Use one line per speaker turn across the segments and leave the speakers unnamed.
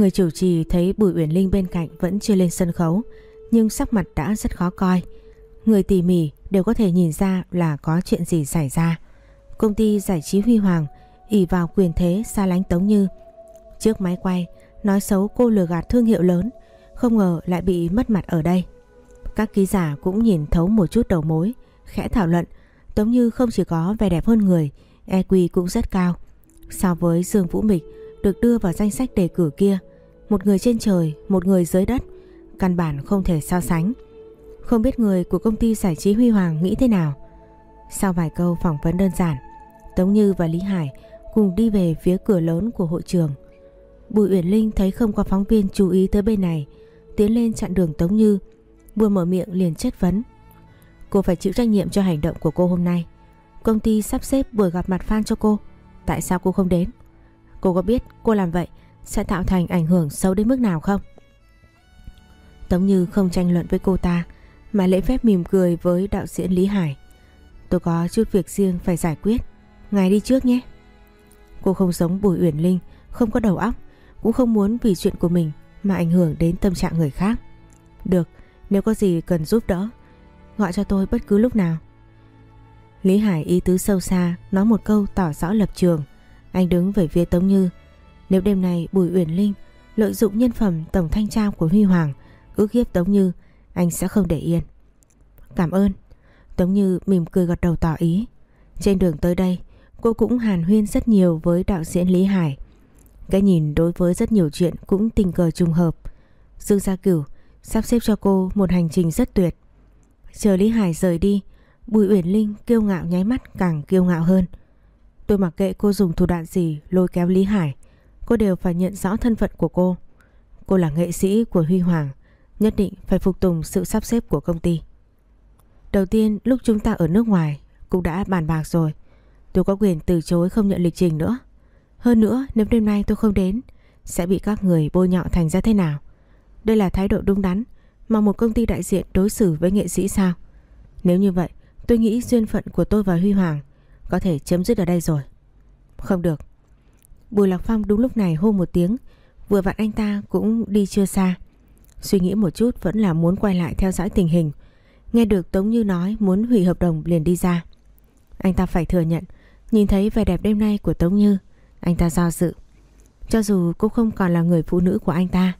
Người chủ trì thấy Bùi Uyển Linh bên cạnh vẫn chưa lên sân khấu nhưng sắc mặt đã rất khó coi. Người tỉ mỉ đều có thể nhìn ra là có chuyện gì xảy ra. Công ty giải trí Huy Hoàng ỉ vào quyền thế xa lánh Tống Như. Trước máy quay, nói xấu cô lừa gạt thương hiệu lớn, không ngờ lại bị mất mặt ở đây. Các ký giả cũng nhìn thấu một chút đầu mối, khẽ thảo luận Tống Như không chỉ có vẻ đẹp hơn người, EQ cũng rất cao. So với Dương Vũ Mịch được đưa vào danh sách đề cử kia, một người trên trời, một người dưới đất, căn bản không thể so sánh. Không biết người của công ty giải trí Huy Hoàng nghĩ thế nào. Sau vài câu phỏng vấn đơn giản, Tống Như và Lý Hải cùng đi về phía cửa lớn của hội trường. Bùi Uyển Linh thấy không có phóng viên chú ý tới bên này, tiến lên chặn đường Tống Như, vừa mở miệng liền chất vấn. Cô phải chịu trách nhiệm cho hành động của cô hôm nay. Công ty sắp xếp buổi gặp mặt fan cho cô, tại sao cô không đến? Cô có biết cô làm vậy sẽ tạo thành ảnh hưởng xấu đến mức nào không? Tống Như không tranh luận với cô ta mà lễ phép mỉm cười với đạo diễn Lý Hải. Tôi có chút việc riêng phải giải quyết, ngài đi trước nhé. Cô không giống Bùi Uyển Linh, không có đầu óc, cũng không muốn vì chuyện của mình mà ảnh hưởng đến tâm trạng người khác. Được, nếu có gì cần giúp đỡ, gọi cho tôi bất cứ lúc nào. Lý Hải ý tứ sâu xa, nói một câu tỏ rõ lập trường. Anh đứng về phía Tống Như. Nếu đêm nay Bùi Uyển Linh lợi dụng nhân phẩm tổng thanh tra của Huy Hoàng ước hiếp Tống Như, anh sẽ không để yên. Cảm ơn. Tống Như mỉm cười gật đầu tỏ ý. Trên đường tới đây, cô cũng hàn huyên rất nhiều với đạo diễn Lý Hải. Cái nhìn đối với rất nhiều chuyện cũng tình cờ trùng hợp. Dương Gia Cửu sắp xếp cho cô một hành trình rất tuyệt. Chờ Lý Hải rời đi, Bùi Uyển Linh kiêu ngạo nháy mắt càng kiêu ngạo hơn. Tôi mặc kệ cô dùng thủ đoạn gì lôi kéo Lý Hải, cô đều phải nhận rõ thân phận của cô. Cô là nghệ sĩ của Huy Hoàng, nhất định phải phục tùng sự sắp xếp của công ty. Đầu tiên lúc chúng ta ở nước ngoài cũng đã bàn bạc rồi. Tôi có quyền từ chối không nhận lịch trình nữa. Hơn nữa nếu đêm nay tôi không đến sẽ bị các người bôi nhọ thành ra thế nào. Đây là thái độ đúng đắn mà một công ty đại diện đối xử với nghệ sĩ sao? Nếu như vậy tôi nghĩ duyên phận của tôi và Huy Hoàng có thể chấm dứt ở đây rồi. Không được. Bùi Lạc Phong đúng lúc này hô một tiếng vừa vặn anh ta cũng đi chưa xa. Suy nghĩ một chút vẫn là muốn quay lại theo dõi tình hình. Nghe được Tống Như nói muốn hủy hợp đồng liền đi ra. Anh ta phải thừa nhận, nhìn thấy vẻ đẹp đêm nay của Tống Như, anh ta do dự. Cho dù cô không còn là người phụ nữ của anh ta,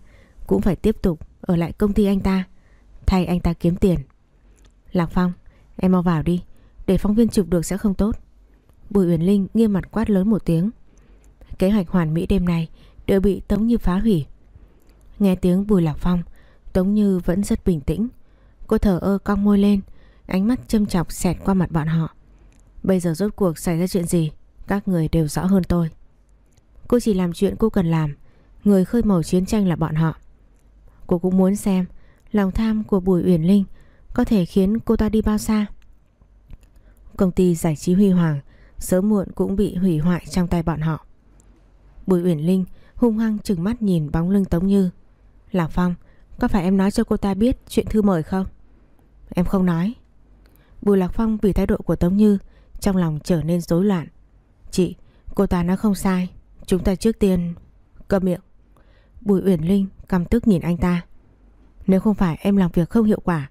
cũng phải tiếp tục ở lại công ty anh ta, thay anh ta kiếm tiền. Lạc Phong, em mau vào đi, để phóng viên chụp được sẽ không tốt. Bùi Uyển Linh nghiêm mặt quát lớn một tiếng. Kế hoạch hoàn mỹ đêm nay đều bị Tống Như phá hủy. Nghe tiếng Bùi Lạc Phong, Tống Như vẫn rất bình tĩnh. Cô thở ơ cong môi lên, ánh mắt châm chọc xẹt qua mặt bọn họ. Bây giờ rốt cuộc xảy ra chuyện gì, các người đều rõ hơn tôi. Cô chỉ làm chuyện cô cần làm, người khơi màu chiến tranh là bọn họ. Cô cũng muốn xem lòng tham của Bùi Uyển Linh có thể khiến cô ta đi bao xa. Công ty giải trí Huy Hoàng sớm muộn cũng bị hủy hoại trong tay bọn họ. Bùi Uyển Linh hung hăng chừng mắt nhìn bóng lưng Tống Như. Lạc Phong, có phải em nói cho cô ta biết chuyện thư mời không? Em không nói. Bùi Lạc Phong vì thái độ của Tống Như trong lòng trở nên rối loạn. Chị, cô ta nói không sai. Chúng ta trước tiên... Cầm miệng. Bùi Uyển Linh căm tức nhìn anh ta. Nếu không phải em làm việc không hiệu quả,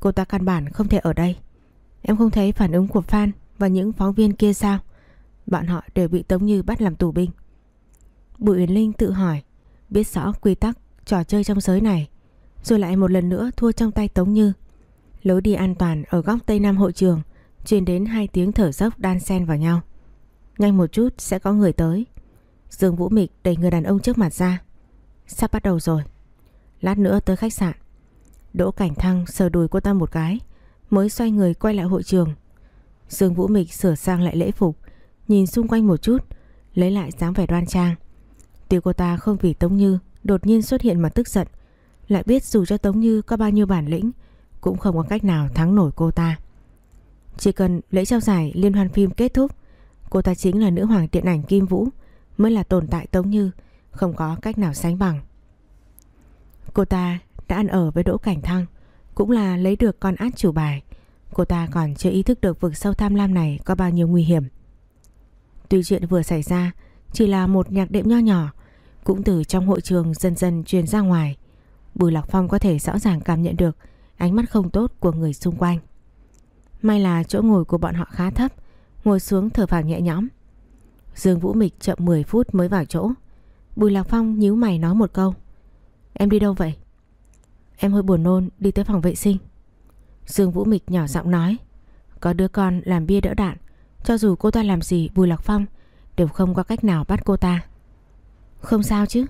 cô ta căn bản không thể ở đây. Em không thấy phản ứng của fan và những phóng viên kia sao? Bọn họ đều bị Tống Như bắt làm tù binh. Bùi Uyển Linh tự hỏi, biết rõ quy tắc trò chơi trong giới này, rồi lại một lần nữa thua trong tay Tống Như. Lối đi an toàn ở góc Tây Nam hội trường truyền đến hai tiếng thở dốc đan xen vào nhau. Nhanh một chút sẽ có người tới. Dương Vũ Mịch đẩy người đàn ông trước mặt ra. Sắp bắt đầu rồi. Lát nữa tới khách sạn. Đỗ Cảnh Thăng sờ đùi cô ta một cái, mới xoay người quay lại hội trường. Dương Vũ Mịch sửa sang lại lễ phục, nhìn xung quanh một chút, lấy lại dáng vẻ đoan trang. Tuy cô ta không vì Tống Như đột nhiên xuất hiện mà tức giận, lại biết dù cho Tống Như có bao nhiêu bản lĩnh, cũng không có cách nào thắng nổi cô ta. Chỉ cần lễ trao giải liên hoan phim kết thúc, cô ta chính là nữ hoàng điện ảnh Kim Vũ, mới là tồn tại Tống Như, không có cách nào sánh bằng. Cô ta đã ăn ở với Đỗ Cảnh Thăng, cũng là lấy được con át chủ bài. Cô ta còn chưa ý thức được vực sâu tham lam này có bao nhiêu nguy hiểm. Tuy chuyện vừa xảy ra chỉ là một nhạc đệm nho nhỏ, cũng từ trong hội trường dần dần truyền ra ngoài. Bùi Lạc Phong có thể rõ ràng cảm nhận được ánh mắt không tốt của người xung quanh. May là chỗ ngồi của bọn họ khá thấp, ngồi xuống thở phào nhẹ nhõm. Dương Vũ Mịch chậm 10 phút mới vào chỗ. Bùi Lạc Phong nhíu mày nói một câu. Em đi đâu vậy? Em hơi buồn nôn đi tới phòng vệ sinh. Dương Vũ Mịch nhỏ giọng nói. Có đứa con làm bia đỡ đạn. Cho dù cô ta làm gì Bùi Lạc Phong đều không có cách nào bắt cô ta. Không sao chứ.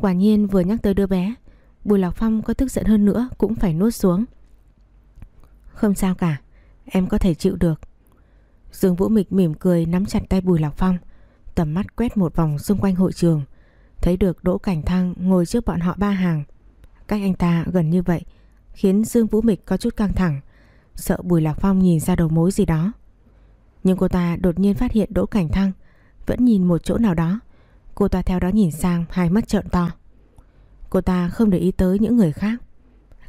Quả nhiên vừa nhắc tới đứa bé Bùi Lạc Phong có tức giận hơn nữa cũng phải nuốt xuống. Không sao cả, em có thể chịu được. Dương Vũ Mịch mỉm cười nắm chặt tay Bùi Lạc Phong, tầm mắt quét một vòng xung quanh hội trường, thấy được Đỗ Cảnh Thăng ngồi trước bọn họ ba hàng. Cách anh ta gần như vậy khiến Dương Vũ Mịch có chút căng thẳng, sợ Bùi Lạc Phong nhìn ra đầu mối gì đó. Nhưng cô ta đột nhiên phát hiện Đỗ Cảnh Thăng vẫn nhìn một chỗ nào đó. Cô ta theo đó nhìn sang, hai mắt trợn to. Cô ta không để ý tới những người khác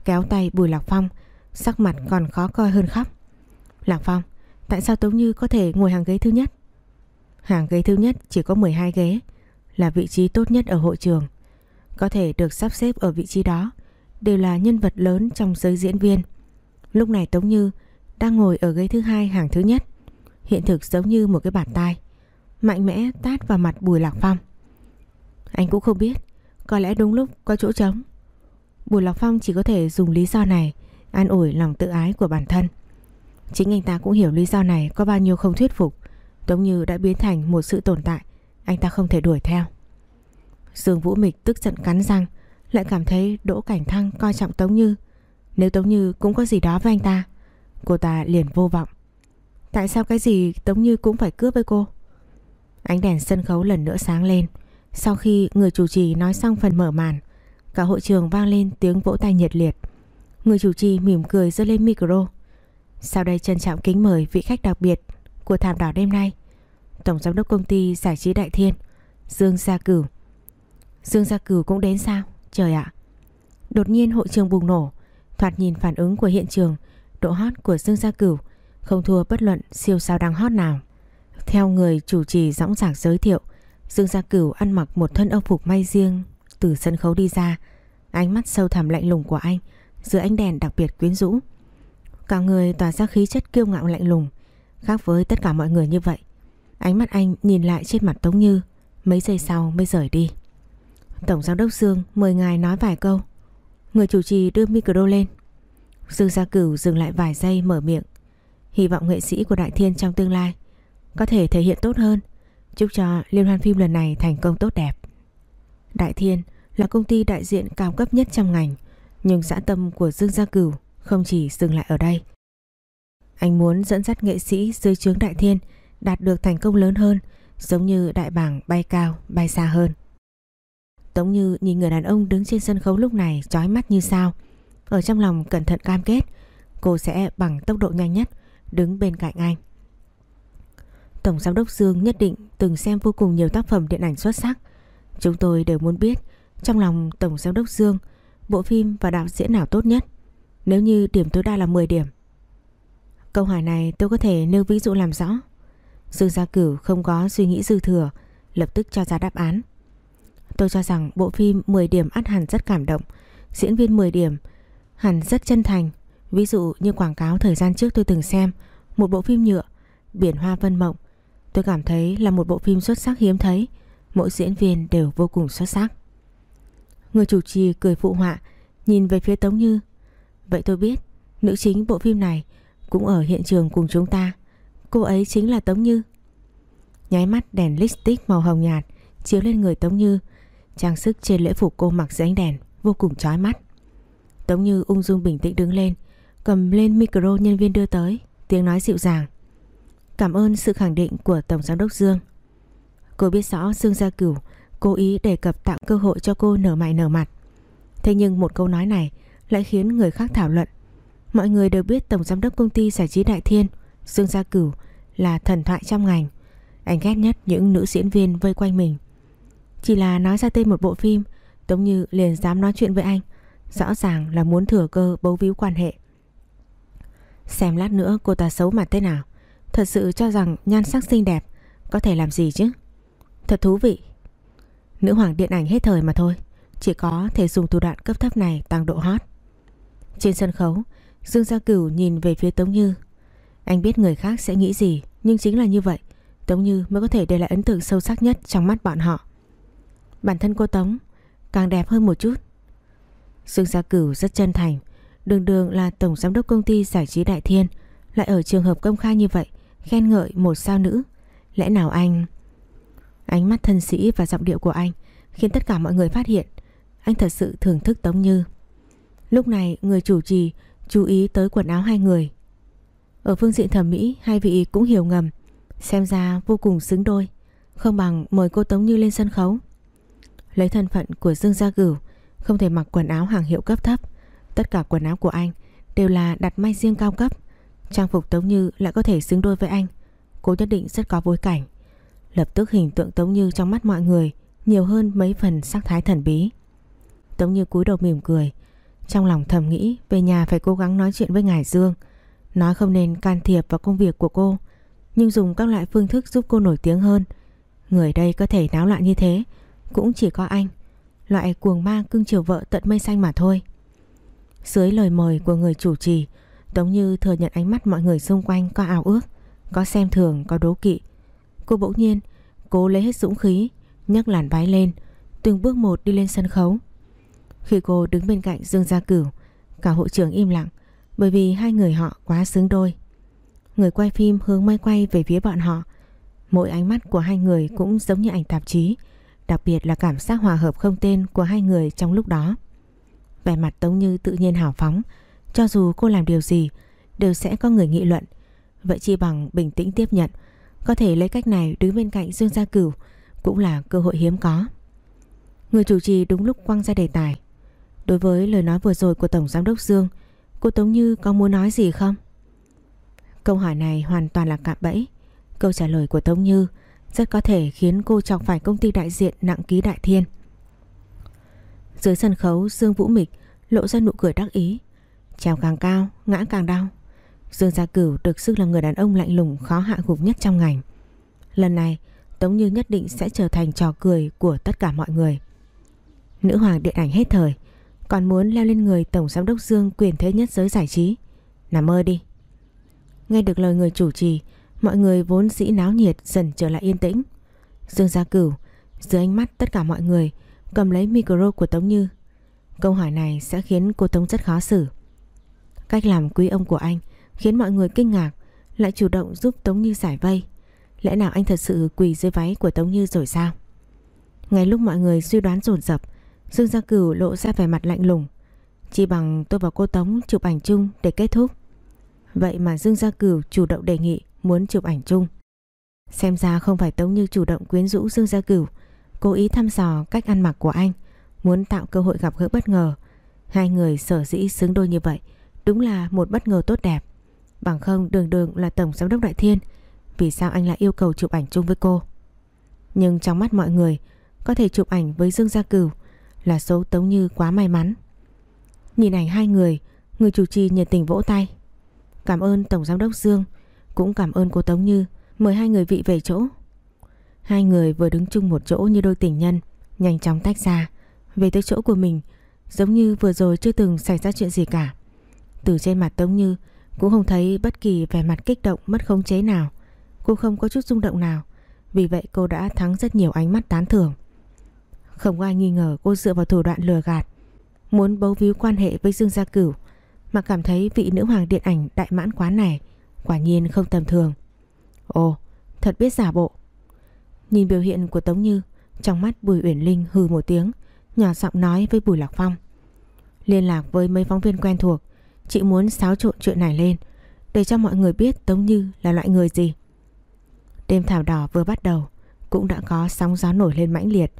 Kéo tay Bùi Lạc Phong, Sắc mặt còn khó coi hơn khóc Lạc Phong, Tại sao Tống Như có thể ngồi hàng ghế thứ nhất Hàng ghế thứ nhất chỉ có 12 ghế, Là vị trí tốt nhất ở hội trường Có thể được sắp xếp ở vị trí đó, Đều là nhân vật lớn trong giới diễn viên Lúc này Tống Như Đang ngồi ở ghế thứ hai hàng thứ nhất Hiện thực giống như một cái bàn tay. Mạnh mẽ tát vào mặt Bùi Lạc Phong. Anh cũng không biết, có lẽ đúng lúc có chỗ trống. Bùi Lạc Phong chỉ có thể dùng lý do này An ủi lòng tự ái của bản thân. Chính anh ta cũng hiểu lý do này Có bao nhiêu không thuyết phục Tống Như đã biến thành một sự tồn tại, Anh ta không thể đuổi theo. Dương Vũ Mịch tức giận cắn răng, Lại cảm thấy Đỗ Cảnh Thăng coi trọng Tống Như. Nếu Tống Như cũng có gì đó với anh ta, Cô ta liền vô vọng. Tại sao cái gì Tống Như cũng phải cướp với cô? Ánh đèn sân khấu lần nữa sáng lên sau khi người chủ trì nói xong phần mở màn, cả hội trường vang lên tiếng vỗ tay nhiệt liệt. Người chủ trì mỉm cười giơ lên micro. Sau đây trân trọng kính mời vị khách đặc biệt của Thảm Đỏ đêm nay, Tổng Giám đốc Công ty Giải trí Đại Thiên, Dương Gia Cửu. Dương Gia Cửu cũng đến sao? Trời ạ! Đột nhiên hội trường bùng nổ, thoạt nhìn phản ứng của hiện trường, độ hot của Dương Gia Cửu không thua bất luận siêu sao đang hot nào. Theo người chủ trì dõng dạc giới thiệu, Dương Gia Cửu ăn mặc một thân âu phục may riêng từ sân khấu đi ra. Ánh mắt sâu thẳm lạnh lùng của anh dưới ánh đèn đặc biệt quyến rũ. Cả người tỏa ra khí chất kiêu ngạo lạnh lùng, khác với tất cả mọi người như vậy. Ánh mắt anh nhìn lại trên mặt Tống Như, mấy giây sau mới rời đi. Tổng giám đốc Dương mời ngài nói vài câu. Người chủ trì đưa micro lên. Dương Gia Cửu dừng lại vài giây mở miệng. Hy vọng nghệ sĩ của Đại Thiên trong tương lai có thể thể hiện tốt hơn Chúc cho liên hoan phim lần này thành công tốt đẹp. Đại Thiên là công ty đại diện cao cấp nhất trong ngành, nhưng dã tâm của Dương Gia Cửu không chỉ dừng lại ở đây. Anh muốn dẫn dắt nghệ sĩ dưới trướng Đại Thiên đạt được thành công lớn hơn, giống như đại bảng bay cao, bay xa hơn. Tống Như nhìn người đàn ông đứng trên sân khấu lúc này chói mắt như sao. Ở trong lòng cẩn thận cam kết, cô sẽ bằng tốc độ nhanh nhất đứng bên cạnh anh. Tổng giám đốc Dương nhất định từng xem vô cùng nhiều tác phẩm điện ảnh xuất sắc. Chúng tôi đều muốn biết, trong lòng Tổng giám đốc Dương, bộ phim và đạo diễn nào tốt nhất nếu như điểm tối đa là 10 điểm. Câu hỏi này tôi có thể nêu ví dụ làm rõ. Dương Gia Cửu không có suy nghĩ dư thừa, lập tức cho ra đáp án. Tôi cho rằng bộ phim 10 điểm ắt hẳn rất cảm động, diễn viên 10 điểm hẳn rất chân thành ví dụ như quảng cáo thời gian trước tôi từng xem, một bộ phim nhựa, Biển Hoa Vân Mộng Tôi cảm thấy là một bộ phim xuất sắc hiếm thấy. Mỗi diễn viên đều vô cùng xuất sắc. Người chủ trì cười phụ họa, Nhìn về phía Tống Như. Vậy tôi biết, Nữ chính bộ phim này Cũng ở hiện trường cùng chúng ta. Cô ấy chính là Tống Như. Nháy mắt đèn lipstick màu hồng nhạt Chiếu lên người Tống Như. Trang sức trên lễ phục cô mặc dưới ánh đèn Vô cùng chói mắt. Tống Như ung dung bình tĩnh đứng lên, Cầm lên micro nhân viên đưa tới, Tiếng nói dịu dàng. Cảm ơn sự khẳng định của Tổng Giám đốc Dương. Cô biết rõ Dương Gia Cửu cố ý đề cập tạo cơ hội cho cô nở mày nở mặt. Thế nhưng một câu nói này lại khiến người khác thảo luận. Mọi người đều biết Tổng Giám đốc Công ty Giải trí Đại Thiên, Dương Gia Cửu là thần thoại trong ngành. Anh ghét nhất những nữ diễn viên vây quanh mình. Chỉ là nói ra tên một bộ phim Tống Như liền dám nói chuyện với anh, Rõ ràng là muốn thừa cơ bấu víu quan hệ Xem lát nữa cô ta xấu mặt thế nào Thật sự cho rằng nhan sắc xinh đẹp Có thể làm gì chứ? Thật thú vị. Nữ hoàng điện ảnh hết thời mà thôi, Chỉ có thể dùng thủ đoạn cấp thấp này tăng độ hot. Trên sân khấu, Dương Gia Cửu nhìn về phía Tống Như. Anh biết người khác sẽ nghĩ gì, Nhưng chính là như vậy, Tống Như mới có thể để lại ấn tượng sâu sắc nhất trong mắt bọn họ. Bản thân cô Tống càng đẹp hơn một chút. Dương Gia Cửu rất chân thành, Đường đường là tổng giám đốc công ty giải trí Đại Thiên, Lại ở trường hợp công khai như vậy Khen ngợi một sao nữ. Lẽ nào anh... Ánh mắt thân sĩ và giọng điệu của anh Khiến tất cả mọi người phát hiện, Anh thật sự thưởng thức Tống Như. Lúc này, người chủ trì chú ý tới quần áo hai người. Ở phương diện thẩm mỹ, Hai vị cũng hiểu ngầm, Xem ra vô cùng xứng đôi, Không bằng mời cô Tống Như lên sân khấu. Lấy thân phận của Dương Gia Gửu Không thể mặc quần áo hàng hiệu cấp thấp. Tất cả quần áo của anh Đều là đặt may riêng cao cấp. Trang phục Tống Như lại có thể xứng đôi với anh. Cô nhất định rất có bối cảnh. Lập tức hình tượng Tống Như trong mắt mọi người Nhiều hơn mấy phần sắc thái thần bí. Tống Như cúi đầu mỉm cười. Trong lòng thầm nghĩ, Về nhà phải cố gắng nói chuyện với Ngài Dương. Nói không nên can thiệp vào công việc của cô, Nhưng dùng các loại phương thức giúp cô nổi tiếng hơn. Người đây có thể náo loạn như thế, Cũng chỉ có anh. Loại cuồng ma cưng chiều vợ tận mây xanh mà thôi. Dưới lời mời của người chủ trì Tống Như thừa nhận ánh mắt mọi người xung quanh có ảo ước Có xem thường, có đố kỵ. Cô bỗng nhiên cố lấy hết dũng khí nhấc làn váy lên từng bước một đi lên sân khấu. Khi cô đứng bên cạnh Dương Gia Cửu cả hội trường im lặng bởi vì hai người họ quá xứng đôi. Người quay phim hướng máy quay về phía bọn họ. Mỗi ánh mắt của hai người cũng giống như ảnh tạp chí đặc biệt là cảm giác hòa hợp không tên của hai người trong lúc đó. Vẻ mặt Tống Như tự nhiên hào phóng cho dù cô làm điều gì đều sẽ có người nghị luận vậy chỉ bằng bình tĩnh tiếp nhận có thể lấy cách này đứng bên cạnh Dương Gia Cửu cũng là cơ hội hiếm có. Người chủ trì đúng lúc quăng ra đề tài. Đối với lời nói vừa rồi của Tổng Giám đốc Dương, cô Tống Như có muốn nói gì không? Câu hỏi này hoàn toàn là cạm bẫy. Câu trả lời của Tống Như rất có thể khiến cô chọc phải công ty đại diện nặng ký đại thiên. Dưới sân khấu Dương Vũ Mịch lộ ra nụ cười đắc ý. Trèo càng cao, ngã càng đau. Dương Gia Cửu được xưng là người đàn ông lạnh lùng khó hạ gục nhất trong ngành. Lần này, Tống Như nhất định sẽ trở thành trò cười của tất cả mọi người. Nữ hoàng điện ảnh hết thời, còn muốn leo lên người Tổng Giám đốc Dương quyền thế nhất giới giải trí. Nằm mơ đi. Nghe được lời người chủ trì, mọi người vốn dĩ náo nhiệt dần trở lại yên tĩnh. Dương Gia Cửu, dưới ánh mắt tất cả mọi người, cầm lấy micro của Tống Như. Câu hỏi này sẽ khiến cô Tống rất khó xử. Cách làm quý ông của anh khiến mọi người kinh ngạc, lại chủ động giúp Tống Như giải vây. Lẽ nào anh thật sự quỳ dưới váy của Tống Như rồi sao? Ngay lúc mọi người suy đoán dồn dập, Dương Gia Cửu lộ ra vẻ mặt lạnh lùng. Chỉ bằng tôi và cô Tống chụp ảnh chung để kết thúc. Vậy mà Dương Gia Cửu chủ động đề nghị muốn chụp ảnh chung. Xem ra không phải Tống Như chủ động quyến rũ Dương Gia Cửu, cố ý thăm dò cách ăn mặc của anh, muốn tạo cơ hội gặp gỡ bất ngờ. Hai người sở dĩ xứng đôi như vậy, đúng là một bất ngờ tốt đẹp. Bằng không, đường đường là tổng giám đốc Đại Thiên. Vì sao anh lại yêu cầu chụp ảnh chung với cô? Nhưng trong mắt mọi người, Có thể chụp ảnh với Dương Gia Cửu Là số Tống Như quá may mắn. Nhìn ảnh hai người Người chủ trì nhiệt tình vỗ tay. Cảm ơn Tổng Giám đốc Dương, Cũng cảm ơn cô Tống Như, Mời hai người vị về chỗ. Hai người vừa đứng chung một chỗ như đôi tình nhân, Nhanh chóng tách ra. Về tới chỗ của mình, Giống như vừa rồi chưa từng xảy ra chuyện gì cả. Từ trên mặt Tống Như, cũng không thấy bất kỳ vẻ mặt kích động mất khống chế nào. Cô không có chút rung động nào, Vì vậy cô đã thắng rất nhiều ánh mắt tán thưởng. Không có ai nghi ngờ cô dựa vào thủ đoạn lừa gạt, Muốn bấu víu quan hệ với Dương Gia Cửu, Mà cảm thấy vị nữ hoàng điện ảnh đại mãn quán này Quả nhiên không tầm thường. Ồ, thật biết giả bộ. Nhìn biểu hiện của Tống Như, Trong mắt Bùi Uyển Linh hừ một tiếng, Nhỏ giọng nói với Bùi Lạc Phong. Liên lạc với mấy phóng viên quen thuộc Chị muốn xáo trộn chuyện này lên, Để cho mọi người biết Tống Như là loại người gì. Đêm thảo đỏ vừa bắt đầu, Cũng đã có sóng gió nổi lên mãnh liệt.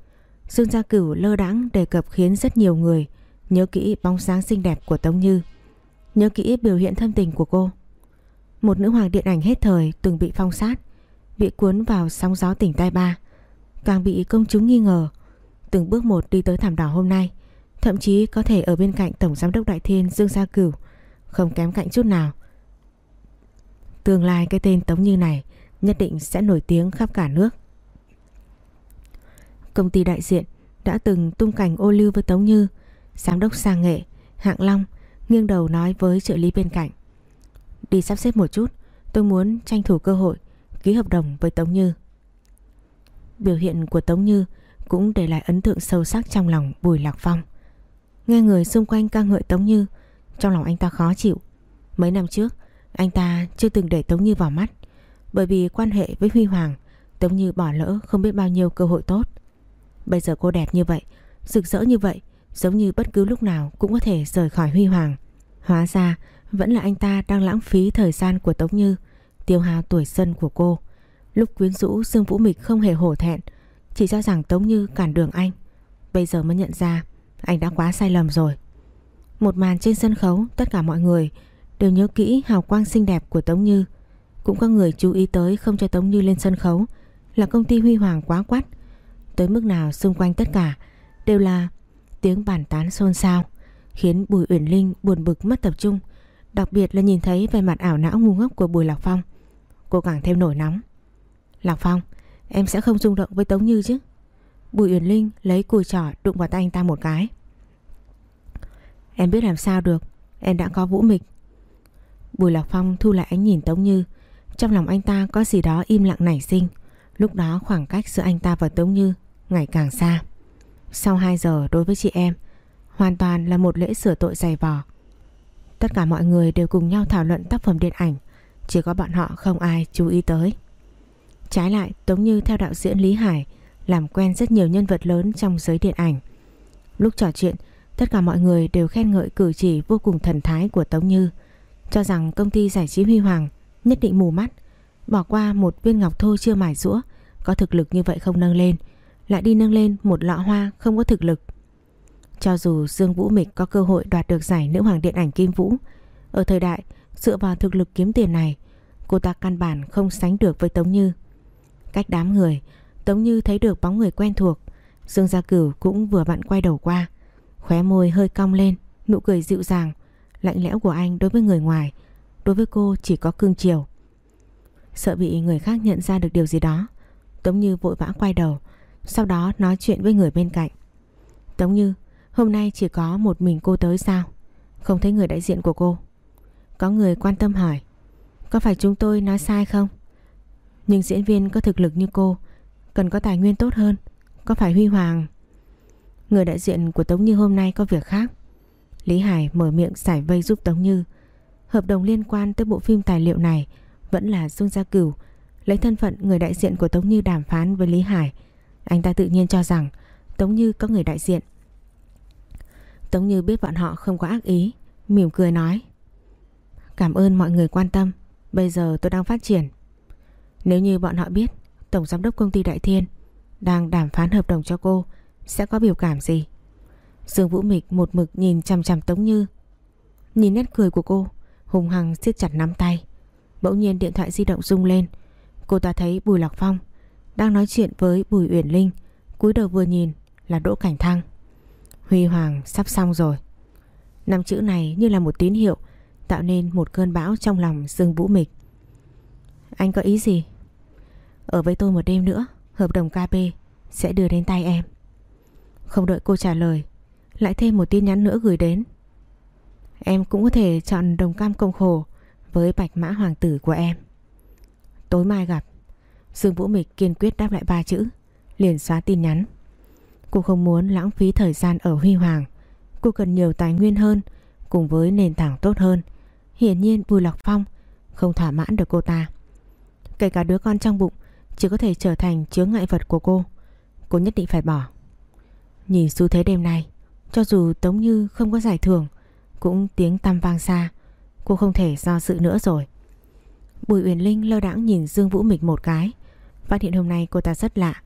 Dương Gia Cửu lơ đãng đề cập khiến rất nhiều người Nhớ kỹ bóng sáng xinh đẹp của Tống Như, Nhớ kỹ biểu hiện thâm tình của cô. Một nữ hoàng điện ảnh hết thời từng bị phong sát, Bị cuốn vào sóng gió tỉnh tai ba, Càng bị công chúng nghi ngờ. Từng bước một đi tới thảm đỏ hôm nay, Thậm chí có thể ở bên cạnh Tổng Giám đốc Đại Thiên Dương Gia Cửu không kém cạnh chút nào. Tương lai cái tên Tống Như này nhất định sẽ nổi tiếng khắp cả nước. Công ty đại diện đã từng tung cảnh ô lưu với Tống Như, giám đốc sang nghệ, hạng long, nghiêng đầu nói với trợ lý bên cạnh. Đi sắp xếp một chút, tôi muốn tranh thủ cơ hội ký hợp đồng với Tống Như. Biểu hiện của Tống Như cũng để lại ấn tượng sâu sắc trong lòng Bùi Lạc Phong. Nghe người xung quanh ca ngợi Tống Như, trong lòng anh ta khó chịu. Mấy năm trước, anh ta chưa từng để Tống Như vào mắt, bởi vì quan hệ với Huy Hoàng, Tống Như bỏ lỡ không biết bao nhiêu cơ hội tốt. Bây giờ cô đẹp như vậy, rực rỡ như vậy, giống như bất cứ lúc nào cũng có thể rời khỏi Huy Hoàng. Hóa ra, vẫn là anh ta đang lãng phí thời gian của Tống Như, tiêu hao tuổi xuân của cô. Lúc quyến rũ Dương Vũ Mịch không hề hổ thẹn, chỉ cho rằng Tống Như cản đường anh. Bây giờ mới nhận ra anh đã quá sai lầm rồi. Một màn trên sân khấu tất cả mọi người đều nhớ kỹ hào quang xinh đẹp của Tống Như. Cũng có người chú ý tới không cho Tống Như lên sân khấu là công ty Huy Hoàng quá quát. Tới mức nào xung quanh tất cả đều là tiếng bàn tán xôn xao khiến Bùi Uyển Linh buồn bực mất tập trung. Đặc biệt là nhìn thấy vẻ mặt ảo não ngu ngốc của Bùi Lạc Phong. Cô càng thêm nổi nóng. Lạc Phong, em sẽ không rung động với Tống Như chứ? Bùi Uyển Linh lấy cùi trỏ đụng vào tay anh ta một cái. Em biết làm sao được, em đã có vũ mịch. Bùi Lạc Phong thu lại ánh nhìn Tống Như. Trong lòng anh ta có gì đó im lặng nảy sinh. Lúc đó khoảng cách giữa anh ta và Tống Như ngày càng xa. Sau 2 giờ đối với chị em, hoàn toàn là một lễ sửa tội dày vò. Tất cả mọi người đều cùng nhau thảo luận tác phẩm điện ảnh, chỉ có bọn họ không ai chú ý tới. Trái lại, Tống Như theo đạo diễn Lý Hải làm quen rất nhiều nhân vật lớn trong giới điện ảnh. Lúc trò chuyện, tất cả mọi người đều khen ngợi cử chỉ vô cùng thần thái của Tống Như, cho rằng công ty giải trí Huy Hoàng nhất định mù mắt, bỏ qua một viên ngọc thô chưa mài rũa, có thực lực như vậy không nâng lên, lại đi nâng lên một lọ hoa không có thực lực. Cho dù Dương Vũ Mịch có cơ hội đoạt được giải nữ hoàng điện ảnh Kim Vũ, ở thời đại dựa vào thực lực kiếm tiền này, cô ta căn bản không sánh được với Tống Như. Cách đám người, Tống Như thấy được bóng người quen thuộc, Dương Gia Cửu cũng vừa vặn quay đầu qua, khóe môi hơi cong lên, nụ cười dịu dàng, lạnh lẽo của anh đối với người ngoài, đối với cô chỉ có cương chiều. Sợ bị người khác nhận ra được điều gì đó, Tống Như vội vã quay đầu, sau đó nói chuyện với người bên cạnh. Tống Như, hôm nay chỉ có một mình cô tới sao? Không thấy người đại diện của cô. Có người quan tâm hỏi, có phải chúng tôi nói sai không? Nhưng diễn viên có thực lực như cô, cần có tài nguyên tốt hơn, có phải Huy Hoàng... Người đại diện của Tống Như hôm nay có việc khác. Lý Hải mở miệng giải vây giúp Tống Như. Hợp đồng liên quan tới bộ phim tài liệu này vẫn là Dương Gia Cửu, lấy thân phận người đại diện của Tống Như đàm phán với Lý Hải anh ta tự nhiên cho rằng Tống Như có người đại diện Tống Như biết bọn họ không có ác ý, Mỉm cười nói, Cảm ơn mọi người quan tâm, Bây giờ tôi đang phát triển Nếu như bọn họ biết, Tổng giám đốc công ty Đại Thiên Đang đàm phán hợp đồng cho cô sẽ có biểu cảm gì? Dương Vũ Mịch một mực nhìn chằm chằm Tống Như. Nhìn nét cười của cô, Hùng hằng siết chặt nắm tay. Bỗng nhiên điện thoại di động rung lên. Cô ta thấy Bùi Lạc Phong đang nói chuyện với Bùi Uyển Linh, cúi đầu vừa nhìn là Đỗ Cảnh Thăng. Huy Hoàng sắp xong rồi. Năm chữ này như là một tín hiệu Tạo nên một cơn bão trong lòng Dương Vũ Mịch. Anh có ý gì? Ở với tôi một đêm nữa, Hợp đồng KP sẽ đưa đến tay em. Không đợi cô trả lời, Lại thêm một tin nhắn nữa gửi đến. Em cũng có thể chọn đồng cam công khổ Với bạch mã hoàng tử của em. Tối mai gặp, Dương Vũ Mịch kiên quyết đáp lại ba chữ, Liền xóa tin nhắn. Cô không muốn lãng phí thời gian ở Huy Hoàng. Cô cần nhiều tài nguyên hơn, Cùng với nền tảng tốt hơn. Hiển nhiên Bùi Lọc Phong Không thỏa mãn được cô ta. Kể cả đứa con trong bụng Chỉ có thể trở thành chướng ngại vật của cô. Cô nhất định phải bỏ. Nhìn xu thế đêm nay, Cho dù Tống Như không có giải thưởng, Cũng tiếng tăm vang xa. Cô không thể do sự nữa rồi. Bùi Uyển Linh lơ đãng nhìn Dương Vũ Mịch một cái. Phát hiện hôm nay cô ta rất lạ.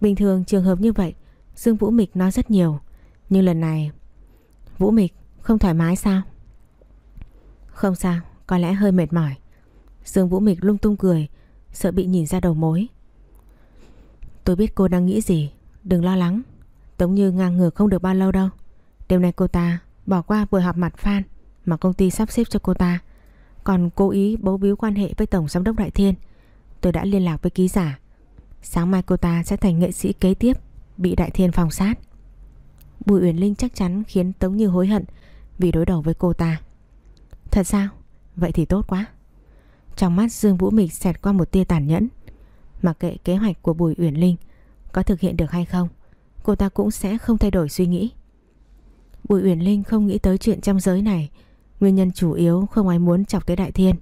Bình thường trường hợp như vậy, Dương Vũ Mịch nói rất nhiều. Nhưng lần này, Vũ Mịch không thoải mái sao? Không sao, Có lẽ hơi mệt mỏi. Dương Vũ Mịch lung tung cười, Sợ bị nhìn ra đầu mối. Tôi biết cô đang nghĩ gì, Đừng lo lắng. Tống Như ngang ngược không được bao lâu đâu Đêm nay cô ta bỏ qua buổi họp mặt fan Mà công ty sắp xếp cho cô ta Còn cố ý bấu víu quan hệ với Tổng Giám đốc Đại Thiên Tôi đã liên lạc với ký giả Sáng mai cô ta sẽ thành nghệ sĩ kế tiếp bị Đại Thiên phòng sát. Bùi Uyển Linh chắc chắn khiến Tống Như hối hận vì đối đầu với cô ta. Thật sao? Vậy thì tốt quá. Trong mắt Dương Vũ Mịch xẹt qua một tia tàn nhẫn. Mặc kệ kế hoạch của Bùi Uyển Linh có thực hiện được hay không, cô ta cũng sẽ không thay đổi suy nghĩ. Bùi Uyển Linh không nghĩ tới chuyện trong giới này. Nguyên nhân chủ yếu không ai muốn chọc tới Đại Thiên.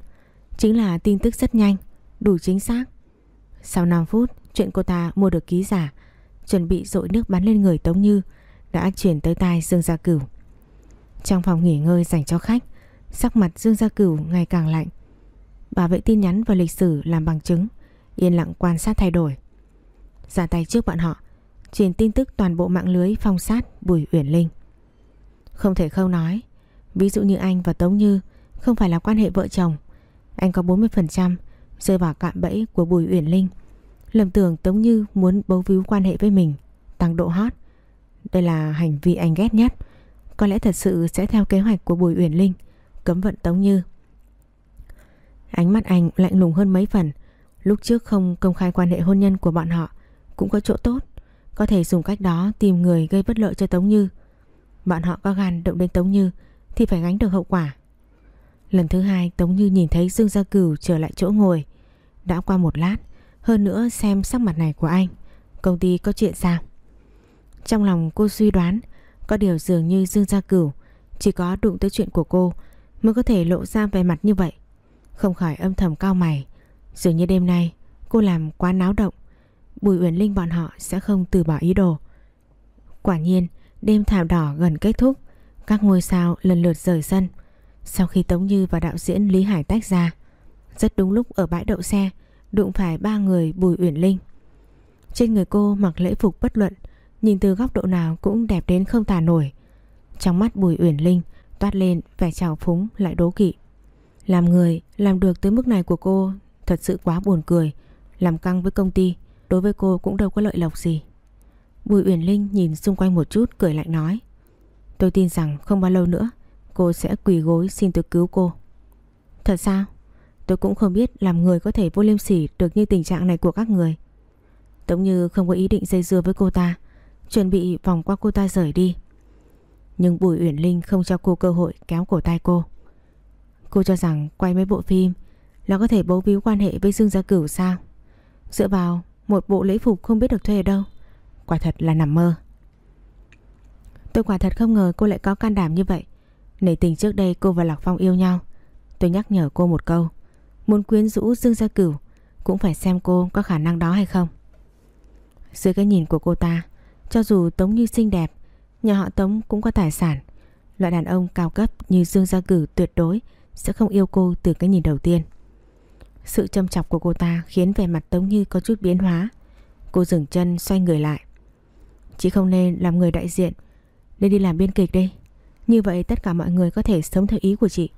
Chính là tin tức rất nhanh, đủ chính xác. Sau 5 phút, chuyện cô ta mua được ký giả, chuẩn bị dội nước bắn lên người Tống Như đã chuyển tới tai Dương Gia Cửu. Trong phòng nghỉ ngơi dành cho khách, sắc mặt Dương Gia Cửu ngày càng lạnh. Bảo vệ tin nhắn và lịch sử làm bằng chứng, yên lặng quan sát thay đổi. Ra tay trước bọn họ, truyền tin tức toàn bộ mạng lưới phong sát Bùi Uyển Linh. Không thể không nói, ví dụ như anh và Tống Như không phải là quan hệ vợ chồng. Anh có 40% rơi vào cạm bẫy của Bùi Uyển Linh. Lầm tưởng Tống Như muốn bấu víu quan hệ với mình, tăng độ hot. Đây là hành vi anh ghét nhất. Có lẽ thật sự sẽ theo kế hoạch của Bùi Uyển Linh, cấm vận Tống Như. Ánh mắt anh lạnh lùng hơn mấy phần. Lúc trước không công khai quan hệ hôn nhân của bọn họ cũng có chỗ tốt. Có thể dùng cách đó tìm người gây bất lợi cho Tống Như. Bọn họ có gan động đến Tống Như thì phải gánh được hậu quả. Lần thứ hai Tống Như nhìn thấy Dương Gia Cửu trở lại chỗ ngồi. Đã qua một lát, hơn nữa xem sắc mặt này của anh. Công ty có chuyện sao? Trong lòng cô suy đoán có điều dường như Dương Gia Cửu chỉ có đụng tới chuyện của cô mới có thể lộ ra vẻ mặt như vậy. Không khỏi âm thầm cao mày. Dường như đêm nay cô làm quá náo động. Bùi Uyển Linh bọn họ sẽ không từ bỏ ý đồ. Quả nhiên, đêm thảm đỏ gần kết thúc, các ngôi sao lần lượt rời sân. Sau khi Tống Như và đạo diễn Lý Hải tách ra, rất đúng lúc ở bãi đậu xe, đụng phải ba người Bùi Uyển Linh. Trên người cô mặc lễ phục bất luận, nhìn từ góc độ nào cũng đẹp đến không tả nổi. Trong mắt Bùi Uyển Linh toát lên vẻ trào phúng lại đố kỵ. Làm người làm được tới mức này của cô thật sự quá buồn cười, làm căng với công ty, đối với cô cũng đâu có lợi lộc gì. Bùi Uyển Linh nhìn xung quanh một chút cười lạnh nói. Tôi tin rằng không bao lâu nữa cô sẽ quỳ gối xin tôi cứu cô. Thật sao? Tôi cũng không biết làm người có thể vô liêm sỉ được như tình trạng này của các người. Tống Như không có ý định dây dưa với cô ta, chuẩn bị vòng qua cô ta rời đi. Nhưng Bùi Uyển Linh không cho cô cơ hội kéo cổ tay cô. Cô cho rằng quay mấy bộ phim là có thể bấu víu quan hệ với Dương Gia Cửu sao? Dựa vào một bộ lễ phục không biết được thuê ở đâu. Quả thật là nằm mơ. Tôi quả thật không ngờ cô lại có can đảm như vậy. Nể tình trước đây cô và Lạc Phong yêu nhau. Tôi nhắc nhở cô một câu. Muốn quyến rũ Dương Gia Cửu cũng phải xem cô có khả năng đó hay không. Dưới cái nhìn của cô ta, cho dù Tống Như xinh đẹp, nhà họ Tống cũng có tài sản. Loại đàn ông cao cấp như Dương Gia Cửu tuyệt đối sẽ không yêu cô từ cái nhìn đầu tiên. Sự châm chọc của cô ta khiến vẻ mặt Tống Như có chút biến hóa. Cô dừng chân xoay người lại. Chị không nên làm người đại diện, nên đi làm biên kịch đi. Như vậy tất cả mọi người có thể sống theo ý của chị.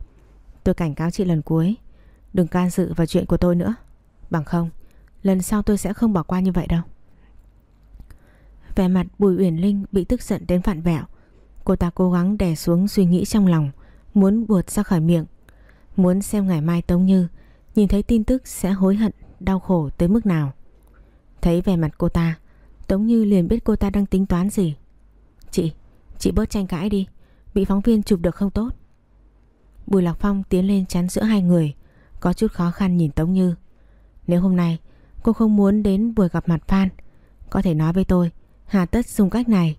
Tôi cảnh cáo chị lần cuối, đừng can dự vào chuyện của tôi nữa. Bằng không, lần sau tôi sẽ không bỏ qua như vậy đâu. Vẻ mặt Bùi Uyển Linh bị tức giận đến phản vẹo. Cô ta cố gắng đè xuống suy nghĩ trong lòng, muốn buột ra khỏi miệng. Muốn xem ngày mai Tống Như nhìn thấy tin tức sẽ hối hận, đau khổ tới mức nào. Thấy vẻ mặt cô ta, Tống Như liền biết cô ta đang tính toán gì. Chị, chị bớt tranh cãi đi, bị phóng viên chụp được không tốt. Bùi Lạc Phong tiến lên chắn giữa hai người, có chút khó khăn nhìn Tống Như. Nếu hôm nay cô không muốn đến buổi gặp mặt fan, có thể nói với tôi, hà tất dùng cách này.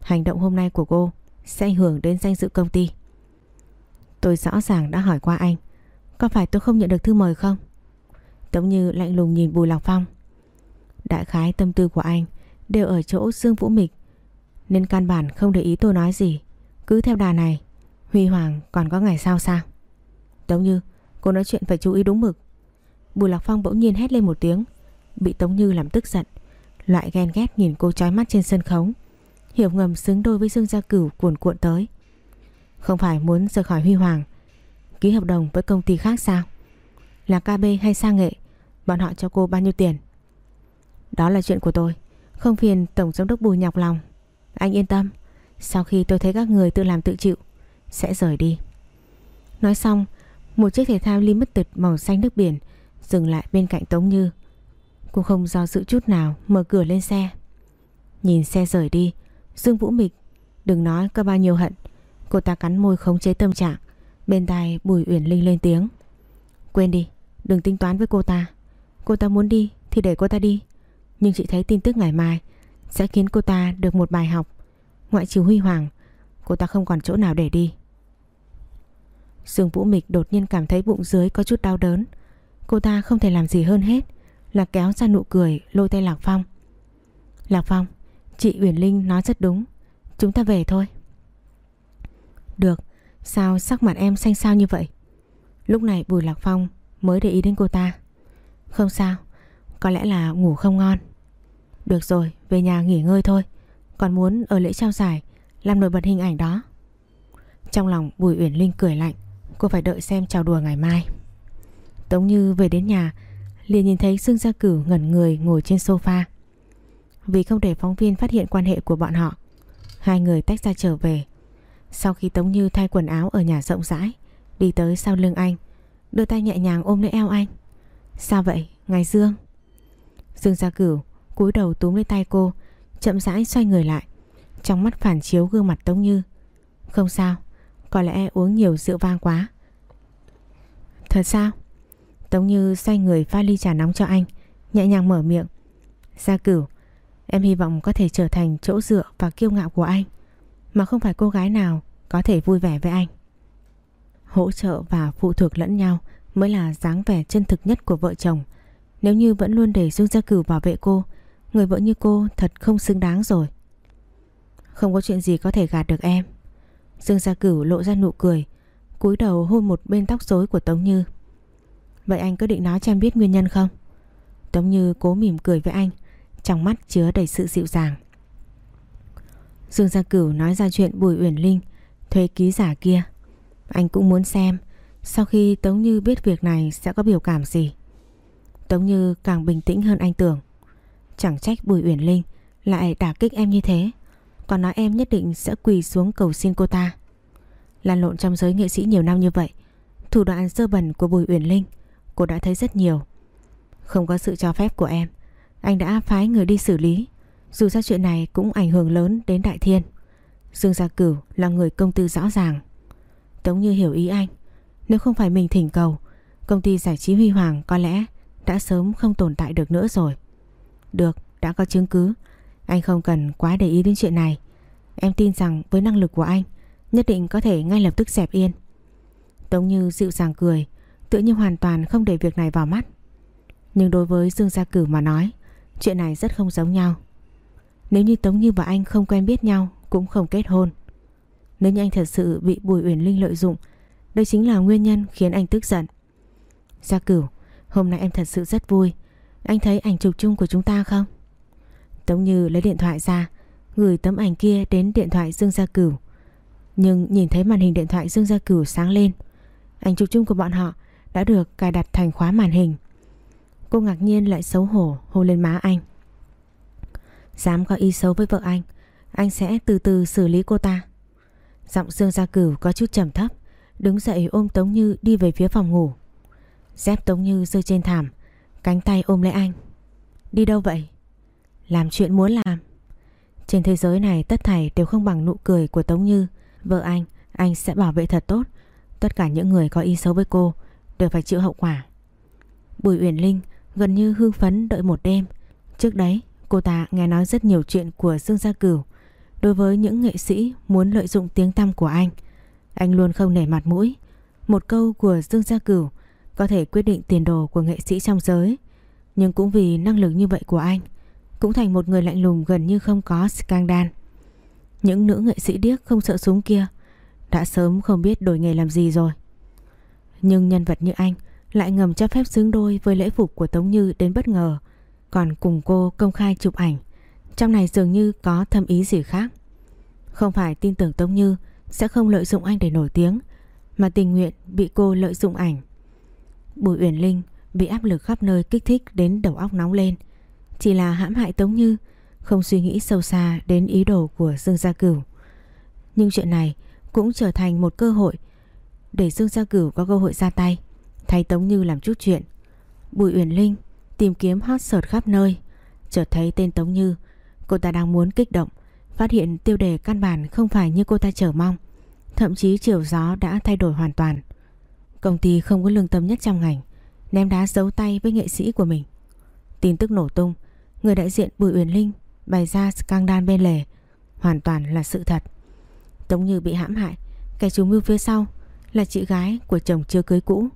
Hành động hôm nay của cô sẽ ảnh hưởng đến danh dự công ty. Tôi rõ ràng đã hỏi qua anh, có phải tôi không nhận được thư mời không? Tống Như lạnh lùng nhìn Bùi Lạc Phong. Đại khái tâm tư của anh đều ở chỗ Dương Vũ Mịch, nên căn bản không để ý tôi nói gì. Cứ theo đà này, Huy Hoàng còn có ngày sau sao? Tống Như, cô nói chuyện phải chú ý đúng mực. Bùi Lạc Phong bỗng nhiên hét lên một tiếng, bị Tống Như làm tức giận. Loại ghen ghét nhìn cô trói mắt trên sân khấu. Hiểu ngầm xứng đôi với Dương Gia Cửu cuồn cuộn tới. Không phải muốn rời khỏi Huy Hoàng, ký hợp đồng với công ty khác sao? Là KB hay Sa nghệ, bọn họ cho cô bao nhiêu tiền? Đó là chuyện của tôi, không phiền Tổng Giám đốc Bùi nhọc lòng. Anh yên tâm, sau khi tôi thấy các người tự làm tự chịu, sẽ rời đi. Nói xong, một chiếc thể thao limited màu xanh nước biển dừng lại bên cạnh Tống Như. Cô không do dự chút nào mở cửa lên xe. Nhìn xe rời đi Dương Vũ Mịch Đừng nói có bao nhiêu hận Cô ta cắn môi khống chế tâm trạng Bên tai Bùi Uyển Linh lên tiếng. Quên đi, Đừng tính toán với cô ta. Cô ta muốn đi thì để cô ta đi. Nhưng chị thấy tin tức ngày mai Sẽ khiến cô ta được một bài học. Ngoại trừ Huy Hoàng, Cô ta không còn chỗ nào để đi. Dương Vũ Mịch đột nhiên cảm thấy bụng dưới có chút đau đớn. Cô ta không thể làm gì hơn hết Là kéo ra nụ cười lôi tay Lạc Phong. Lạc Phong, Chị Uyển Linh nói rất đúng. Chúng ta về thôi. Được. Sao sắc mặt em xanh xao như vậy? Lúc này Bùi Lạc Phong mới để ý đến cô ta. Không sao, Có lẽ là ngủ không ngon. Được rồi, về nhà nghỉ ngơi thôi. Còn muốn ở lễ trao giải, Làm nổi bật hình ảnh đó. Trong lòng Bùi Uyển Linh cười lạnh, Cô phải đợi xem chào đùa ngày mai. Tống Như về đến nhà, liền nhìn thấy Dương Gia Cửu ngẩn người ngồi trên sofa. Vì không để phóng viên phát hiện quan hệ của bọn họ, Hai người tách ra trở về. Sau khi Tống Như thay quần áo ở nhà rộng rãi, Đi tới sau lưng anh, Đưa tay nhẹ nhàng ôm lấy eo anh. Sao vậy, Ngài Dương? Dương Gia Cửu cúi đầu túm lấy tay cô, Chậm rãi xoay người lại, Trong mắt phản chiếu gương mặt Tống Như. Không sao, Có lẽ uống nhiều rượu vang quá. Thật sao? Tống Như xoay người pha ly trà nóng cho anh, Nhẹ nhàng mở miệng. Gia Cửu, Em hy vọng có thể trở thành chỗ dựa và kiêu ngạo của anh, Mà không phải cô gái nào có thể vui vẻ với anh. Hỗ trợ và phụ thuộc lẫn nhau Mới là dáng vẻ chân thực nhất của vợ chồng. Nếu như vẫn luôn để Dương Gia Cửu bảo vệ cô, Người vợ như cô thật không xứng đáng rồi. Không có chuyện gì có thể gạt được em. Dương Gia Cửu lộ ra nụ cười, cúi đầu hôn một bên tóc rối của Tống Như. Vậy anh có định nói cho em biết nguyên nhân không? Tống Như cố mỉm cười với anh, Trong mắt chứa đầy sự dịu dàng. Dương Gia Cửu nói ra chuyện Bùi Uyển Linh Thuê ký giả kia. Anh cũng muốn xem Sau khi Tống Như biết việc này sẽ có biểu cảm gì. Tống Như càng bình tĩnh hơn anh tưởng. Chẳng trách Bùi Uyển Linh Lại đả kích em như thế, Còn nói em nhất định sẽ quỳ xuống cầu xin cô ta. Lan lộn trong giới nghệ sĩ nhiều năm như vậy, Thủ đoạn sơ bẩn của Bùi Uyển Linh Cô đã thấy rất nhiều. Không có sự cho phép của em, Anh đã phái người đi xử lý, Dù sao chuyện này cũng ảnh hưởng lớn đến Đại Thiên. Dương Gia Cửu là người công tư rõ ràng. Tống Như hiểu ý anh Nếu không phải mình thỉnh cầu Công ty giải trí Huy Hoàng có lẽ Đã sớm không tồn tại được nữa rồi. Được, đã có chứng cứ. Anh không cần quá để ý đến chuyện này. Em tin rằng với năng lực của anh Nhất định có thể ngay lập tức dẹp yên. Tống Như dịu dàng cười Tự như hoàn toàn không để việc này vào mắt. Nhưng đối với Dương Gia Cử mà nói Chuyện này rất không giống nhau. Nếu như Tống Như và anh không quen biết nhau cũng không kết hôn. Nếu như anh thật sự bị Bùi Uyển Linh lợi dụng Đây chính là nguyên nhân khiến anh tức giận. Gia Cửu Hôm nay em thật sự rất vui. Anh thấy ảnh chụp chung của chúng ta không? Tống Như lấy điện thoại ra Gửi tấm ảnh kia đến điện thoại Dương Gia Cửu. Nhưng nhìn thấy màn hình điện thoại Dương Gia Cửu sáng lên Ảnh chụp chung của bọn họ đã được cài đặt thành khóa màn hình. Cô ngạc nhiên lại xấu hổ hôn lên má anh. Dám có ý xấu với vợ anh, anh sẽ từ từ xử lý cô ta. Giọng Dương Gia Cửu có chút trầm thấp, đứng dậy ôm Tống Như đi về phía phòng ngủ. Dép Tống Như rơi trên thảm, cánh tay ôm lấy anh. Đi đâu vậy? Làm chuyện muốn làm. Trên thế giới này tất thảy đều không bằng nụ cười của Tống Như. Vợ anh, anh sẽ bảo vệ thật tốt. Tất cả những người có ý xấu với cô đều phải chịu hậu quả. Bùi Uyển Linh gần như hưng phấn đợi một đêm. Trước đấy, cô ta nghe nói rất nhiều chuyện của Dương Gia Cửu. Đối với những nghệ sĩ muốn lợi dụng tiếng tăm của anh, anh luôn không nể mặt mũi. Một câu của Dương Gia Cửu có thể quyết định tiền đồ của nghệ sĩ trong giới. Nhưng cũng vì năng lực như vậy của anh, cũng thành một người lạnh lùng gần như không có scandal. Những nữ nghệ sĩ điếc không sợ súng kia đã sớm không biết đổi nghề làm gì rồi. Nhưng nhân vật như anh lại ngầm cho phép xứng đôi với lễ phục của Tống Như đến bất ngờ. Còn cùng cô công khai chụp ảnh. Trong này dường như có thâm ý gì khác. Không phải tin tưởng Tống Như sẽ không lợi dụng anh để nổi tiếng. Mà tình nguyện bị cô lợi dụng ảnh. Bùi Uyển Linh bị áp lực khắp nơi kích thích đến đầu óc nóng lên. Chỉ là hãm hại Tống Như, không suy nghĩ sâu xa đến ý đồ của Dương Gia Cửu. Nhưng chuyện này cũng trở thành một cơ hội để Dương Gia Cửu có cơ hội ra tay, thay Tống Như làm chút chuyện. Bùi Uyển Linh tìm kiếm hot search khắp nơi, chợt thấy tên Tống Như Cô ta đang muốn kích động Phát hiện tiêu đề căn bản không phải như cô ta chờ mong. Thậm chí chiều gió đã thay đổi hoàn toàn. Công ty không có lương tâm nhất trong ngành Ném đá giấu tay với nghệ sĩ của mình. Tin tức nổ tung, Người đại diện Bùi Uyển Linh bày ra scandal bên lề, Hoàn toàn là sự thật. Tống Như bị hãm hại, Kẻ chủ mưu phía sau là chị gái của chồng chưa cưới cũ.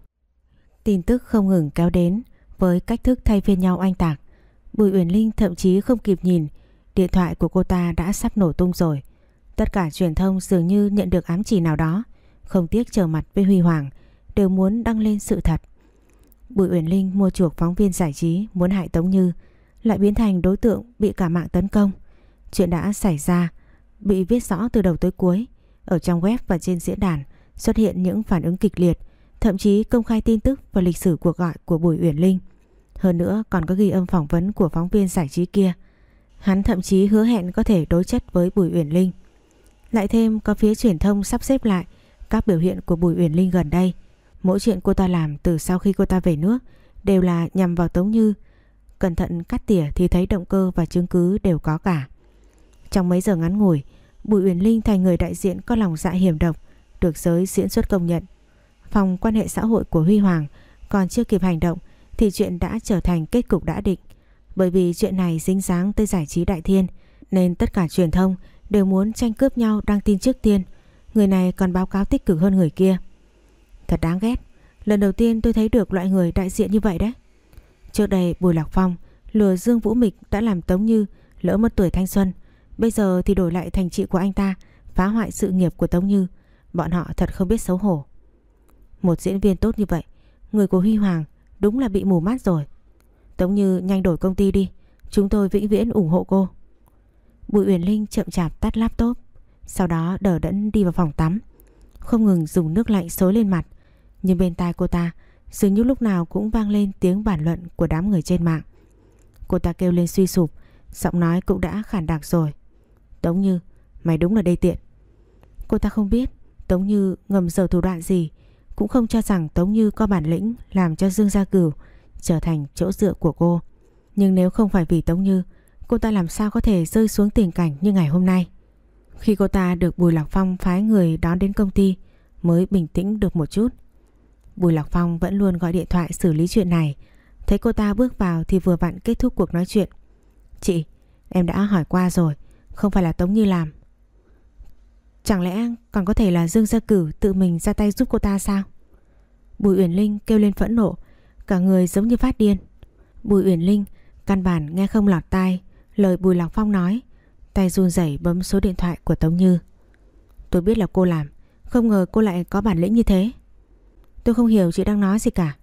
Tin tức không ngừng kéo đến Với cách thức thay phiên nhau anh tạc. Bùi Uyển Linh thậm chí không kịp nhìn Điện thoại của cô ta đã sắp nổ tung rồi. Tất cả truyền thông dường như nhận được ám chỉ nào đó. Không tiếc trở mặt với Huy Hoàng, Đều muốn đăng lên sự thật. Bùi Uyển Linh mua chuộc phóng viên giải trí Muốn hại Tống Như, Lại biến thành đối tượng bị cả mạng tấn công. Chuyện đã xảy ra, Bị viết rõ từ đầu tới cuối. Ở trong web và trên diễn đàn Xuất hiện những phản ứng kịch liệt, Thậm chí công khai tin tức và lịch sử cuộc gọi của Bùi Uyển Linh. Hơn nữa còn có ghi âm phỏng vấn của phóng viên giải trí kia. Hắn thậm chí hứa hẹn có thể đối chất với Bùi Uyển Linh lại thêm có phía truyền thông sắp xếp lại các biểu hiện của Bùi Uyển Linh gần đây. Mỗi chuyện cô ta làm từ sau khi cô ta về nước đều là nhằm vào Tống Như. Cẩn thận cắt tỉa thì thấy động cơ và chứng cứ đều có cả. Trong mấy giờ ngắn ngủi, Bùi Uyển Linh thành người đại diện có lòng dạ hiểm độc, được giới diễn xuất công nhận. Phòng quan hệ xã hội của Huy Hoàng còn chưa kịp hành động thì chuyện đã trở thành kết cục đã định. Bởi vì chuyện này dính dáng tới giải trí đại thiên nên tất cả truyền thông đều muốn tranh cướp nhau đăng tin trước tiên. Người này còn báo cáo tích cực hơn người kia. Thật đáng ghét. Lần đầu tiên tôi thấy được loại người đại diện như vậy đấy. Trước đây Bùi Lạc Phong lừa Dương Vũ Mịch đã làm Tống Như lỡ mất tuổi thanh xuân. Bây giờ thì đổi lại thành chị của anh ta phá hoại sự nghiệp của Tống Như. Bọn họ thật không biết xấu hổ. Một diễn viên tốt như vậy, người của Huy Hoàng đúng là bị mù mắt rồi. Tống Như nhanh đổi công ty đi, chúng tôi vĩnh viễn ủng hộ cô. Bùi Uyển Linh chậm chạp tắt laptop Sau đó đờ đẫn đi vào phòng tắm. Không ngừng dùng nước lạnh xối lên mặt Nhưng bên tai cô ta Dường như lúc nào cũng vang lên tiếng bản luận Của đám người trên mạng. Cô ta kêu lên suy sụp Giọng nói cũng đã khản đặc rồi. Tống Như mày đúng là đây tiện. Cô ta không biết Tống Như ngầm dở thủ đoạn gì Cũng không cho rằng Tống Như có bản lĩnh Làm cho Dương Gia Cửu trở thành chỗ dựa của cô. Nhưng nếu không phải vì Tống Như Cô ta làm sao có thể rơi xuống tình cảnh như ngày hôm nay? Khi cô ta được Bùi Lạc Phong phái người đón đến công ty Mới bình tĩnh được một chút. Bùi Lạc Phong vẫn luôn gọi điện thoại xử lý chuyện này. Thấy cô ta bước vào thì vừa vặn kết thúc cuộc nói chuyện. Chị, em đã hỏi qua rồi Không phải là Tống Như làm. Chẳng lẽ còn có thể là Dương Gia Cử tự mình ra tay giúp cô ta sao? Bùi Uyển Linh kêu lên phẫn nộ Cả người giống như phát điên. Bùi Uyển Linh căn bản nghe không lọt tai, Lời Bùi Lạc Phong nói, Tay run rẩy bấm số điện thoại của Tống Như. Tôi biết là cô làm, Không ngờ cô lại có bản lĩnh như thế. Tôi không hiểu chị đang nói gì cả.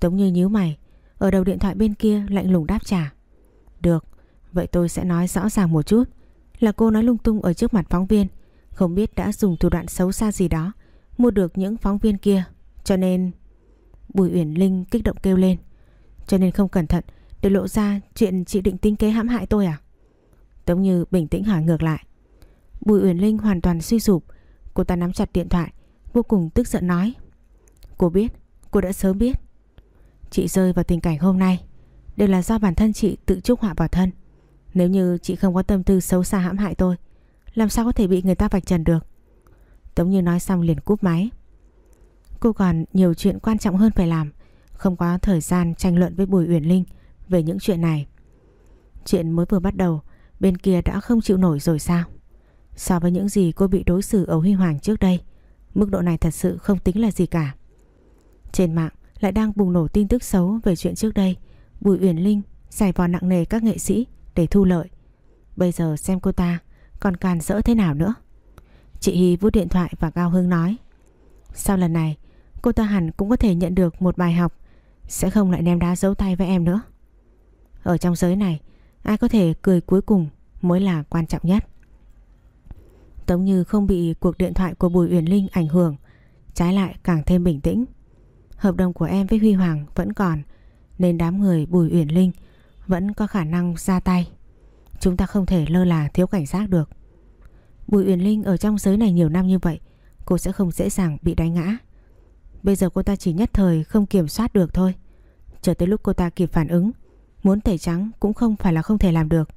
Tống Như nhíu mày, Ở đầu điện thoại bên kia lạnh lùng đáp trả. Được, Vậy tôi sẽ nói rõ ràng một chút, Là cô nói lung tung ở trước mặt phóng viên, Không biết đã dùng thủ đoạn xấu xa gì đó, Mua được những phóng viên kia, Cho nên Bùi Uyển Linh kích động kêu lên. Cho nên không cẩn thận để lộ ra chuyện chị định tính kế hãm hại tôi à? Tống Như bình tĩnh hỏi ngược lại. Bùi Uyển Linh hoàn toàn suy sụp. Cô ta nắm chặt điện thoại Vô cùng tức giận nói. Cô biết, cô đã sớm biết. Chị rơi vào tình cảnh hôm nay Đều là do bản thân chị tự chuốc họa vào thân. Nếu như chị không có tâm tư xấu xa hãm hại tôi Làm sao có thể bị người ta vạch trần được? Tống Như nói xong liền cúp máy. Cô còn nhiều chuyện quan trọng hơn phải làm Không có thời gian tranh luận với Bùi Uyển Linh về những chuyện này. Chuyện mới vừa bắt đầu, bên kia đã không chịu nổi rồi sao? So với những gì cô bị đối xử ở Huy Hoàng trước đây, mức độ này thật sự không tính là gì cả. Trên mạng lại đang bùng nổ tin tức xấu về chuyện trước đây, Bùi Uyển Linh giải vò nặng nề các nghệ sĩ để thu lợi. Bây giờ xem cô ta còn càn rỡ thế nào nữa. Chị Hy vút điện thoại và Cao Hưng nói Sau lần này cô ta hẳn cũng có thể nhận được một bài học. Sẽ không lại ném đá giấu tay với em nữa. Ở trong giới này, Ai có thể cười cuối cùng mới là quan trọng nhất. Tống Như không bị cuộc điện thoại của Bùi Uyển Linh ảnh hưởng, Trái lại càng thêm bình tĩnh. Hợp đồng của em với Huy Hoàng vẫn còn, Nên đám người Bùi Uyển Linh Vẫn có khả năng ra tay. Chúng ta không thể lơ là thiếu cảnh giác được. Bùi Uyển Linh ở trong giới này nhiều năm như vậy, Cô sẽ không dễ dàng bị đánh ngã. Bây giờ cô ta chỉ nhất thời không kiểm soát được thôi. Chờ tới lúc cô ta kịp phản ứng, Muốn tẩy trắng cũng không phải là không thể làm được.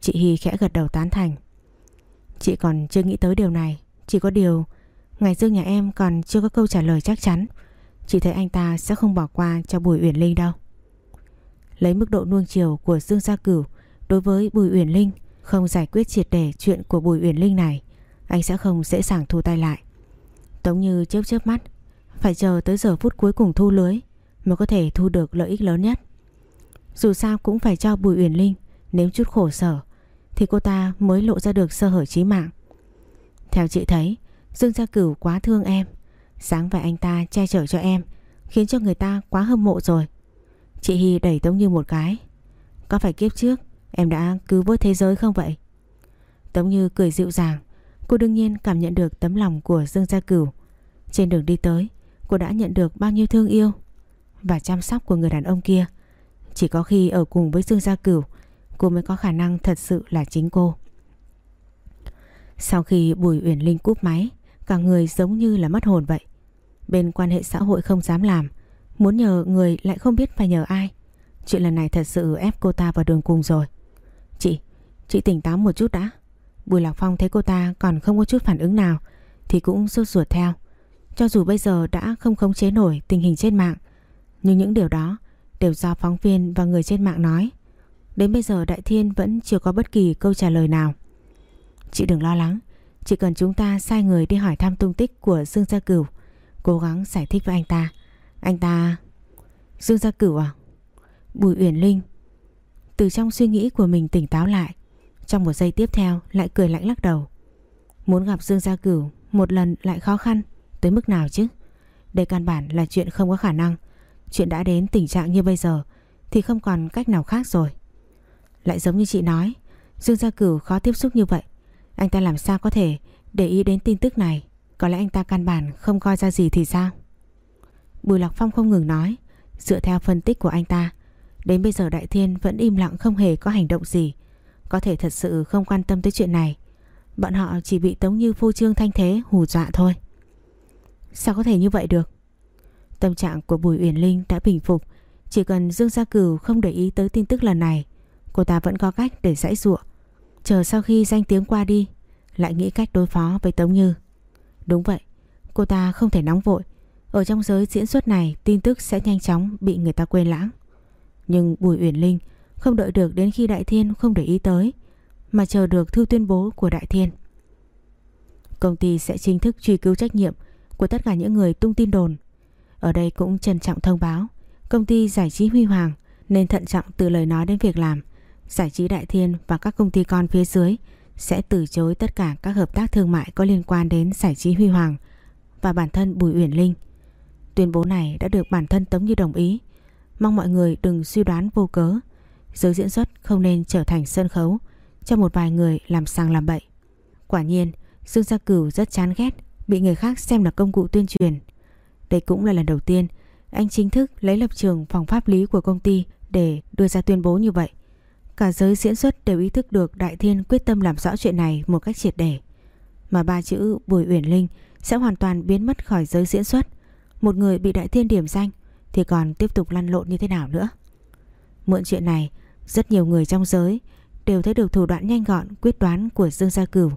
Chị Hy khẽ gật đầu tán thành. Chị còn chưa nghĩ tới điều này. Chỉ có điều, Ngày Dương nhà em còn chưa có câu trả lời chắc chắn. Chị thấy anh ta sẽ không bỏ qua cho Bùi Uyển Linh đâu. Lấy mức độ nuông chiều của Dương Gia Cửu Đối với Bùi Uyển Linh, Không giải quyết triệt để chuyện của Bùi Uyển Linh này, Anh sẽ không dễ dàng thu tay lại. Tống như chớp chớp mắt phải chờ tới giờ phút cuối cùng thu lưới Mới có thể thu được lợi ích lớn nhất. Dù sao cũng phải cho Bùi Uyển Linh Nếm chút khổ sở Thì cô ta mới lộ ra được sơ hở chí mạng. Theo chị thấy, Dương Gia Cửu quá thương em. Sáng vẻ anh ta che chở cho em Khiến cho người ta quá hâm mộ rồi. Chị Hy đẩy Tống Như một cái. Có phải kiếp trước Em đã cứu vớt thế giới không vậy? Tống Như cười dịu dàng. Cô đương nhiên cảm nhận được tấm lòng của Dương Gia Cửu. Trên đường đi tới Cô đã nhận được bao nhiêu thương yêu Và chăm sóc của người đàn ông kia. Chỉ có khi ở cùng với Dương Gia Cửu Cô mới có khả năng thật sự là chính cô. Sau khi Bùi Uyển Linh cúp máy Cả người giống như là mất hồn vậy. Bên quan hệ xã hội không dám làm Muốn nhờ người lại không biết phải nhờ ai. Chuyện lần này thật sự ép cô ta vào đường cùng rồi. Chị, chị tỉnh táo một chút đã. Bùi Lạc Phong thấy cô ta còn không có chút phản ứng nào Thì cũng sốt ruột theo. Cho dù bây giờ đã không khống chế nổi tình hình trên mạng, Nhưng những điều đó đều do phóng viên và người trên mạng nói. Đến bây giờ Đại Thiên vẫn chưa có bất kỳ câu trả lời nào. Chị đừng lo lắng, chỉ cần chúng ta sai người đi hỏi thăm tung tích của Dương Gia Cửu, Cố gắng giải thích với anh ta. Anh ta... Dương Gia Cửu à? Bùi Uyển Linh. Từ trong suy nghĩ của mình tỉnh táo lại, Trong một giây tiếp theo lại cười lạnh lắc đầu. Muốn gặp Dương Gia Cửu Một lần lại khó khăn. Tới mức nào chứ? Đây căn bản là chuyện không có khả năng. Chuyện đã đến tình trạng như bây giờ Thì không còn cách nào khác rồi. Lại giống như chị nói, Dương Gia Cửu khó tiếp xúc như vậy. Anh ta làm sao có thể để ý đến tin tức này? Có lẽ anh ta căn bản không coi ra gì thì sao? Bùi Lạc Phong không ngừng nói, Dựa theo phân tích của anh ta, Đến bây giờ Đại Thiên vẫn im lặng không hề có hành động gì. Có thể thật sự không quan tâm tới chuyện này. Bọn họ chỉ bị Tống Như phô trương thanh thế hù dọa thôi. Sao có thể như vậy được? Tâm trạng của Bùi Uyển Linh đã bình phục, Chỉ cần Dương Gia Cửu không để ý tới tin tức lần này, Cô ta vẫn có cách để giải ruộng Chờ sau khi danh tiếng qua đi, Lại nghĩ cách đối phó với Tống Như. Đúng vậy, Cô ta không thể nóng vội. Ở trong giới diễn xuất này, tin tức sẽ nhanh chóng bị người ta quên lãng. Nhưng Bùi Uyển Linh không đợi được đến khi Đại Thiên không để ý tới, Mà chờ được thư tuyên bố của Đại Thiên. Công ty sẽ chính thức truy cứu trách nhiệm của tất cả những người tung tin đồn Ở đây cũng trân trọng thông báo Công ty giải trí Huy Hoàng nên thận trọng từ lời nói đến việc làm Giải trí Đại Thiên và các công ty con phía dưới sẽ từ chối tất cả các hợp tác thương mại có liên quan đến giải trí Huy Hoàng và bản thân Bùi Uyển Linh. Tuyên bố này đã được bản thân Tống Như đồng ý. Mong mọi người đừng suy đoán vô cớ. Giới diễn xuất không nên trở thành sân khấu cho một vài người làm sang làm bậy. Quả nhiên, Dương Gia Cửu rất chán ghét bị người khác xem là công cụ tuyên truyền. Đây cũng là lần đầu tiên anh chính thức lấy lập trường phòng pháp lý của công ty để đưa ra tuyên bố như vậy. Cả giới diễn xuất đều ý thức được Đại Thiên quyết tâm làm rõ chuyện này một cách triệt để. Mà ba chữ Bùi Uyển Linh sẽ hoàn toàn biến mất khỏi giới diễn xuất. Một người bị Đại Thiên điểm danh thì còn tiếp tục lăn lộn như thế nào nữa. Mượn chuyện này, rất nhiều người trong giới đều thấy được thủ đoạn nhanh gọn quyết đoán của Dương Gia Cửu.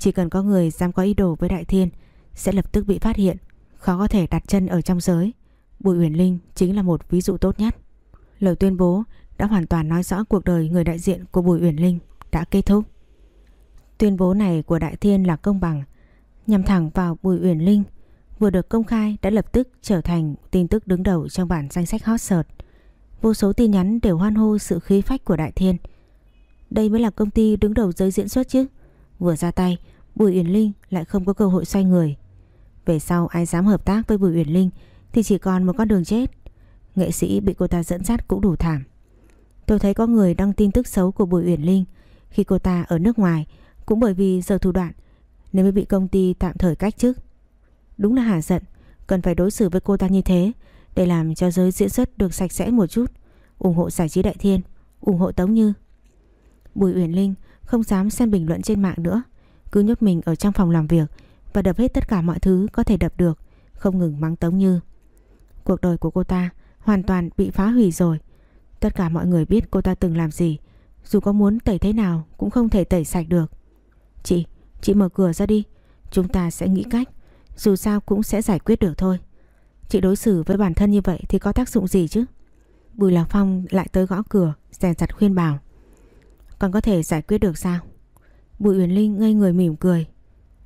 Chỉ cần có người dám có ý đồ với Đại Thiên sẽ lập tức bị phát hiện, khó có thể đặt chân ở trong giới. Bùi Uyển Linh chính là một ví dụ tốt nhất. Lời tuyên bố đã hoàn toàn nói rõ cuộc đời người đại diện của Bùi Uyển Linh đã kết thúc. Tuyên bố này của Đại Thiên là công bằng, nhằm thẳng vào Bùi Uyển Linh, vừa được công khai đã lập tức trở thành tin tức đứng đầu trong bản danh sách hot search. Vô số tin nhắn đều hoan hô sự khí phách của Đại Thiên. Đây mới là công ty đứng đầu giới diễn xuất chứ. Vừa ra tay, Bùi Uyển Linh lại không có cơ hội xoay người. Về sau ai dám hợp tác với Bùi Uyển Linh thì chỉ còn một con đường chết. Nghệ sĩ bị cô ta dẫn dắt cũng đủ thảm. Tôi thấy có người đăng tin tức xấu của Bùi Uyển Linh khi cô ta ở nước ngoài cũng bởi vì giờ thủ đoạn nên mới bị công ty tạm thời cách chức. Đúng là hả giận, cần phải đối xử với cô ta như thế để làm cho giới diễn xuất được sạch sẽ một chút, ủng hộ giải trí đại thiên, ủng hộ Tống Như. Bùi Uyển Linh không dám xem bình luận trên mạng nữa, cứ nhốt mình ở trong phòng làm việc và đập hết tất cả mọi thứ có thể đập được, không ngừng mắng Tống Như. Cuộc đời của cô ta hoàn toàn bị phá hủy rồi. Tất cả mọi người biết cô ta từng làm gì Dù có muốn tẩy thế nào cũng không thể tẩy sạch được. Chị, chị mở cửa ra đi Chúng ta sẽ nghĩ cách Dù sao cũng sẽ giải quyết được thôi. Chị đối xử với bản thân như vậy thì có tác dụng gì chứ? Bùi Lạc Phong lại tới gõ cửa Rèn chặt khuyên bảo. Còn có thể giải quyết được sao? Bùi Uyển Linh ngây người mỉm cười.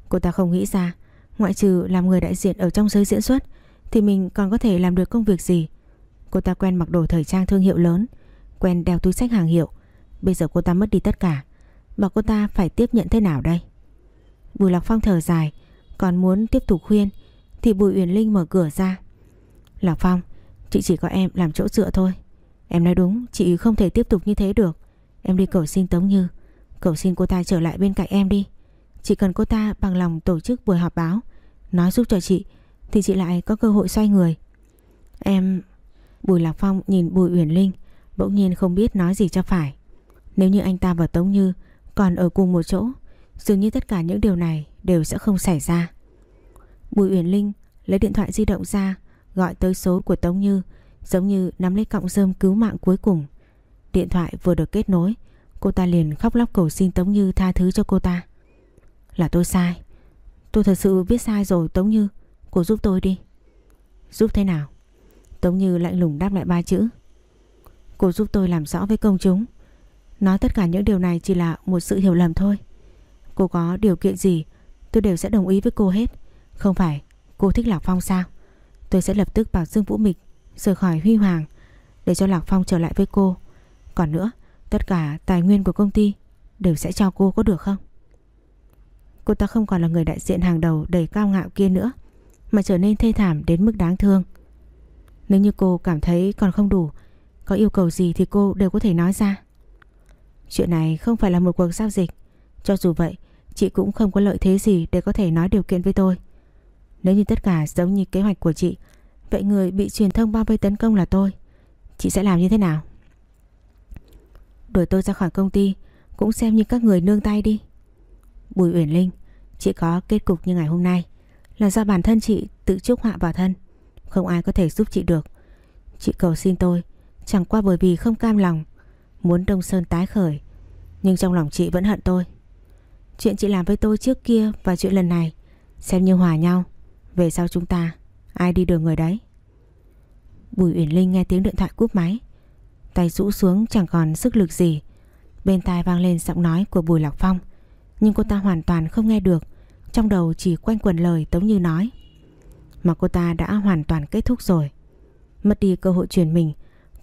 Cô ta không nghĩ ra, Ngoại trừ làm người đại diện ở trong giới diễn xuất, Thì mình còn có thể làm được công việc gì? Cô ta quen mặc đồ thời trang thương hiệu lớn, Quen đeo túi sách hàng hiệu. Bây giờ cô ta mất đi tất cả Mà cô ta phải tiếp nhận thế nào đây? Bùi Lạc Phong thở dài, Còn muốn tiếp tục khuyên, Thì Bùi Uyển Linh mở cửa ra. Lạc Phong, Chị chỉ có em làm chỗ dựa thôi. Em nói đúng, chị không thể tiếp tục như thế được. Em đi cầu xin Tống Như. Cầu xin cô ta trở lại bên cạnh em đi. Chỉ cần cô ta bằng lòng tổ chức buổi họp báo, Nói giúp cho chị, Thì chị lại có cơ hội xoay người. Em, Bùi Lạc Phong nhìn Bùi Uyển Linh, Bỗng nhiên không biết nói gì cho phải. Nếu như anh ta và Tống Như Còn ở cùng một chỗ, Dường như tất cả những điều này đều sẽ không xảy ra. Bùi Uyển Linh lấy điện thoại di động ra, Gọi tới số của Tống Như, Giống như nắm lấy cọng rơm cứu mạng cuối cùng. Điện thoại vừa được kết nối Cô ta liền khóc lóc cầu xin Tống Như tha thứ cho cô ta. Là tôi sai. Tôi thật sự biết sai rồi, Tống Như. Cô giúp tôi đi. Giúp thế nào? Tống Như lạnh lùng đáp lại ba chữ. Cô giúp tôi làm rõ với công chúng. Nói tất cả những điều này chỉ là một sự hiểu lầm thôi. Cô có điều kiện gì, Tôi đều sẽ đồng ý với cô hết. Không phải cô thích Lạc Phong sao? Tôi sẽ lập tức bảo Dương Vũ Mịch Rời khỏi Huy Hoàng Để cho Lạc Phong trở lại với cô. Còn nữa Tất cả tài nguyên của công ty Đều sẽ cho cô có được không? Cô ta không còn là người đại diện hàng đầu Đầy cao ngạo kia nữa, Mà trở nên thê thảm đến mức đáng thương. Nếu như cô cảm thấy còn không đủ, Có yêu cầu gì thì cô đều có thể nói ra. Chuyện này không phải là một cuộc giao dịch. Cho dù vậy, Chị cũng không có lợi thế gì để có thể nói điều kiện với tôi. Nếu như tất cả giống như kế hoạch của chị, Vậy người bị truyền thông bao vây tấn công là tôi. Chị sẽ làm như thế nào? Đuổi tôi ra khỏi công ty, Cũng xem như các người nương tay đi. Bùi Uyển Linh, Chị có kết cục như ngày hôm nay, Là do bản thân chị tự chuốc họa vào thân, Không ai có thể giúp chị được. Chị cầu xin tôi, Chẳng qua bởi vì không cam lòng, Muốn Đông Sơn tái khởi, Nhưng trong lòng chị vẫn hận tôi. Chuyện chị làm với tôi trước kia Và chuyện lần này, Xem như hòa nhau, Về sau chúng ta, Ai đi đường người đấy. Bùi Uyển Linh nghe tiếng điện thoại cúp máy Tay rũ xuống chẳng còn sức lực gì. Bên tai vang lên giọng nói của Bùi Lạc Phong, Nhưng cô ta hoàn toàn không nghe được. Trong đầu chỉ quanh quần lời Tống Như nói. Mà cô ta đã hoàn toàn kết thúc rồi. Mất đi cơ hội chuyển mình,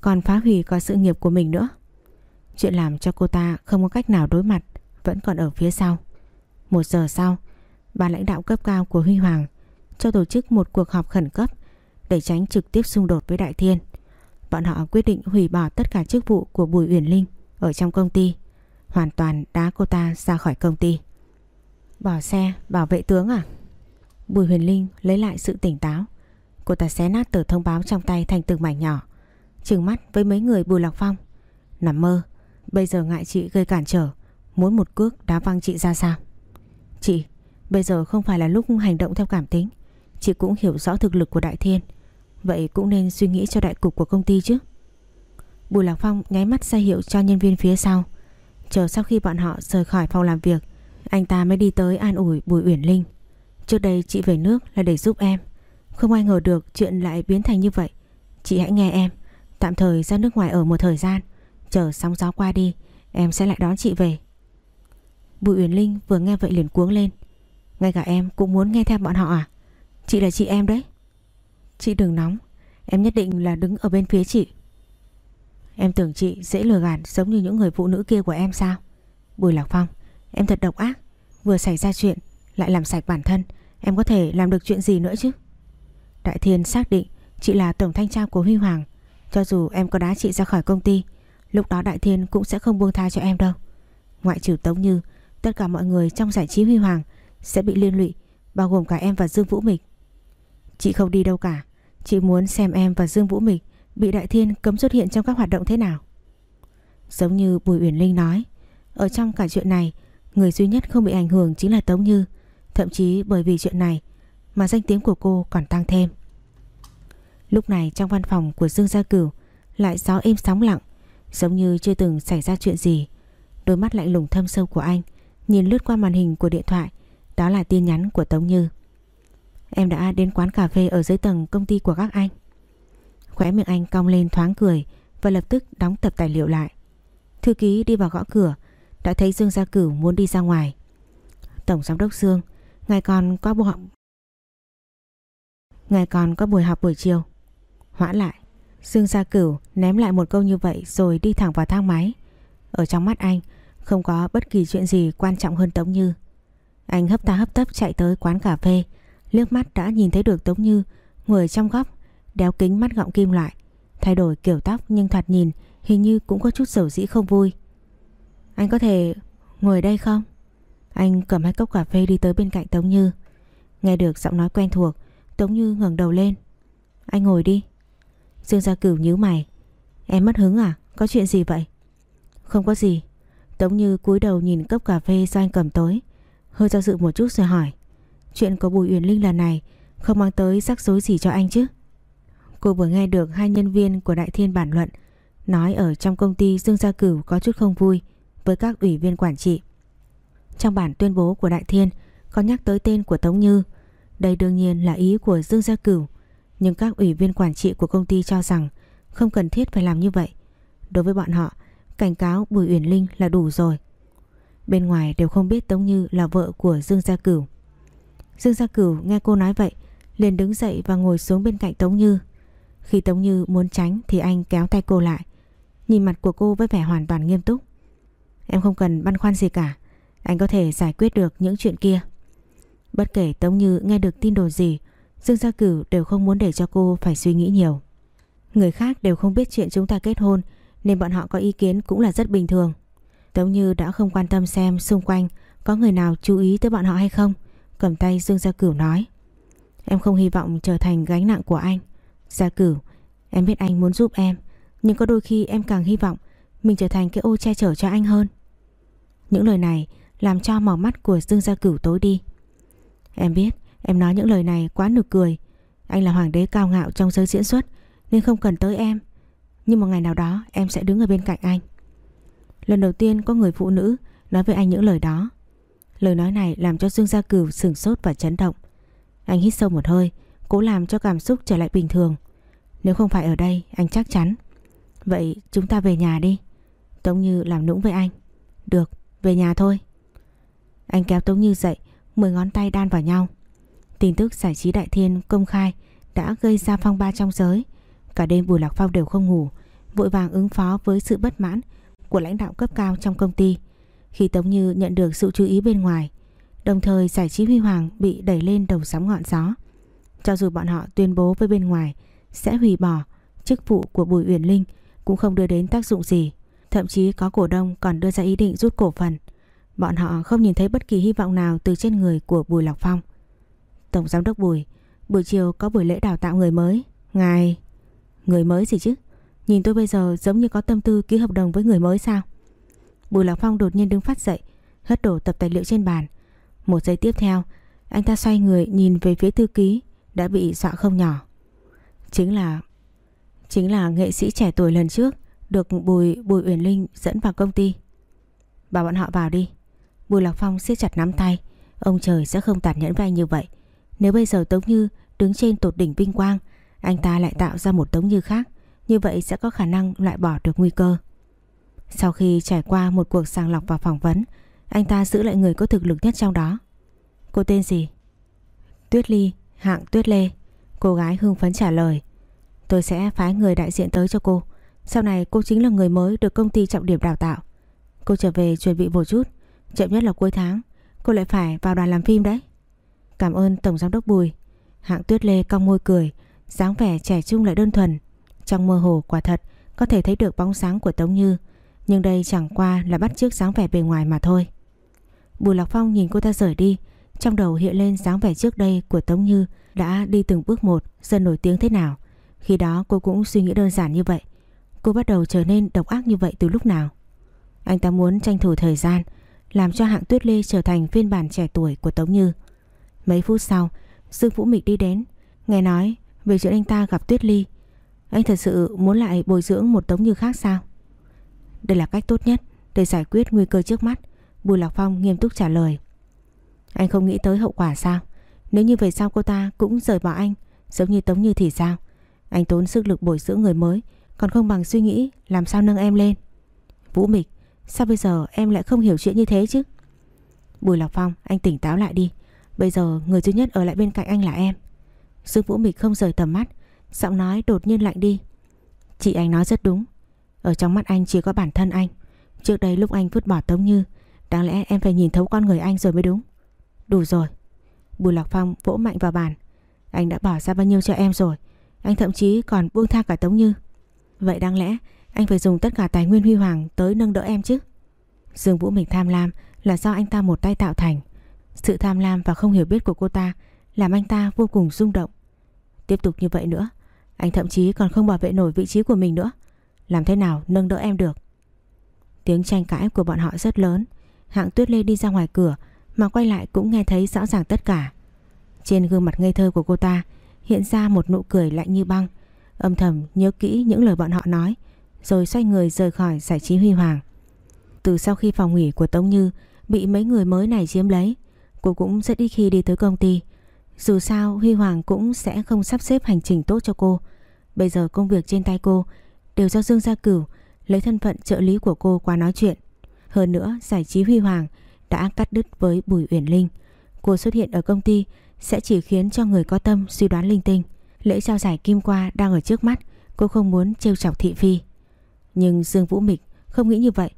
Còn phá hủy cả sự nghiệp của mình nữa. Chuyện làm cho cô ta không có cách nào đối mặt, Vẫn còn ở phía sau. Một giờ sau, Ban lãnh đạo cấp cao của Huy Hoàng Cho tổ chức một cuộc họp khẩn cấp Để tránh trực tiếp xung đột với Đại Thiên. Bọn họ quyết định hủy bỏ tất cả chức vụ của Bùi Uyển Linh ở trong công ty, hoàn toàn đá cô ta ra khỏi công ty. Bỏ xe, bảo vệ tướng à? Bùi Huyền Linh lấy lại sự tỉnh táo. Cô ta xé nát tờ thông báo trong tay thành từng mảnh nhỏ. Trừng mắt với mấy người Bùi Lạc Phong. Nằm mơ, bây giờ ngại chị gây cản trở, muốn một cước đá văng chị ra sao? Chị, bây giờ không phải là lúc hành động theo cảm tính. Chị cũng hiểu rõ thực lực của Đại Thiên. Vậy cũng nên suy nghĩ cho đại cục của công ty chứ. Bùi Lạc Phong nháy mắt ra hiệu cho nhân viên phía sau. Chờ sau khi bọn họ rời khỏi phòng làm việc, Anh ta mới đi tới an ủi Bùi Uyển Linh. Trước đây chị về nước là để giúp em. Không ai ngờ được chuyện lại biến thành như vậy. Chị hãy nghe em. Tạm thời ra nước ngoài ở một thời gian. Chờ sóng gió qua đi, Em sẽ lại đón chị về. Bùi Uyển Linh vừa nghe vậy liền cuống lên. Ngay cả em cũng muốn nghe theo bọn họ à? Chị là chị em đấy. Chị đừng nóng. Em nhất định là đứng ở bên phía chị. Em tưởng chị dễ lừa gạt Giống như những người phụ nữ kia của em sao? Bùi Lạc Phong, Em thật độc ác. Vừa xảy ra chuyện, Lại làm sạch bản thân. Em có thể làm được chuyện gì nữa chứ? Đại Thiên xác định Chị là tổng thanh tra của Huy Hoàng. Cho dù em có đá chị ra khỏi công ty, Lúc đó Đại Thiên cũng sẽ không buông tha cho em đâu. Ngoại trừ Tống Như, Tất cả mọi người trong giải trí Huy Hoàng Sẽ bị liên lụy, Bao gồm cả em và Dương Vũ Mịch. Chị không đi đâu cả. Chị muốn xem em và Dương Vũ Mịch Bị Đại Thiên cấm xuất hiện trong các hoạt động thế nào? Giống như Bùi Uyển Linh nói, Ở trong cả chuyện này, Người duy nhất không bị ảnh hưởng chính là Tống Như. Thậm chí bởi vì chuyện này Mà danh tiếng của cô còn tăng thêm. Lúc này trong văn phòng của Dương Gia Cửu Lại gió êm sóng lặng, Giống như chưa từng xảy ra chuyện gì. Đôi mắt lạnh lùng thâm sâu của anh Nhìn lướt qua màn hình của điện thoại, Đó là tin nhắn của Tống Như. Em đã đến quán cà phê ở dưới tầng công ty của các anh. Khóe miệng anh cong lên thoáng cười Và lập tức đóng tập tài liệu lại. Thư ký đi vào gõ cửa, Đã thấy Dương Gia Cửu muốn đi ra ngoài. Tổng giám đốc Dương, Ngài còn có buổi học Ngài còn có buổi học buổi chiều. Hoãn lại, Dương Gia Cửu ném lại một câu như vậy Rồi đi thẳng vào thang máy. Ở trong mắt anh, Không có bất kỳ chuyện gì quan trọng hơn Tống Như. Anh hấp ta hấp tấp chạy tới quán cà phê Liếc mắt đã nhìn thấy được Tống Như, Ngồi trong góc, Đeo kính mắt gọng kim loại, Thay đổi kiểu tóc nhưng thoạt nhìn Hình như cũng có chút sầu dĩ không vui. Anh có thể ngồi đây không? Anh cầm hai cốc cà phê đi tới bên cạnh Tống Như. Nghe được giọng nói quen thuộc, Tống Như ngẩng đầu lên. Anh ngồi đi. Dương Gia Cửu nhíu mày. Em mất hứng à? Có chuyện gì vậy? Không có gì. Tống Như cúi đầu nhìn cốc cà phê do anh cầm tới, Hơi do dự một chút rồi hỏi. Chuyện của Bùi Uyển Linh lần này Không mang tới rắc rối gì cho anh chứ? Cô vừa nghe được hai nhân viên của Đại Thiên bản luận, Nói ở trong công ty Dương Gia Cửu có chút không vui Với các ủy viên quản trị. Trong bản tuyên bố của Đại Thiên, Có nhắc tới tên của Tống Như. Đây đương nhiên là ý của Dương Gia Cửu, Nhưng các ủy viên quản trị của công ty cho rằng Không cần thiết phải làm như vậy. Đối với bọn họ, Cảnh cáo Bùi Uyển Linh là đủ rồi. Bên ngoài đều không biết Tống Như là vợ của Dương Gia Cửu. Dương Gia Cửu nghe cô nói vậy, liền đứng dậy và ngồi xuống bên cạnh Tống Như. Khi Tống Như muốn tránh thì anh kéo tay cô lại. Nhìn mặt của cô với vẻ hoàn toàn nghiêm túc. Em không cần băn khoăn gì cả, Anh có thể giải quyết được những chuyện kia. Bất kể Tống Như nghe được tin đồn gì, Dương Gia Cửu đều không muốn để cho cô phải suy nghĩ nhiều. Người khác đều không biết chuyện chúng ta kết hôn, Nên bọn họ có ý kiến cũng là rất bình thường. Tống Như đã không quan tâm xem xung quanh Có người nào chú ý tới bọn họ hay không. Cầm tay Dương Gia Cửu nói, Em không hy vọng trở thành gánh nặng của anh. Gia Cửu, Em biết anh muốn giúp em, Nhưng có đôi khi em càng hy vọng Mình trở thành cái ô che chở cho anh hơn. Những lời này Làm cho màu mắt của Dương Gia Cửu tối đi. Em biết, Em nói những lời này quá nực cười. Anh là hoàng đế cao ngạo trong giới diễn xuất, Nên không cần tới em. Nhưng một ngày nào đó, em sẽ đứng ở bên cạnh anh. Lần đầu tiên có người phụ nữ Nói với anh những lời đó. Lời nói này làm cho Dương Gia Cửu sửng sốt và chấn động. Anh hít sâu một hơi Cố làm cho cảm xúc trở lại bình thường. Nếu không phải ở đây anh chắc chắn. Vậy chúng ta về nhà đi. Tống Như làm nũng với anh. Được, về nhà thôi. Anh kéo Tống Như dậy Mười ngón tay đan vào nhau. Tin tức giải trí đại thiên công khai Đã gây ra phong ba trong giới. Cả đêm Bùi Lạc Phong đều không ngủ Vội vàng ứng phó với sự bất mãn Của lãnh đạo cấp cao trong công ty khi Tống Như nhận được sự chú ý bên ngoài, Đồng thời giải trí huy hoàng bị đẩy lên đầu sóng ngọn gió. Cho dù bọn họ tuyên bố với bên ngoài Sẽ hủy bỏ chức vụ của Bùi Uyển Linh Cũng không đưa đến tác dụng gì. Thậm chí có cổ đông còn đưa ra ý định rút cổ phần. Bọn họ không nhìn thấy bất kỳ hy vọng nào từ trên người của Bùi Lọc Phong. Tổng giám đốc Bùi, Buổi chiều có buổi lễ đào tạo người mới. Ngài, Người mới gì chứ? Nhìn tôi bây giờ giống như có tâm tư ký hợp đồng với người mới sao? Bùi Lạc Phong đột nhiên đứng phát dậy, Hất đổ tập tài liệu trên bàn. Một giây tiếp theo, Anh ta xoay người nhìn về phía thư ký, Đã bị dọa không nhỏ. Chính là Chính là nghệ sĩ trẻ tuổi lần trước Được Bùi Bùi Uyển Linh dẫn vào công ty. Bảo bọn họ vào đi. Bùi Lạc Phong siết chặt nắm tay. Ông trời sẽ không tàn nhẫn với anh như vậy. Nếu bây giờ Tống Như đứng trên tột đỉnh vinh quang, Anh ta lại tạo ra một Tống Như khác. Như vậy sẽ có khả năng loại bỏ được nguy cơ sau khi trải qua một cuộc sàng lọc và phỏng vấn Anh ta giữ lại người có thực lực nhất trong đó. Cô tên gì? Tuyết Ly, hạng Tuyết Lê. Cô gái hưng phấn trả lời. Tôi sẽ phái người đại diện tới cho cô. Sau này cô chính là người mới được công ty trọng điểm đào tạo. Cô trở về chuẩn bị một chút. Chậm nhất là cuối tháng. Cô lại phải vào đoàn làm phim đấy. Cảm ơn Tổng Giám đốc Bùi. Hạng Tuyết Lê cong môi cười dáng vẻ trẻ trung lại đơn thuần. Trong mơ hồ quả thật Có thể thấy được bóng sáng của Tống Như nhưng đây chẳng qua là bắt chước dáng vẻ bề ngoài mà thôi. Bùi Lạc Phong nhìn cô ta rời đi, Trong đầu hiện lên dáng vẻ trước đây của Tống Như Đã đi từng bước một, Dần nổi tiếng thế nào. Khi đó cô cũng suy nghĩ đơn giản như vậy. Cô bắt đầu trở nên độc ác như vậy từ lúc nào? Anh ta muốn tranh thủ thời gian, Làm cho hạng tuyết lê trở thành phiên bản trẻ tuổi của Tống Như. Mấy phút sau, Dương Vũ Mịch đi đến, Nghe nói về chuyện anh ta gặp Tuyết Ly Anh thật sự muốn lại bồi dưỡng một Tống Như khác sao? Đây là cách tốt nhất Để giải quyết nguy cơ trước mắt. Bùi Lạc Phong nghiêm túc trả lời. Anh không nghĩ tới hậu quả sao? Nếu như về sau cô ta cũng rời bỏ anh, Giống như Tống Như thì sao? Anh tốn sức lực bồi dưỡng người mới, Còn không bằng suy nghĩ làm sao nâng em lên. Vũ Mịch, Sao bây giờ em lại không hiểu chuyện như thế chứ? Bùi Lạc Phong, anh tỉnh táo lại đi. Bây giờ người duy nhất ở lại bên cạnh anh là em. Dương Vũ Mịch không rời tầm mắt, Giọng nói đột nhiên lạnh đi. Chị anh nói rất đúng. Ở trong mắt anh chỉ có bản thân anh. Trước đây lúc anh vứt bỏ Tống Như, Đáng lẽ em phải nhìn thấu con người anh rồi mới đúng. Đủ rồi. Bùi Lạc Phong vỗ mạnh vào bàn. Anh đã bỏ ra bao nhiêu cho em rồi? Anh thậm chí còn buông tha cả Tống Như. Vậy đáng lẽ anh phải dùng tất cả tài nguyên huy hoàng Tới nâng đỡ em chứ? Dương Vũ mình tham lam là do anh ta một tay tạo thành. Sự tham lam và không hiểu biết của cô ta Làm anh ta vô cùng rung động. Tiếp tục như vậy nữa, Anh thậm chí còn không bảo vệ nổi vị trí của mình nữa. Làm thế nào nâng đỡ em được? Tiếng tranh cãi của bọn họ rất lớn. Hạng tuyết lê đi ra ngoài cửa, Mà quay lại cũng nghe thấy rõ ràng tất cả. Trên gương mặt ngây thơ của cô ta, Hiện ra một nụ cười lạnh như băng. Âm thầm nhớ kỹ những lời bọn họ nói, Rồi xoay người rời khỏi giải trí huy hoàng. Từ sau khi phòng nghỉ của Tống Như Bị mấy người mới này chiếm lấy, Cô cũng rất ít khi đi tới công ty. Dù sao, Huy Hoàng cũng sẽ không sắp xếp hành trình tốt cho cô. Bây giờ công việc trên tay cô Đều do Dương Gia Cửu Lấy thân phận trợ lý của cô qua nói chuyện. Hơn nữa, giải trí Huy Hoàng Đã cắt đứt với Bùi Uyển Linh. Cô xuất hiện ở công ty Sẽ chỉ khiến cho người có tâm suy đoán linh tinh. Lễ trao giải Kim Qua đang ở trước mắt, Cô không muốn trêu chọc thị phi. Nhưng Dương Vũ Mịch không nghĩ như vậy.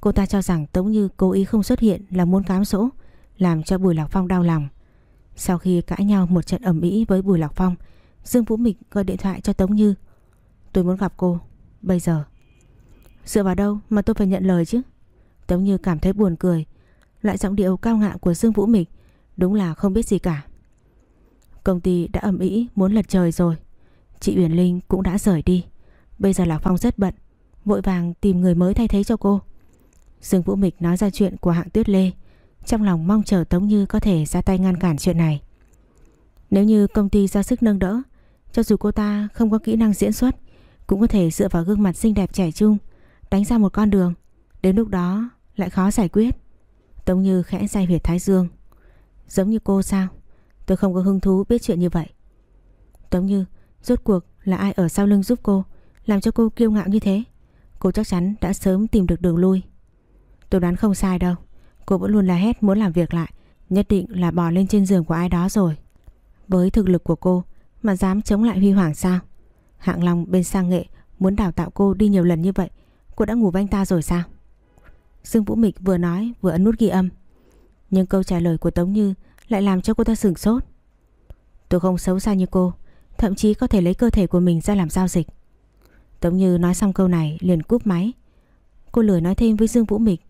Cô ta cho rằng Tống Như cố ý không xuất hiện là muốn cám dỗ, Làm cho Bùi Lạc Phong đau lòng. Sau khi cãi nhau một trận ẩm ĩ với Bùi Lạc Phong, Dương Vũ Mịch gọi điện thoại cho Tống Như. Tôi muốn gặp cô. Bây giờ, Dựa vào đâu mà tôi phải nhận lời chứ? Tống Như cảm thấy buồn cười. Lại giọng điệu cao ngạo của Dương Vũ Mịch Đúng là không biết gì cả. Công ty đã ẩm ĩ muốn lật trời rồi. Chị Uyển Linh cũng đã rời đi. Bây giờ Lạc Phong rất bận, Vội vàng tìm người mới thay thế cho cô. Dương Vũ Mịch nói ra chuyện của hạng tuyết lê. Trong lòng mong chờ Tống Như có thể ra tay ngăn cản chuyện này. Nếu như công ty ra sức nâng đỡ, Cho dù cô ta không có kỹ năng diễn xuất cũng có thể dựa vào gương mặt xinh đẹp trẻ trung, Đánh ra một con đường. Đến lúc đó, lại khó giải quyết. Tống Như khẽ say huyệt Thái Dương. Giống như cô sao? Tôi không có hứng thú biết chuyện như vậy. Tống Như, Rốt cuộc là ai ở sau lưng giúp cô, Làm cho cô kiêu ngạo như thế? Cô chắc chắn đã sớm tìm được đường lui. Tôi đoán không sai đâu. Cô vẫn luôn là hét muốn làm việc lại, Nhất định là bò lên trên giường của ai đó rồi. Với thực lực của cô, Mà dám chống lại Huy Hoàng sao? Hạng Long bên sang nghệ Muốn đào tạo cô đi nhiều lần như vậy, Cô đã ngủ với anh ta rồi sao? Dương Vũ Mịch vừa nói vừa ấn nút ghi âm. Nhưng câu trả lời của Tống Như Lại làm cho cô ta sửng sốt. Tôi không xấu xa như cô, Thậm chí có thể lấy cơ thể của mình ra làm giao dịch. Tống Như nói xong câu này liền cúp máy. Cô lười nói thêm với Dương Vũ Mịch.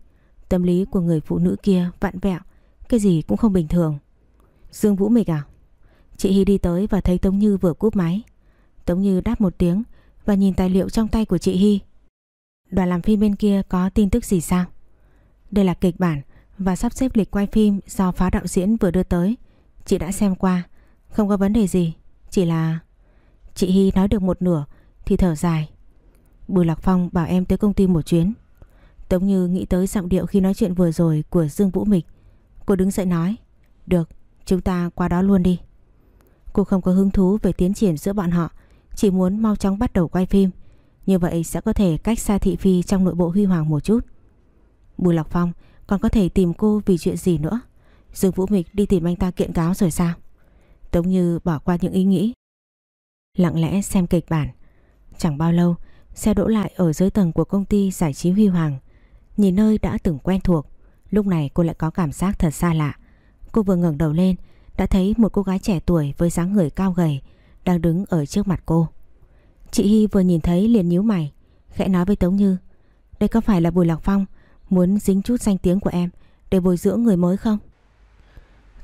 Tâm lý của người phụ nữ kia vặn vẹo, Cái gì cũng không bình thường. Dương Vũ Mịch à? Chị Hy đi tới và thấy Tống Như vừa cúp máy. Tống Như đáp một tiếng Và nhìn tài liệu trong tay của chị Hy. Đoàn làm phim bên kia có tin tức gì sao? Đây là kịch bản Và sắp xếp lịch quay phim Do phá đạo diễn vừa đưa tới. Chị đã xem qua Không có vấn đề gì Chỉ là Chị Hy nói được một nửa Thì thở dài. Bùi Lạc Phong bảo em tới công ty một chuyến. Tống Như nghĩ tới giọng điệu khi nói chuyện vừa rồi của Dương Vũ Mịch. Cô đứng dậy nói, được, chúng ta qua đó luôn đi. Cô không có hứng thú về tiến triển giữa bọn họ, chỉ muốn mau chóng bắt đầu quay phim. Như vậy sẽ có thể cách xa thị phi trong nội bộ huy hoàng một chút. Bùi Lạc Phong còn có thể tìm cô vì chuyện gì nữa. Dương Vũ Mịch đi tìm anh ta kiện cáo rồi sao? Tống Như bỏ qua những ý nghĩ. Lặng lẽ xem kịch bản. Chẳng bao lâu, xe đỗ lại ở dưới tầng của công ty giải trí Huy Hoàng. Nhìn nơi đã từng quen thuộc Lúc này cô lại có cảm giác thật xa lạ Cô vừa ngẩng đầu lên Đã thấy một cô gái trẻ tuổi với dáng người cao gầy đang đứng ở trước mặt cô Chị Hy vừa nhìn thấy liền nhíu mày Khẽ nói với Tống Như Đây có phải là Bùi Lạc Phong Muốn dính chút danh tiếng của em Để bồi dưỡng người mới không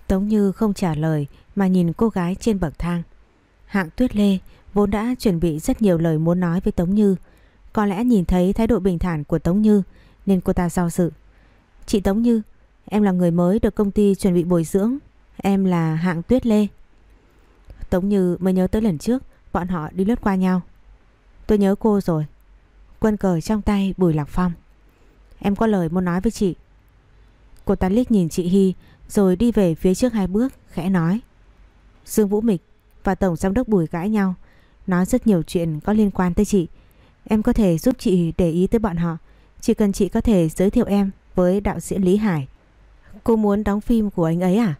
Tống Như không trả lời Mà nhìn cô gái trên bậc thang Hạng Tuyết Lê vốn đã chuẩn bị rất nhiều lời muốn nói với Tống Như Có lẽ nhìn thấy thái độ bình thản của Tống Như nên cô ta do dự. Chị Tống Như, em là người mới được công ty chuẩn bị bồi dưỡng. Em là hạng tuyết lê. Tống Như mới nhớ tới lần trước, bọn họ đi lướt qua nhau. Tôi nhớ cô rồi. Quân cờ trong tay Bùi Lạc Phong. Em có lời muốn nói với chị Cô ta liếc nhìn chị Hy, Rồi đi về phía trước hai bước, Khẽ nói Dương Vũ Mịch và Tổng Giám đốc Bùi cãi nhau, Nói rất nhiều chuyện có liên quan tới chị Em có thể giúp chị để ý tới bọn họ, Chỉ cần chị có thể giới thiệu em Với đạo diễn Lý Hải Cô muốn đóng phim của anh ấy à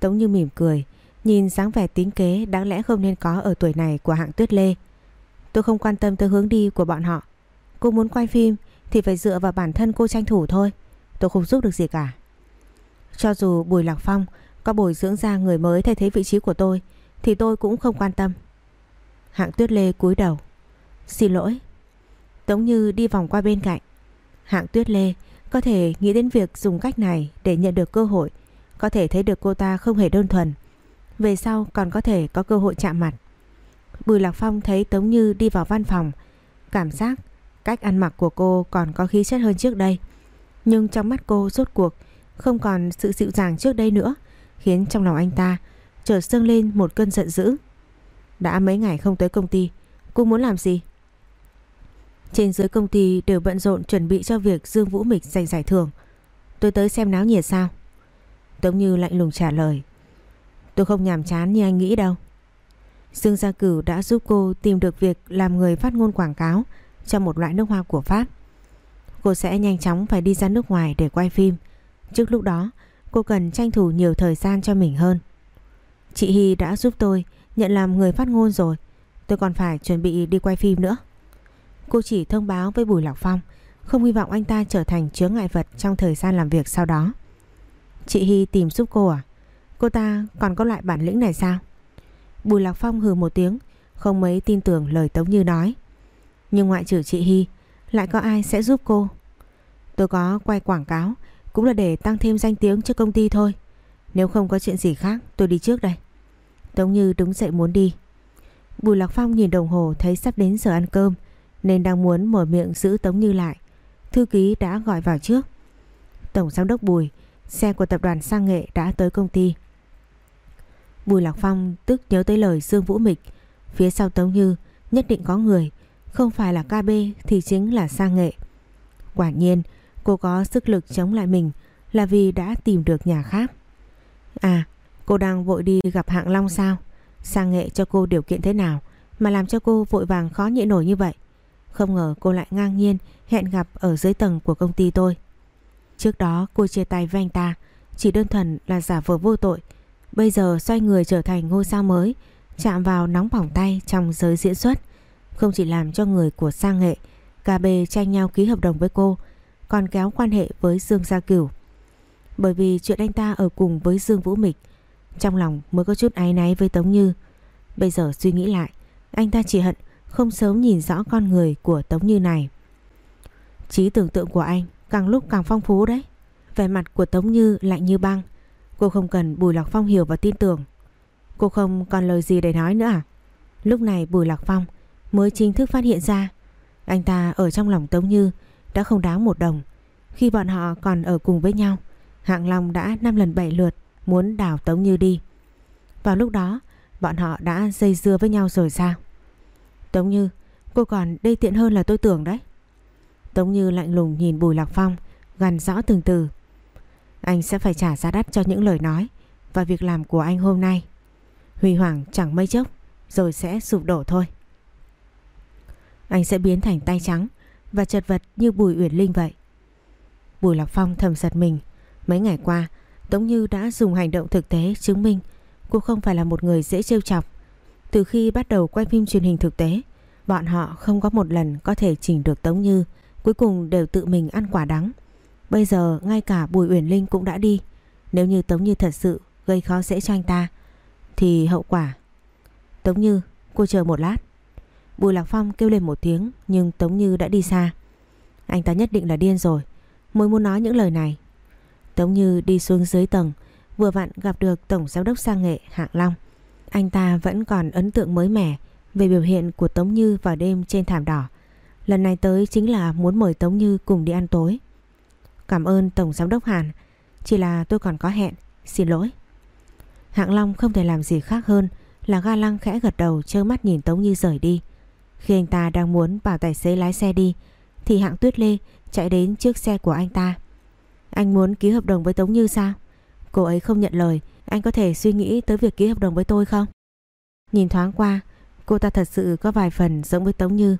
Tống Như mỉm cười Nhìn dáng vẻ tính kế đáng lẽ không nên có ở tuổi này của hạng tuyết lê Tôi không quan tâm tới hướng đi của bọn họ Cô muốn quay phim thì phải dựa vào bản thân cô tranh thủ thôi Tôi không giúp được gì cả Cho dù Bùi Lạc Phong có bồi dưỡng ra người mới thay thế vị trí của tôi, thì tôi cũng không quan tâm. Hạng Tuyết Lê cúi đầu. Xin lỗi. Tống Như đi vòng qua bên cạnh. Hạng Tuyết Lê có thể nghĩ đến việc dùng cách này để nhận được cơ hội. Có thể thấy được cô ta không hề đơn thuần. Về sau còn có thể có cơ hội chạm mặt. Bùi Lạc Phong thấy Tống Như đi vào văn phòng. Cảm giác cách ăn mặc của cô còn có khí chất hơn trước đây. Nhưng trong mắt cô rốt cuộc không còn sự dịu dàng trước đây nữa. Khiến trong lòng anh ta chợt dâng lên một cơn giận dữ. Đã mấy ngày không tới công ty, cô muốn làm gì? Trên dưới công ty đều bận rộn chuẩn bị cho việc Dương Vũ Mịch giành giải thưởng. Tôi tới xem náo nhiệt sao? Tống Như lạnh lùng trả lời. Tôi không nhàm chán như anh nghĩ đâu. Dương Gia Cửu đã giúp cô tìm được việc làm người phát ngôn quảng cáo cho một loại nước hoa của Pháp. Cô sẽ nhanh chóng phải đi ra nước ngoài để quay phim. Trước lúc đó, cô cần tranh thủ nhiều thời gian cho mình hơn. Chị Hy đã giúp tôi nhận làm người phát ngôn rồi. Tôi còn phải chuẩn bị đi quay phim nữa. Cô chỉ thông báo với Bùi Lạc Phong, không hy vọng anh ta trở thành chướng ngại vật trong thời gian làm việc sau đó. Chị Hy tìm giúp cô à? Cô ta còn có loại bản lĩnh này sao? Bùi Lạc Phong hừ một tiếng, không mấy tin tưởng lời Tống Như nói. Nhưng ngoại trừ chị Hy, lại có ai sẽ giúp cô? Tôi có quay quảng cáo, cũng là để tăng thêm danh tiếng cho công ty thôi. Nếu không có chuyện gì khác, tôi đi trước đây. Tống Như đứng dậy muốn đi. Bùi Lạc Phong nhìn đồng hồ thấy sắp đến giờ ăn cơm nên đang muốn mở miệng giữ Tống Như lại. Thư ký đã gọi vào trước. Tổng giám đốc Bùi, xe của tập đoàn Sang Nghệ đã tới công ty. Bùi Lạc Phong tức nhớ tới lời Dương Vũ Mịch. Phía sau Tống Như nhất định có người, không phải là KB thì chính là Sang Nghệ. Quả nhiên, cô có sức lực chống lại mình là vì đã tìm được nhà khác. À, Cô đang vội đi gặp hạng Long sao Sang nghệ cho cô điều kiện thế nào Mà làm cho cô vội vàng khó nhịn nổi như vậy Không ngờ cô lại ngang nhiên Hẹn gặp ở dưới tầng của công ty tôi Trước đó cô chia tay với anh ta Chỉ đơn thuần là giả vờ vô tội Bây giờ xoay người trở thành ngôi sao mới, Chạm vào nóng bỏng tay trong giới diễn xuất. Không chỉ làm cho người của sang nghệ Cả bề tranh nhau ký hợp đồng với cô, Còn kéo quan hệ với Dương Gia Cửu. Bởi vì chuyện anh ta ở cùng với Dương Vũ Mịch, trong lòng mới có chút áy náy với Tống Như. Bây giờ suy nghĩ lại, Anh ta chỉ hận không sớm nhìn rõ con người của Tống Như này. Trí tưởng tượng của anh càng lúc càng phong phú đấy. Vẻ mặt của Tống Như lạnh như băng. Cô không cần Bùi Lạc Phong hiểu và tin tưởng Cô không còn lời gì để nói nữa à Lúc này Bùi Lạc Phong mới chính thức phát hiện ra Anh ta ở trong lòng Tống Như đã không đáng một đồng Khi bọn họ còn ở cùng với nhau Hạng Long đã 5 lần 7 lượt muốn đào Tống Như đi. Vào lúc đó, bọn họ đã dây dưa với nhau rồi sao? Tống Như, cô còn đây tiện hơn là tôi tưởng đấy. Tống Như lạnh lùng nhìn Bùi Lạc Phong, gần rõ từng từ. Anh sẽ phải trả giá đắt cho những lời nói và việc làm của anh hôm nay. Huy Hoàng chẳng mấy chốc rồi sẽ sụp đổ thôi. Anh sẽ biến thành tay trắng và chật vật như Bùi Uyển Linh vậy. Bùi Lạc Phong thầm giật mình. Mấy ngày qua Tống Như đã dùng hành động thực tế chứng minh cô không phải là một người dễ trêu chọc. Từ khi bắt đầu quay phim truyền hình thực tế, bọn họ không có một lần có thể chỉnh được Tống Như, cuối cùng đều tự mình ăn quả đắng. Bây giờ ngay cả Bùi Uyển Linh cũng đã đi, nếu như Tống Như thật sự gây khó dễ cho anh ta, thì hậu quả... Tống Như, cô chờ một lát. Bùi Lạc Phong kêu lên một tiếng nhưng Tống Như đã đi xa. Anh ta nhất định là điên rồi, mới muốn nói những lời này. Tống Như đi xuống dưới tầng Vừa vặn gặp được Tổng Giám đốc Sang Nghệ Hạng Long. Anh ta vẫn còn ấn tượng mới mẻ Về biểu hiện của Tống Như vào đêm trên thảm đỏ. Lần này tới chính là muốn mời Tống Như cùng đi ăn tối. Cảm ơn Tổng Giám đốc Hàn Chỉ là tôi còn có hẹn Xin lỗi Hạng Long không thể làm gì khác hơn Là ga lăng khẽ gật đầu trơ mắt nhìn Tống Như rời đi Khi anh ta đang muốn bảo tài xế lái xe đi Thì hạng tuyết lê chạy đến trước xe của anh ta. Anh muốn ký hợp đồng với Tống Như sao? Cô ấy không nhận lời, anh có thể suy nghĩ tới việc ký hợp đồng với tôi không? Nhìn thoáng qua, cô ta thật sự có vài phần giống với Tống Như.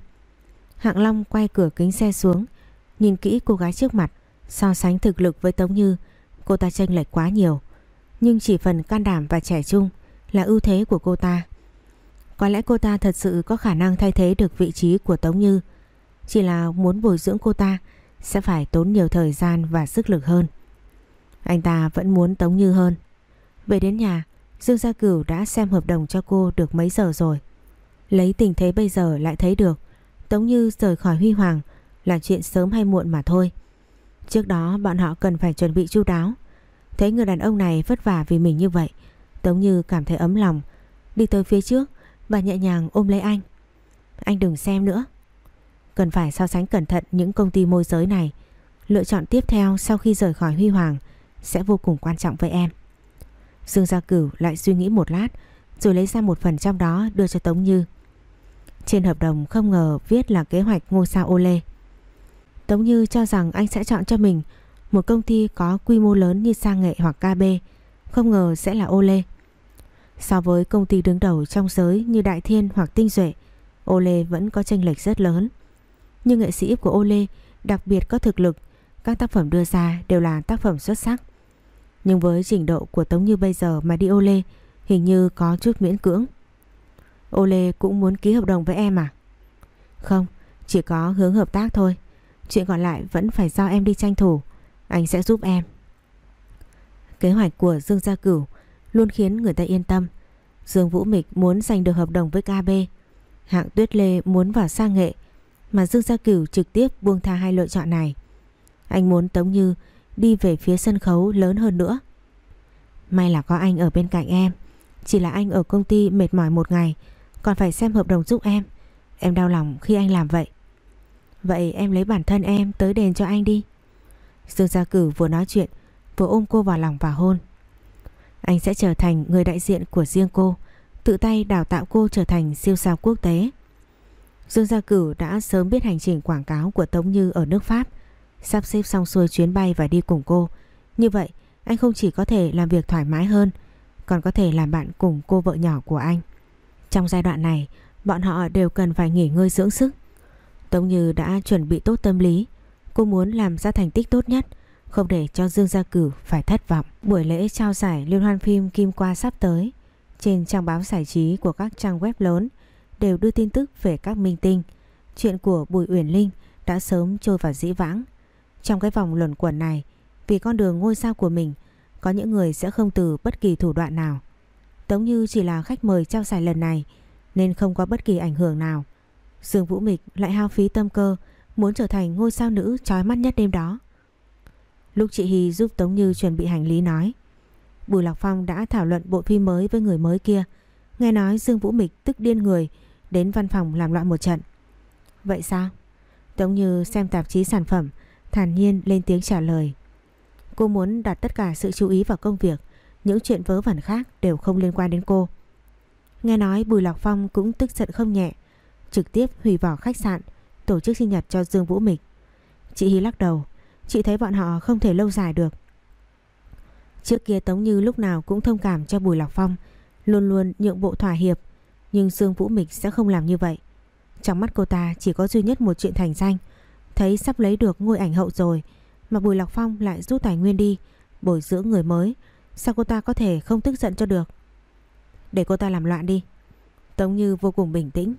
Hạng Long quay cửa kính xe xuống, nhìn kỹ cô gái trước mặt, so sánh thực lực với Tống Như, cô ta chênh lệch quá nhiều. Nhưng chỉ phần can đảm và trẻ trung là ưu thế của cô ta. Có lẽ cô ta thật sự có khả năng thay thế được vị trí của Tống Như. Chỉ là muốn bồi dưỡng cô ta sẽ phải tốn nhiều thời gian và sức lực hơn. Anh ta vẫn muốn Tống Như hơn. Về đến nhà, Dương Gia Cửu đã xem hợp đồng cho cô được mấy giờ rồi. Lấy tình thế bây giờ lại thấy được Tống Như rời khỏi Huy Hoàng là chuyện sớm hay muộn mà thôi. Trước đó bọn họ cần phải chuẩn bị chu đáo. Thấy người đàn ông này vất vả vì mình như vậy, Tống Như cảm thấy ấm lòng, đi tới phía trước và nhẹ nhàng ôm lấy anh. Anh đừng xem nữa. Cần phải so sánh cẩn thận những công ty môi giới này. Lựa chọn tiếp theo sau khi rời khỏi Huy Hoàng sẽ vô cùng quan trọng với em. Dương Gia Cửu lại suy nghĩ một lát rồi lấy ra một phần trong đó đưa cho Tống Như. Trên hợp đồng không ngờ viết là kế hoạch ngôi sao ô lê. Tống Như cho rằng anh sẽ chọn cho mình một công ty có quy mô lớn như Sang Nghệ hoặc KB, không ngờ sẽ là ô lê. So với công ty đứng đầu trong giới như Đại Thiên hoặc Tinh Duệ, ô lê vẫn có chênh lệch rất lớn. Nhưng nghệ sĩ của ô lê đặc biệt có thực lực, các tác phẩm đưa ra đều là tác phẩm xuất sắc. Nhưng với trình độ của Tống Như bây giờ mà đi ô lê hình như có chút miễn cưỡng. Ô lê cũng muốn ký hợp đồng với em à? Không, chỉ có hướng hợp tác thôi. Chuyện còn lại vẫn phải do em đi tranh thủ. Anh sẽ giúp em. Kế hoạch của Dương Gia Cửu luôn khiến người ta yên tâm. Dương Vũ Mịch muốn giành được hợp đồng với KB. Hạng Tuyết Lê muốn vào sang nghệ. Mà Dương Gia Cửu trực tiếp buông tha hai lựa chọn này. Anh muốn Tống Như đi về phía sân khấu lớn hơn nữa. May là có anh ở bên cạnh em. Chỉ là anh ở công ty mệt mỏi một ngày, còn phải xem hợp đồng giúp em. Em đau lòng khi anh làm vậy. Vậy em lấy bản thân em tới đền cho anh đi. Dương Gia Cử vừa nói chuyện vừa ôm cô vào lòng và hôn. Anh sẽ trở thành người đại diện của riêng cô, tự tay đào tạo cô trở thành siêu sao quốc tế. Dương Gia Cử đã sớm biết hành trình quảng cáo của Tống Như ở nước Pháp, sắp xếp xong xuôi chuyến bay và đi cùng cô. Như vậy, anh không chỉ có thể làm việc thoải mái hơn, còn có thể làm bạn cùng cô vợ nhỏ của anh. Trong giai đoạn này, bọn họ đều cần phải nghỉ ngơi dưỡng sức. Tống Như đã chuẩn bị tốt tâm lý, cô muốn làm ra thành tích tốt nhất, không để cho Dương Gia Cử phải thất vọng. Buổi lễ trao giải liên hoan phim Kim Qua sắp tới, trên trang báo giải trí của các trang web lớn đều đưa tin tức về các minh tinh. Chuyện của Bùi Uyển Linh đã sớm trôi vào dĩ vãng. Trong cái vòng luẩn quẩn này, vì con đường ngôi sao của mình, có những người sẽ không từ bất kỳ thủ đoạn nào. Tống Như chỉ là khách mời trao giải lần này nên không có bất kỳ ảnh hưởng nào. Dương Vũ Mịch lại hao phí tâm cơ, muốn trở thành ngôi sao nữ trói mắt nhất đêm đó. Lúc chị Hy giúp Tống Như chuẩn bị hành lý nói, Bùi Lạc Phong đã thảo luận bộ phim mới với người mới kia Nghe nói Dương Vũ Mịch tức điên người, Đến văn phòng làm loạn một trận Vậy sao? Tống Như xem tạp chí sản phẩm, Thản nhiên lên tiếng trả lời Cô muốn đặt tất cả sự chú ý vào công việc, những chuyện vớ vẩn khác đều không liên quan đến cô Nghe nói Bùi Lạc Phong cũng tức giận không nhẹ Trực tiếp hủy bỏ khách sạn, Tổ chức sinh nhật cho Dương Vũ Mịch. Chị Hy lắc đầu, Chị thấy bọn họ không thể lâu dài được. Trước kia Tống Như lúc nào cũng thông cảm cho Bùi Lạc Phong, Luôn luôn nhượng bộ thỏa hiệp, Nhưng Dương Vũ Mịch sẽ không làm như vậy. Trong mắt cô ta chỉ có duy nhất một chuyện thành danh, Thấy sắp lấy được ngôi ảnh hậu rồi, Mà Bùi Lạc Phong lại rút tài nguyên đi, Bồi dưỡng người mới. Sao cô ta có thể không tức giận cho được? Để cô ta làm loạn đi. Tống Như vô cùng bình tĩnh.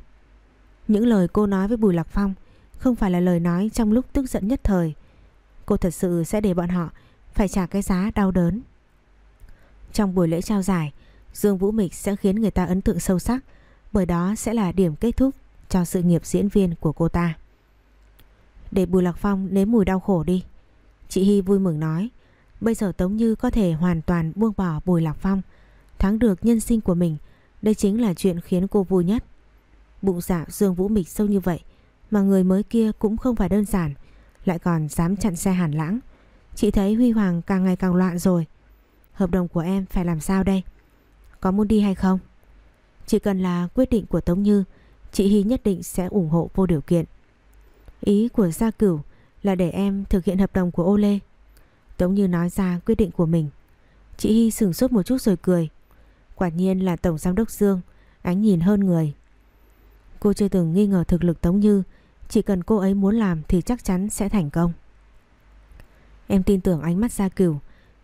Những lời cô nói với Bùi Lạc Phong Không phải là lời nói trong lúc tức giận nhất thời. Cô thật sự sẽ để bọn họ Phải trả cái giá đau đớn. Trong buổi lễ trao giải, Dương Vũ Mịch sẽ khiến người ta ấn tượng sâu sắc, Bởi đó sẽ là điểm kết thúc Cho sự nghiệp diễn viên của cô ta. Để Bùi Lạc Phong nếm mùi đau khổ đi. Chị Hy vui mừng nói, Bây giờ Tống Như có thể hoàn toàn buông bỏ Bùi Lạc Phong, Thắng được nhân sinh của mình, Đây chính là chuyện khiến cô vui nhất. Bụng dạ Dương Vũ Mịch sâu như vậy Mà người mới kia cũng không phải đơn giản Lại còn dám chặn xe hàn lãng Chị thấy Huy Hoàng càng ngày càng loạn rồi Hợp đồng của em phải làm sao đây Có muốn đi hay không Chỉ cần là quyết định của Tống Như Chị Hy nhất định sẽ ủng hộ vô điều kiện Ý của Gia Cửu là để em thực hiện hợp đồng của ô lê. Tống Như nói ra quyết định của mình. Chị Hy sửng sốt một chút rồi cười. Quả nhiên là Tổng Giám đốc Dương, ánh nhìn hơn người. Cô chưa từng nghi ngờ thực lực Tống Như, chỉ cần cô ấy muốn làm thì chắc chắn sẽ thành công. Em tin tưởng ánh mắt Gia Cửu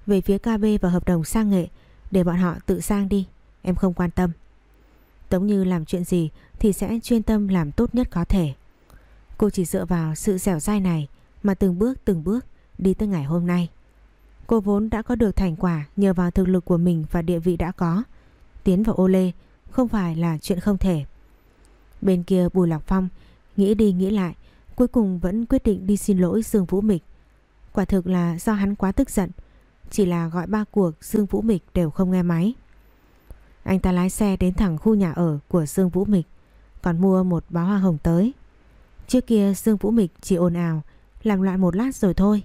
về phía KB và hợp đồng sang nghệ để bọn họ tự sang đi, em không quan tâm. Tống Như làm chuyện gì thì sẽ chuyên tâm làm tốt nhất có thể. Cô chỉ dựa vào sự dẻo dai này mà từng bước từng bước đi tới ngày hôm nay. Cô vốn đã có được thành quả nhờ vào thực lực của mình và địa vị đã có. Tiến vào ô lê không phải là chuyện không thể. Bên kia Bùi Lạc Phong nghĩ đi nghĩ lại cuối cùng vẫn quyết định đi xin lỗi Dương Vũ Mịch. Quả thực là do hắn quá tức giận chỉ là gọi ba cuộc Dương Vũ Mịch đều không nghe máy. Anh ta lái xe đến thẳng khu nhà ở của Dương Vũ Mịch còn mua một bó hoa hồng tới. Trước kia Dương Vũ Mịch chỉ ồn ào làm loạn một lát rồi thôi.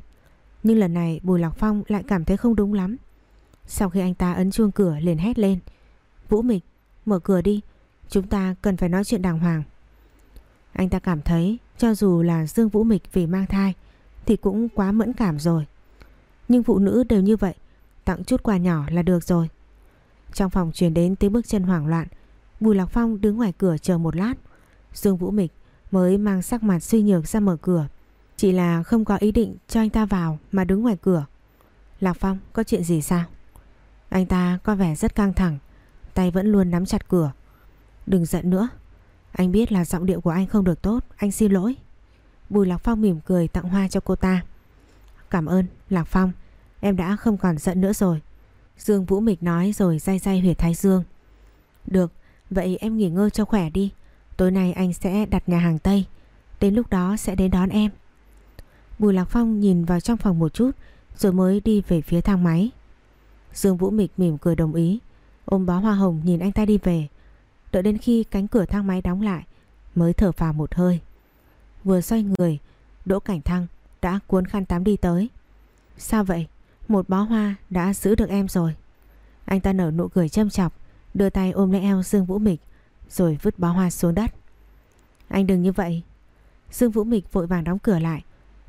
Nhưng lần này Bùi Lạc Phong lại cảm thấy không đúng lắm. Sau khi anh ta ấn chuông cửa liền hét lên. Vũ Mịch, mở cửa đi. Chúng ta cần phải nói chuyện đàng hoàng. Anh ta cảm thấy cho dù là Dương Vũ Mịch vì mang thai thì cũng quá mẫn cảm rồi. Nhưng phụ nữ đều như vậy, tặng chút quà nhỏ là được rồi. Trong phòng truyền đến tiếng bước chân hoảng loạn, Bùi Lạc Phong đứng ngoài cửa chờ một lát. Dương Vũ Mịch mới mang sắc mặt suy nhược ra mở cửa. Chỉ là không có ý định cho anh ta vào mà đứng ngoài cửa. Lạc Phong có chuyện gì sao? Anh ta có vẻ rất căng thẳng, tay vẫn luôn nắm chặt cửa. Đừng giận nữa, anh biết là giọng điệu của anh không được tốt, anh xin lỗi. Bùi Lạc Phong mỉm cười tặng hoa cho cô ta. Cảm ơn, Lạc Phong, em đã không còn giận nữa rồi. Dương Vũ Mịch nói rồi day day huyệt thái dương. Được, vậy em nghỉ ngơi cho khỏe đi. Tối nay anh sẽ đặt nhà hàng Tây. Đến lúc đó sẽ đến đón em. Bùi Lạc Phong nhìn vào trong phòng một chút rồi mới đi về phía thang máy. Dương Vũ Mịch mỉm cười đồng ý. Ôm bó hoa hồng nhìn anh ta đi về. Đợi đến khi cánh cửa thang máy đóng lại mới thở phào một hơi. Vừa xoay người, Đỗ Cảnh Thăng đã cuốn khăn tắm đi tới. Sao vậy? Một bó hoa đã giữ được em rồi. Anh ta nở nụ cười châm chọc, đưa tay ôm lấy eo Dương Vũ Mịch rồi vứt bó hoa xuống đất. Anh đừng như vậy. Dương Vũ Mịch vội vàng đóng cửa lại.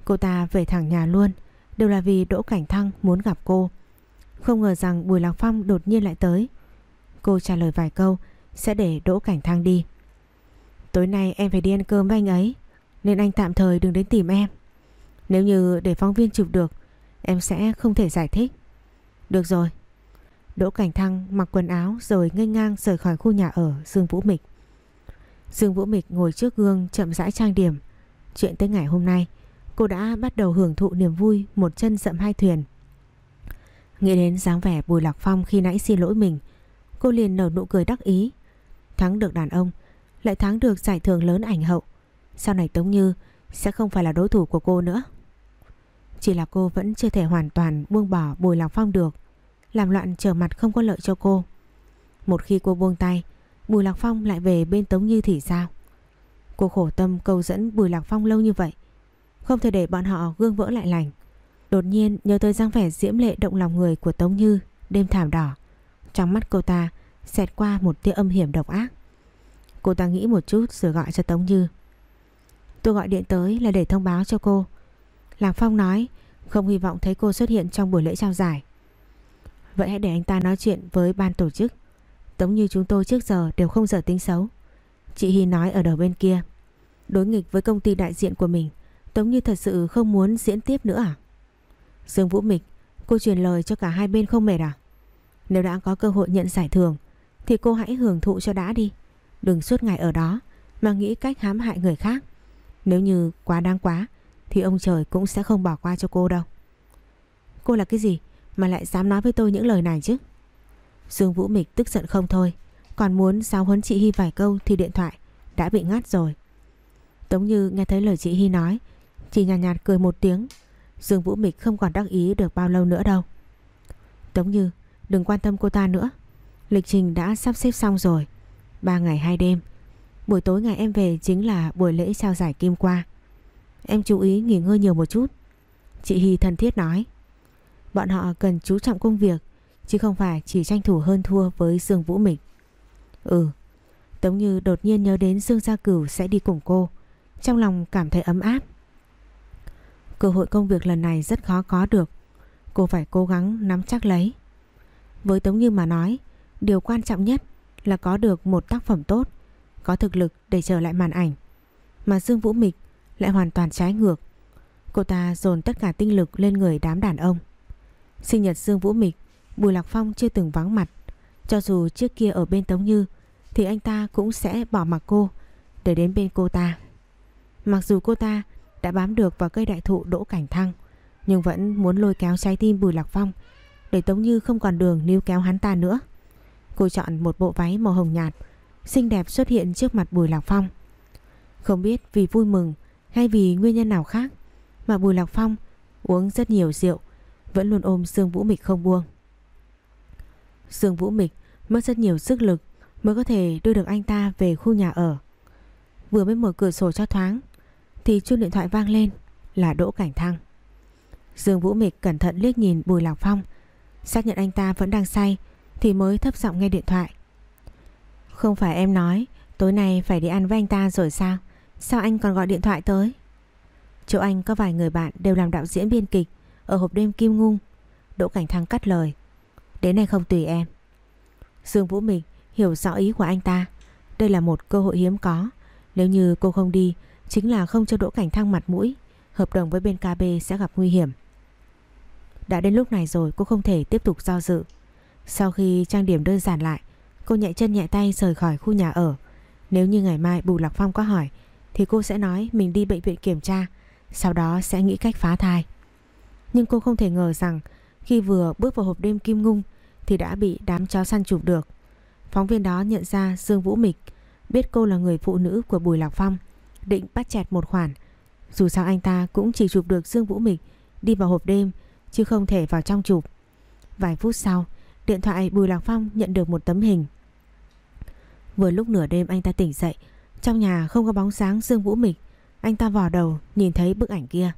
Cô ta về thẳng nhà luôn, đều là vì Đỗ Cảnh Thăng muốn gặp cô. Không ngờ rằng Bùi Lạc Phong đột nhiên lại tới. Cô trả lời vài câu, sẽ để Đỗ Cảnh Thăng đi. Tối nay em phải đi ăn cơm với anh ấy, nên anh tạm thời đừng đến tìm em. Nếu như để phóng viên chụp được Em sẽ không thể giải thích. Được rồi. Đỗ Cảnh Thăng mặc quần áo rồi ngây ngang rời khỏi khu nhà ở Dương Vũ Mịch. Dương Vũ Mịch ngồi trước gương chậm rãi trang điểm. Chuyện tới ngày hôm nay Cô đã bắt đầu hưởng thụ niềm vui Một chân dậm hai thuyền. Nghĩ đến dáng vẻ Bùi Lạc Phong khi nãy xin lỗi mình Cô liền nở nụ cười đắc ý. Thắng được đàn ông, Lại thắng được giải thưởng lớn ảnh hậu. Sau này Tống Như Sẽ không phải là đối thủ của cô nữa. Chỉ là cô vẫn chưa thể hoàn toàn buông bỏ Bùi Lạc Phong được, Làm loạn trở mặt không có lợi cho cô. Một khi cô buông tay, Bùi Lạc Phong lại về bên Tống Như thì sao? Cô khổ tâm cầu dẫn Bùi Lạc Phong lâu như vậy, Không thể để bọn họ gương vỡ lại lành. Đột nhiên nhớ tới dáng vẻ diễm lệ động lòng người của Tống Như, Đêm thảm đỏ. Trong mắt cô ta xẹt qua một tia âm hiểm độc ác Cô ta nghĩ một chút rồi gọi cho Tống Như Tôi gọi điện tới là để thông báo cho cô Làng Phong nói không hy vọng thấy cô xuất hiện trong buổi lễ trao giải. Vậy hãy để anh ta nói chuyện với ban tổ chức. Tống như chúng tôi trước giờ đều không giờ tính xấu. Chị Hy nói ở đầu bên kia. Đối nghịch với công ty đại diện của mình, Tống như thật sự không muốn diễn tiếp nữa à? Dương Vũ Mịch, cô truyền lời cho cả hai bên không mệt à? Nếu đã có cơ hội nhận giải thưởng, thì cô hãy hưởng thụ cho đã đi. Đừng suốt ngày ở đó mà nghĩ cách hãm hại người khác. Nếu như quá đáng quá, thì ông trời cũng sẽ không bỏ qua cho cô đâu. Cô là cái gì mà lại dám nói với tôi những lời này chứ? Dương Vũ Mịch tức giận không thôi, còn muốn giáo huấn chị Hy vài câu thì điện thoại đã bị ngắt rồi. Tống Như nghe thấy lời chị Hy nói, chỉ nhàn nhạt, nhạt cười một tiếng. Dương Vũ Mịch không còn đắc ý được bao lâu nữa đâu. Tống Như, đừng quan tâm cô ta nữa. Lịch trình đã sắp xếp xong rồi. Ba ngày hai đêm. Buổi tối ngày em về chính là buổi lễ trao giải Kim Qua. Em chú ý nghỉ ngơi nhiều một chút. Chị Hy thân thiết nói. Bọn họ cần chú trọng công việc, Chứ không phải chỉ tranh thủ hơn thua với Dương Vũ Mịch Ừ Tống Như đột nhiên nhớ đến Dương Gia Cửu sẽ đi cùng cô. Trong lòng cảm thấy ấm áp. Cơ hội công việc lần này rất khó có được. Cô phải cố gắng nắm chắc lấy. Với Tống Như mà nói Điều quan trọng nhất là có được một tác phẩm tốt, Có thực lực để trở lại màn ảnh. Mà Dương Vũ Mịch lại hoàn toàn trái ngược. Cô ta dồn tất cả tinh lực lên người đám đàn ông. Sinh nhật Dương Vũ Mịch, Bùi Lạc Phong chưa từng vắng mặt. Cho dù trước kia ở bên Tống Như, Thì anh ta cũng sẽ bỏ mặc cô, Để đến bên cô ta. Mặc dù cô ta đã bám được vào cây đại thụ đỗ cảnh thăng, Nhưng vẫn muốn lôi kéo trái tim Bùi Lạc Phong, Để Tống Như không còn đường níu kéo hắn ta nữa. Cô chọn một bộ váy màu hồng nhạt, Xinh đẹp xuất hiện trước mặt Bùi Lạc Phong. Không biết vì vui mừng Hay vì nguyên nhân nào khác, Mà Bùi Lạc Phong uống rất nhiều rượu, Vẫn luôn ôm Dương Vũ Mịch không buông. Dương Vũ Mịch mất rất nhiều sức lực Mới có thể đưa được anh ta về khu nhà ở. Vừa mới mở cửa sổ cho thoáng, Thì chuông điện thoại vang lên, Là Đỗ Cảnh Thăng. Dương Vũ Mịch cẩn thận liếc nhìn Bùi Lạc Phong, Xác nhận anh ta vẫn đang say thì mới thấp giọng nghe điện thoại. Không phải em nói, Tối nay phải đi ăn với anh ta rồi sao? Sao anh còn gọi điện thoại tới? Chỗ anh có vài người bạn đều làm đạo diễn biên kịch, Ở hộp đêm Kim Ngung. Đỗ Cảnh Thăng cắt lời. Đến này không tùy em. Dương Vũ Mịch hiểu rõ ý của anh ta. Đây là một cơ hội hiếm có. Nếu như cô không đi, Chính là không cho Đỗ Cảnh Thăng mặt mũi. Hợp đồng với bên KB sẽ gặp nguy hiểm. Đã đến lúc này rồi, cô không thể tiếp tục do dự. Sau khi trang điểm đơn giản lại, Cô nhẹ chân nhẹ tay rời khỏi khu nhà ở. Nếu như ngày mai Bùi Lạc Phong có hỏi, Thì cô sẽ nói mình đi bệnh viện kiểm tra, Sau đó sẽ nghĩ cách phá thai. Nhưng cô không thể ngờ rằng, Khi vừa bước vào hộp đêm kim ngung, Thì đã bị đám chó săn chụp được. Phóng viên đó nhận ra Dương Vũ Mịch, Biết cô là người phụ nữ của Bùi Lạc Phong, Định bắt chẹt một khoản. Dù sao anh ta cũng chỉ chụp được Dương Vũ Mịch Đi vào hộp đêm, Chứ không thể vào trong chụp. Vài phút sau Điện thoại Bùi Lạc Phong nhận được một tấm hình. Vừa lúc nửa đêm anh ta tỉnh dậy, Trong nhà không có bóng sáng Dương Vũ Mịch, Anh ta vò đầu nhìn thấy bức ảnh kia.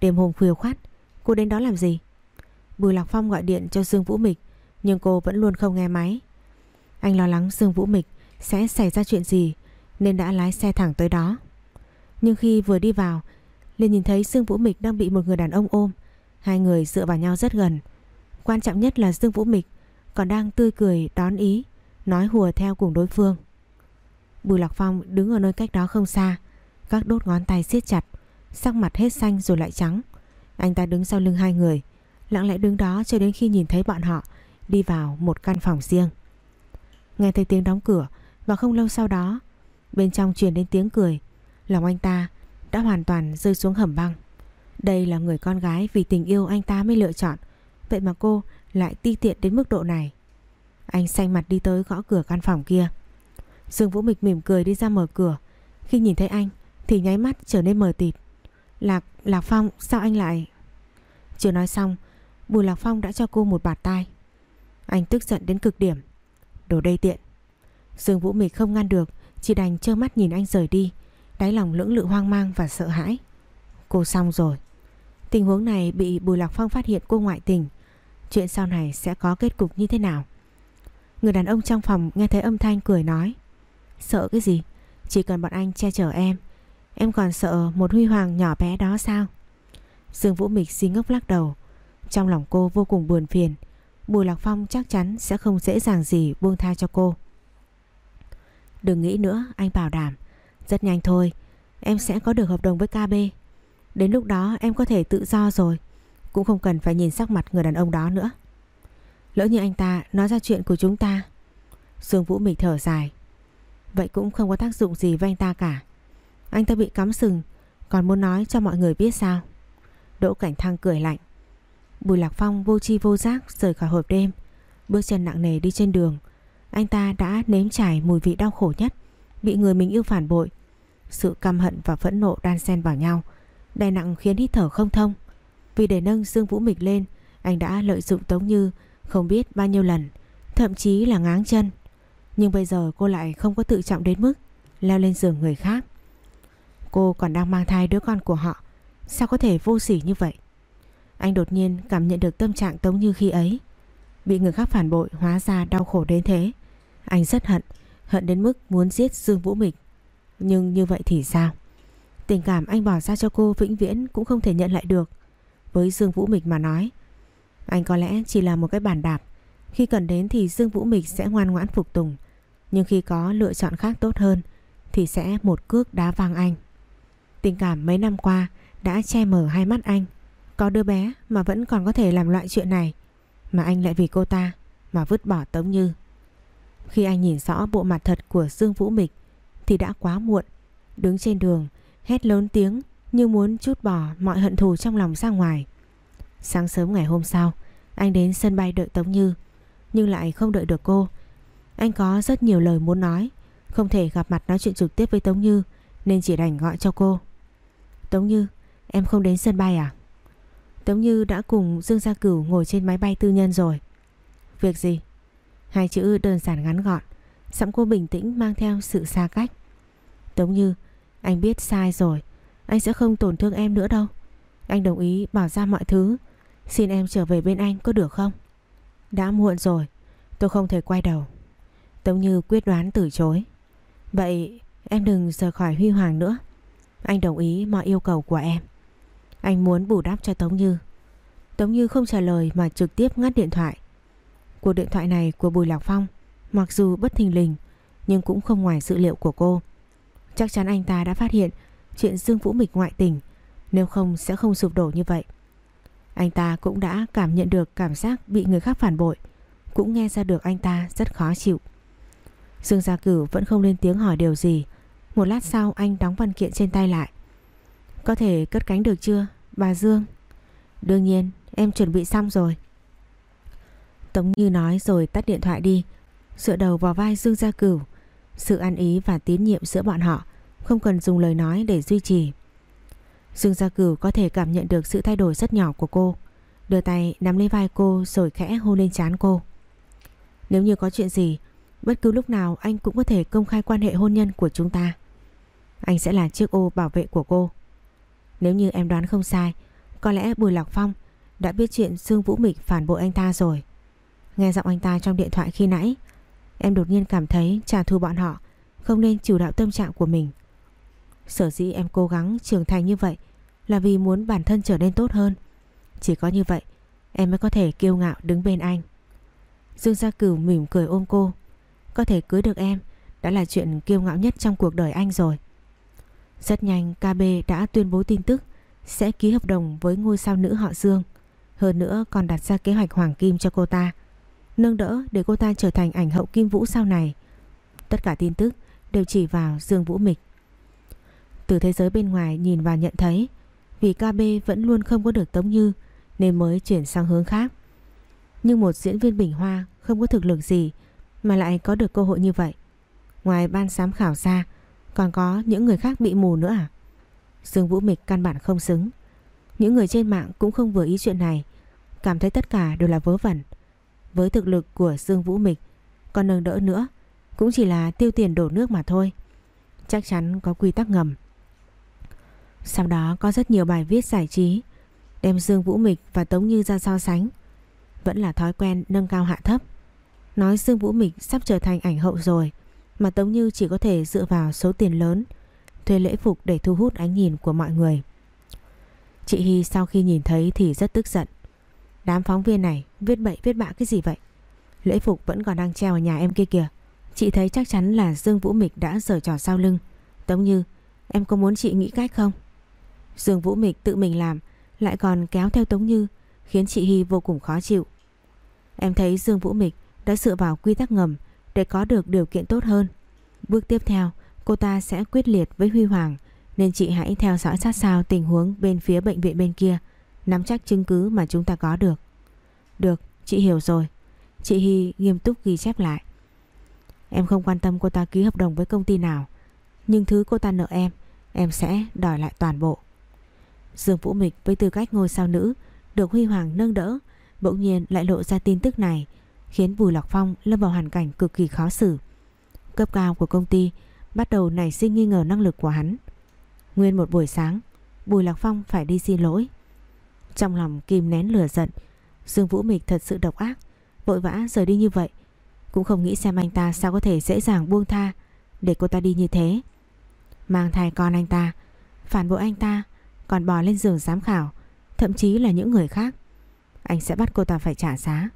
Đêm hôm khuya khoát Cô đến đó làm gì? Bùi Lạc Phong gọi điện cho Dương Vũ Mịch, Nhưng cô vẫn luôn không nghe máy. Anh lo lắng Dương Vũ Mịch sẽ xảy ra chuyện gì Nên đã lái xe thẳng tới đó. Nhưng khi vừa đi vào, liền nhìn thấy Dương Vũ Mịch đang bị một người đàn ông ôm. Hai người dựa vào nhau rất gần. Quan trọng nhất là Dương Vũ Mịch Còn đang tươi cười, đón ý, Nói hùa theo cùng đối phương. Bùi Lạc Phong đứng ở nơi cách đó không xa, Các đốt ngón tay siết chặt, Sắc mặt hết xanh rồi lại trắng. Anh ta đứng sau lưng hai người, Lặng lẽ đứng đó cho đến khi nhìn thấy bọn họ, Đi vào một căn phòng riêng. Nghe thấy tiếng đóng cửa Và không lâu sau đó, Bên trong truyền đến tiếng cười, Lòng anh ta đã hoàn toàn rơi xuống hầm băng. Đây là người con gái Vì tình yêu anh ta mới lựa chọn Vậy mà cô lại ti tiện đến mức độ này. Anh xanh mặt đi tới gõ cửa căn phòng kia. Dương Vũ Mịch mỉm cười đi ra mở cửa. Khi nhìn thấy anh Thì nháy mắt trở nên mờ tịt. Lạc, Lạc Phong sao anh lại? Chưa nói xong Bùi Lạc Phong đã cho cô một bạt tai. Anh tức giận đến cực điểm. Đồ đây tiện. Dương Vũ Mịch không ngăn được Chỉ đành trơ mắt nhìn anh rời đi Đáy lòng lưỡng lự hoang mang và sợ hãi. Cô xong rồi. Tình huống này bị Bùi Lạc Phong phát hiện cô ngoại tình Chuyện sau này sẽ có kết cục như thế nào? Người đàn ông trong phòng nghe thấy âm thanh cười nói, Sợ cái gì? Chỉ cần bọn anh che chở em Em còn sợ một huy hoàng nhỏ bé đó sao? Dương Vũ Mịch xí ngốc lắc đầu. Trong lòng cô vô cùng buồn phiền, Bùi Lạc Phong chắc chắn sẽ không dễ dàng gì buông tha cho cô. Đừng nghĩ nữa, anh bảo đảm, Rất nhanh thôi, Em sẽ có được hợp đồng với KB Đến lúc đó em có thể tự do rồi. Cũng không cần phải nhìn sắc mặt người đàn ông đó nữa. Lỡ như anh ta nói ra chuyện của chúng ta, Dương Vũ Mịch thở dài. Vậy cũng không có tác dụng gì với anh ta cả. Anh ta bị cắm sừng, Còn muốn nói cho mọi người biết sao? Đỗ Cảnh Thăng cười lạnh. Bùi Lạc Phong vô chi vô giác rời khỏi hộp đêm. Bước chân nặng nề đi trên đường. Anh ta đã nếm trải mùi vị đau khổ nhất, Bị người mình yêu phản bội. Sự căm hận và phẫn nộ đan xen vào nhau, Đè nặng khiến hít thở không thông. Vì để nâng Dương Vũ Mịch lên, Anh đã lợi dụng Tống Như Không biết bao nhiêu lần, Thậm chí là ngáng chân. Nhưng bây giờ cô lại không có tự trọng đến mức Leo lên giường người khác. Cô còn đang mang thai đứa con của họ, Sao có thể vô sỉ như vậy? Anh đột nhiên cảm nhận được tâm trạng Tống Như khi ấy, Bị người khác phản bội hóa ra đau khổ đến thế. Anh rất hận Hận đến mức muốn giết Dương Vũ Mịch. Nhưng như vậy thì sao? Tình cảm anh bỏ ra cho cô vĩnh viễn cũng không thể nhận lại được. Với Dương Vũ Mịch mà nói, anh có lẽ chỉ là một cái bàn đạp. Khi cần đến thì Dương Vũ Mịch sẽ ngoan ngoãn phục tùng. Nhưng khi có lựa chọn khác tốt hơn thì sẽ một cước đá vang anh. Tình cảm mấy năm qua đã che mờ hai mắt anh. Có đứa bé mà vẫn còn có thể làm loại chuyện này. Mà anh lại vì cô ta mà vứt bỏ Tống Như. Khi anh nhìn rõ bộ mặt thật của Dương Vũ Mịch thì đã quá muộn. Đứng trên đường, hét lớn tiếng như muốn chút bỏ mọi hận thù trong lòng ra ngoài. Sáng sớm ngày hôm sau, anh đến sân bay đợi Tống Như, nhưng lại không đợi được cô. Anh có rất nhiều lời muốn nói, không thể gặp mặt nói chuyện trực tiếp với Tống Như nên chỉ đành gọi cho cô. Tống Như, em không đến sân bay à? Tống Như đã cùng Dương Gia Cửu ngồi trên máy bay tư nhân rồi. Việc gì? Hai chữ đơn giản ngắn gọn, giọng cô bình tĩnh mang theo sự xa cách. Tống Như, anh biết sai rồi, anh sẽ không tổn thương em nữa đâu. Anh đồng ý bỏ ra mọi thứ, xin em trở về bên anh có được không? Đã muộn rồi, tôi không thể quay đầu. Tống Như quyết đoán từ chối. Vậy em đừng rời khỏi Huy Hoàng nữa. Anh đồng ý mọi yêu cầu của em. Anh muốn bù đắp cho Tống Như. Tống Như không trả lời mà trực tiếp ngắt điện thoại. Cuộc điện thoại này của Bùi Lạc Phong mặc dù bất thình lình nhưng cũng không ngoài dữ liệu của cô. Chắc chắn anh ta đã phát hiện chuyện Dương Vũ Mịch ngoại tình nếu không sẽ không sụp đổ như vậy. Anh ta cũng đã cảm nhận được cảm giác bị người khác phản bội cũng nghe ra được anh ta rất khó chịu. Dương Gia Cửu vẫn không lên tiếng hỏi điều gì. Một lát sau anh đóng văn kiện trên tay lại. Có thể cất cánh được chưa, bà Dương? Đương nhiên, em chuẩn bị xong rồi. Tống Như nói rồi tắt điện thoại đi, dựa đầu vào vai Dương Gia Cửu. Sự ăn ý và tín nhiệm giữa bọn họ không cần dùng lời nói để duy trì. Dương Gia Cửu có thể cảm nhận được sự thay đổi rất nhỏ của cô. Đưa tay nắm lấy vai cô rồi khẽ hôn lên trán cô. Nếu như có chuyện gì, bất cứ lúc nào anh cũng có thể công khai quan hệ hôn nhân của chúng ta. Anh sẽ là chiếc ô bảo vệ của cô. Nếu như em đoán không sai, có lẽ Bùi Lạc Phong đã biết chuyện Dương Vũ Mịch phản bội anh ta rồi. Nghe giọng anh ta trong điện thoại khi nãy, em đột nhiên cảm thấy trả thù bọn họ không nên chủ đạo tâm trạng của mình. Sở dĩ em cố gắng trưởng thành như vậy là vì muốn bản thân trở nên tốt hơn. Chỉ có như vậy, em mới có thể kiêu ngạo đứng bên anh. Dương Gia Cửu mỉm cười ôm cô. Có thể cưới được em đã là chuyện kiêu ngạo nhất trong cuộc đời anh rồi. Rất nhanh KB đã tuyên bố tin tức sẽ ký hợp đồng với ngôi sao nữ họ Dương. Hơn nữa còn đặt ra kế hoạch hoàng kim cho cô ta. Nâng đỡ để cô ta trở thành ảnh hậu kim vũ sau này. Tất cả tin tức đều chỉ vào Dương Vũ Mịch. Từ thế giới bên ngoài nhìn vào nhận thấy vì KB vẫn luôn không có được Tống Như nên mới chuyển sang hướng khác. Nhưng một diễn viên bình hoa không có thực lực gì mà lại có được cơ hội như vậy. Ngoài ban giám khảo ra còn có những người khác bị mù nữa à? Dương Vũ Mịch căn bản không xứng. Những người trên mạng cũng không vừa ý chuyện này, cảm thấy tất cả đều là vớ vẩn. Với thực lực của Dương Vũ Mịch, còn nâng đỡ nữa, cũng chỉ là tiêu tiền đổ nước mà thôi. Chắc chắn có quy tắc ngầm. Sau đó có rất nhiều bài viết giải trí, đem Dương Vũ Mịch và Tống Như ra so sánh. Vẫn là thói quen nâng cao hạ thấp. Nói Dương Vũ Mịch sắp trở thành ảnh hậu rồi, mà Tống Như chỉ có thể dựa vào số tiền lớn thuê lễ phục để thu hút ánh nhìn của mọi người. Chị Hy sau khi nhìn thấy thì rất tức giận. Đám phóng viên này viết bậy viết bạ cái gì vậy? Lễ phục vẫn còn đang treo ở nhà em kia kìa. Chị thấy chắc chắn là Dương Vũ Mịch đã giở trò sau lưng. Tống Như, em có muốn chị nghĩ cách không? Dương Vũ Mịch tự mình làm lại còn kéo theo Tống Như khiến chị Hy vô cùng khó chịu. Em thấy Dương Vũ Mịch đã dựa vào quy tắc ngầm để có được điều kiện tốt hơn. Bước tiếp theo, cô ta sẽ quyết liệt với Huy Hoàng nên chị hãy theo dõi sát sao tình huống bên phía bệnh viện bên kia, nắm chắc chứng cứ mà chúng ta có được. Được, chị hiểu rồi. Chị Hy nghiêm túc ghi chép lại. Em không quan tâm cô ta ký hợp đồng với công ty nào, nhưng thứ cô ta nợ em, em sẽ đòi lại toàn bộ. Dương Vũ Mịch với tư cách ngôi sao nữ được Huy Hoàng nâng đỡ, bỗng nhiên lại lộ ra tin tức này khiến Bùi Lạc Phong lâm vào hoàn cảnh cực kỳ khó xử. Cấp cao của công ty bắt đầu nảy sinh nghi ngờ năng lực của hắn. Nguyên một buổi sáng, Bùi Lạc Phong phải đi xin lỗi. Trong lòng kìm nén lửa giận, Dương Vũ Mịch thật sự độc ác, vội vã rời đi như vậy. Cũng không nghĩ xem anh ta sao có thể dễ dàng buông tha để cô ta đi như thế. Mang thai con anh ta, phản bội anh ta còn bò lên giường giám khảo, Thậm chí là những người khác. Anh sẽ bắt cô ta phải trả giá.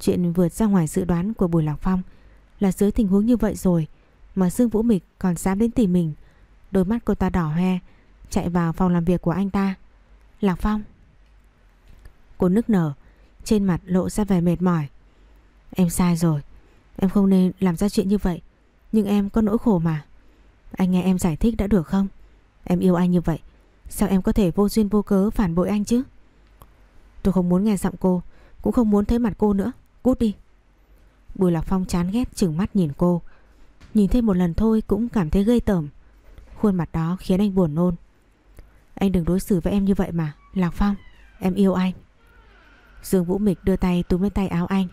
Chuyện vượt ra ngoài dự đoán của Bùi Lạc Phong Là dưới tình huống như vậy rồi Mà Dương Vũ Mịch còn dám đến tìm mình. Đôi mắt cô ta đỏ hoe, Chạy vào phòng làm việc của anh ta. Lạc Phong. Cô nức nở, Trên mặt lộ ra vẻ mệt mỏi. Em sai rồi, Em không nên làm ra chuyện như vậy, Nhưng em có nỗi khổ mà. Anh nghe em giải thích đã được không? Em yêu anh như vậy Sao em có thể vô duyên vô cớ phản bội anh chứ? Tôi không muốn nghe giọng cô, Cũng không muốn thấy mặt cô nữa. Cút đi. Bùi Lạc Phong chán ghét chừng mắt nhìn cô. Nhìn thêm một lần thôi cũng cảm thấy gây tởm. Khuôn mặt đó khiến anh buồn nôn. Anh đừng đối xử với em như vậy mà Lạc Phong. Em yêu anh. Dương Vũ Mịch đưa tay túm lên tay áo anh.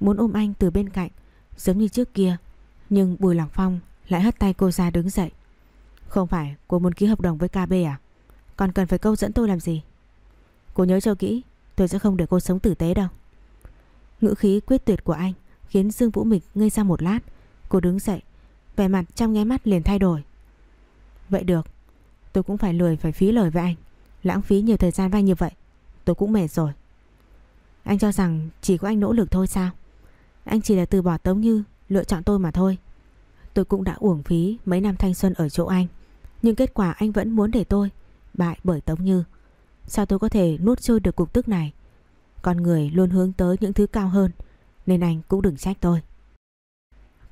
Muốn ôm anh từ bên cạnh, Giống như trước kia. Nhưng Bùi Lạc Phong lại hất tay cô ra đứng dậy. Không phải cô muốn ký hợp đồng với KB à? Còn cần phải câu dẫn tôi làm gì? Cô nhớ cho kỹ, Tôi sẽ không để cô sống tử tế đâu. Ngữ khí quyết tuyệt của anh Khiến Dương Vũ Mịch ngây ra một lát. Cô đứng dậy, Vẻ mặt trong nháy mắt liền thay đổi. Vậy được, Tôi cũng phải lười phải phí lời với anh. Lãng phí nhiều thời gian với anh như vậy, Tôi cũng mệt rồi. Anh cho rằng chỉ có anh nỗ lực thôi sao? Anh chỉ là từ bỏ Tống Như, Lựa chọn tôi mà thôi. Tôi cũng đã uổng phí mấy năm thanh xuân ở chỗ anh, Nhưng kết quả anh vẫn muốn để tôi. Bại bởi Tống Như. Sao tôi có thể nuốt trôi được cục tức này? Con người luôn hướng tới những thứ cao hơn, Nên anh cũng đừng trách tôi.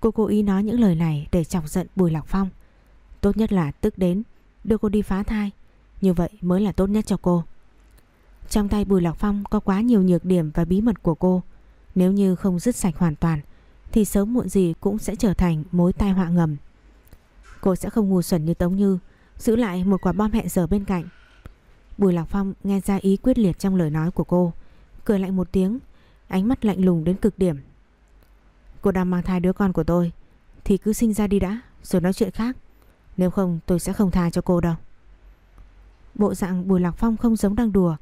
Cô cố ý nói những lời này Để chọc giận Bùi Lạc Phong. Tốt nhất là tức đến Đưa cô đi phá thai, Như vậy mới là tốt nhất cho cô. Trong tay Bùi Lạc Phong có quá nhiều nhược điểm và bí mật của cô. Nếu như không dứt sạch hoàn toàn, Thì sớm muộn gì cũng sẽ trở thành mối tai họa ngầm. Cô sẽ không ngu xuẩn như Tống Như Giữ lại một quả bom hẹn giờ bên cạnh. Bùi Lạc Phong nghe ra ý quyết liệt trong lời nói của cô, Cười lạnh một tiếng, Ánh mắt lạnh lùng đến cực điểm. Cô đang mang thai đứa con của tôi, Thì cứ sinh ra đi đã, Rồi nói chuyện khác. Nếu không, tôi sẽ không tha cho cô đâu. Bộ dạng Bùi Lạc Phong không giống đang đùa,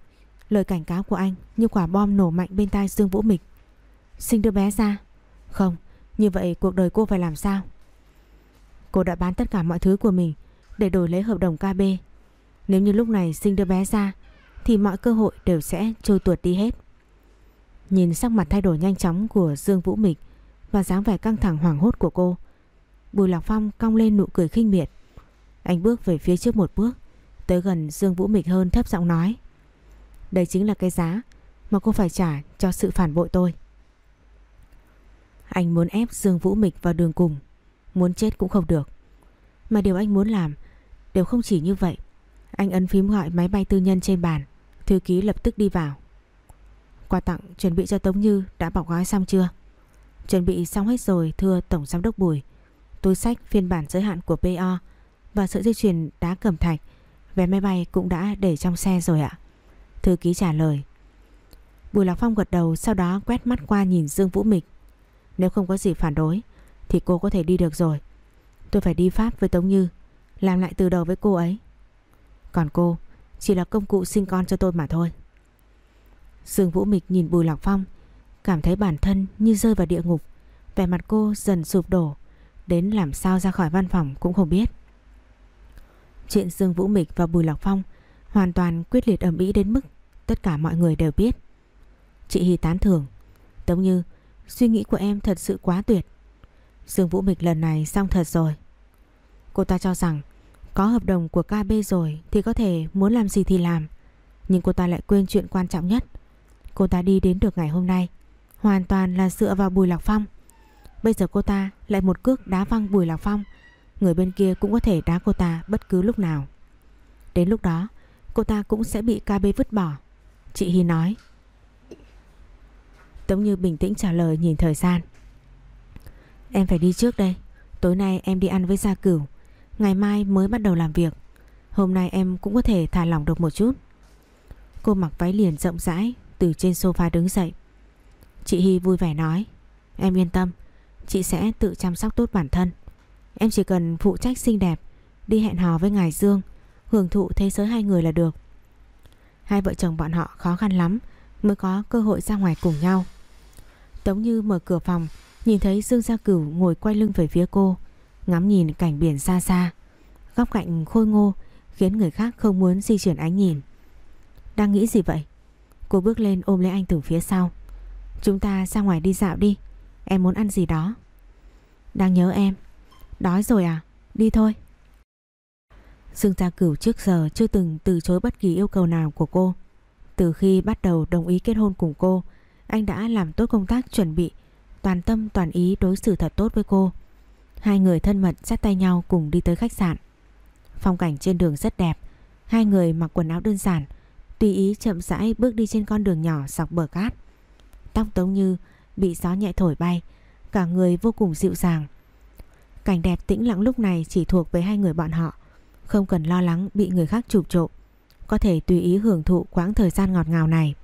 Lời cảnh cáo của anh Như quả bom nổ mạnh bên tai Dương Vũ Mịch. Sinh đứa bé ra. Không, Như vậy cuộc đời cô phải làm sao? Cô đã bán tất cả mọi thứ của mình để đổi lấy hợp đồng KB Nếu như lúc này sinh đứa bé ra, Thì mọi cơ hội đều sẽ trôi tuột đi hết. Nhìn sắc mặt thay đổi nhanh chóng của Dương Vũ Mịch Và dáng vẻ căng thẳng hoảng hốt của cô, Bùi Lạc Phong cong lên nụ cười khinh miệt. Anh bước về phía trước một bước, Tới gần Dương Vũ Mịch hơn thấp giọng nói, Đây chính là cái giá Mà cô phải trả cho sự phản bội tôi. Anh muốn ép Dương Vũ Mịch vào đường cùng, Muốn chết cũng không được. Mà điều anh muốn làm Đều không chỉ như vậy, Anh ấn phím gọi máy bay tư nhân trên bàn, Thư ký lập tức đi vào. Quà tặng chuẩn bị cho Tống Như đã bọc gói xong chưa? Chuẩn bị xong hết rồi, thưa Tổng Giám đốc Bùi. Túi sách phiên bản giới hạn của PO Và sợi dây chuyền đá cẩm thạch, Vé máy bay cũng đã để trong xe rồi ạ. Thư ký trả lời. Bùi Lạc Phong gật đầu, Sau đó quét mắt qua nhìn Dương Vũ Mịch. Nếu không có gì phản đối, Thì cô có thể đi được rồi. Tôi phải đi Pháp với Tống Như. Làm lại từ đầu với cô ấy. Còn cô, chỉ là công cụ sinh con cho tôi mà thôi. Dương Vũ Mịch nhìn Bùi Lạc Phong, Cảm thấy bản thân như rơi vào địa ngục. Vẻ mặt cô dần sụp đổ, Đến làm sao ra khỏi văn phòng cũng không biết. Chuyện Dương Vũ Mịch và Bùi Lạc Phong Hoàn toàn quyết liệt ẩm ý đến mức Tất cả mọi người đều biết. Chị Hy tán thưởng, Tống như, suy nghĩ của em thật sự quá tuyệt. Dương Vũ Mịch lần này xong thật rồi. Cô ta cho rằng có hợp đồng của KB rồi Thì có thể muốn làm gì thì làm. Nhưng cô ta lại quên chuyện quan trọng nhất. Cô ta đi đến được ngày hôm nay. Hoàn toàn là dựa vào Bùi Lạc Phong. Bây giờ cô ta lại một cước đá văng Bùi Lạc Phong. Người bên kia cũng có thể đá cô ta bất cứ lúc nào. Đến lúc đó, Cô ta cũng sẽ bị KB vứt bỏ. Chị Hy nói. Tống Như bình tĩnh trả lời nhìn thời gian. Em phải đi trước đây. Tối nay em đi ăn với Gia Cửu. Ngày mai mới bắt đầu làm việc. Hôm nay em cũng có thể thả lỏng được một chút. Cô mặc váy liền rộng rãi, Từ trên sofa đứng dậy. Chị Hy vui vẻ nói, Em yên tâm, Chị sẽ tự chăm sóc tốt bản thân. Em chỉ cần phụ trách xinh đẹp, Đi hẹn hò với Ngài Dương, Hưởng thụ thế giới hai người là được. Hai vợ chồng bọn họ khó khăn lắm Mới có cơ hội ra ngoài cùng nhau. Tống Như mở cửa phòng, Nhìn thấy Dương Gia Cửu ngồi quay lưng về phía cô. Ngắm nhìn cảnh biển xa xa Góc cạnh khôi ngô khiến người khác không muốn di chuyển ánh nhìn. Đang nghĩ gì vậy? Cô bước lên ôm lấy anh từ phía sau. Chúng ta ra ngoài đi dạo đi, em muốn ăn gì đó. Đang nhớ em. Đói rồi à? Đi thôi. Dương Gia Cửu trước giờ chưa từng từ chối bất kỳ yêu cầu nào của cô. Từ khi bắt đầu đồng ý kết hôn cùng cô, anh đã làm tốt công tác chuẩn bị, toàn tâm toàn ý đối xử thật tốt với cô. Hai người thân mật sát tay nhau cùng đi tới khách sạn. Phong cảnh trên đường rất đẹp, hai người mặc quần áo đơn giản, tùy ý chậm rãi bước đi trên con đường nhỏ dọc bờ cát. Tóc Tống Như bị gió nhẹ thổi bay, cả người vô cùng dịu dàng. Cảnh đẹp tĩnh lặng lúc này chỉ thuộc về hai người bọn họ, không cần lo lắng bị người khác chụp trộm, có thể tùy ý hưởng thụ quãng thời gian ngọt ngào này.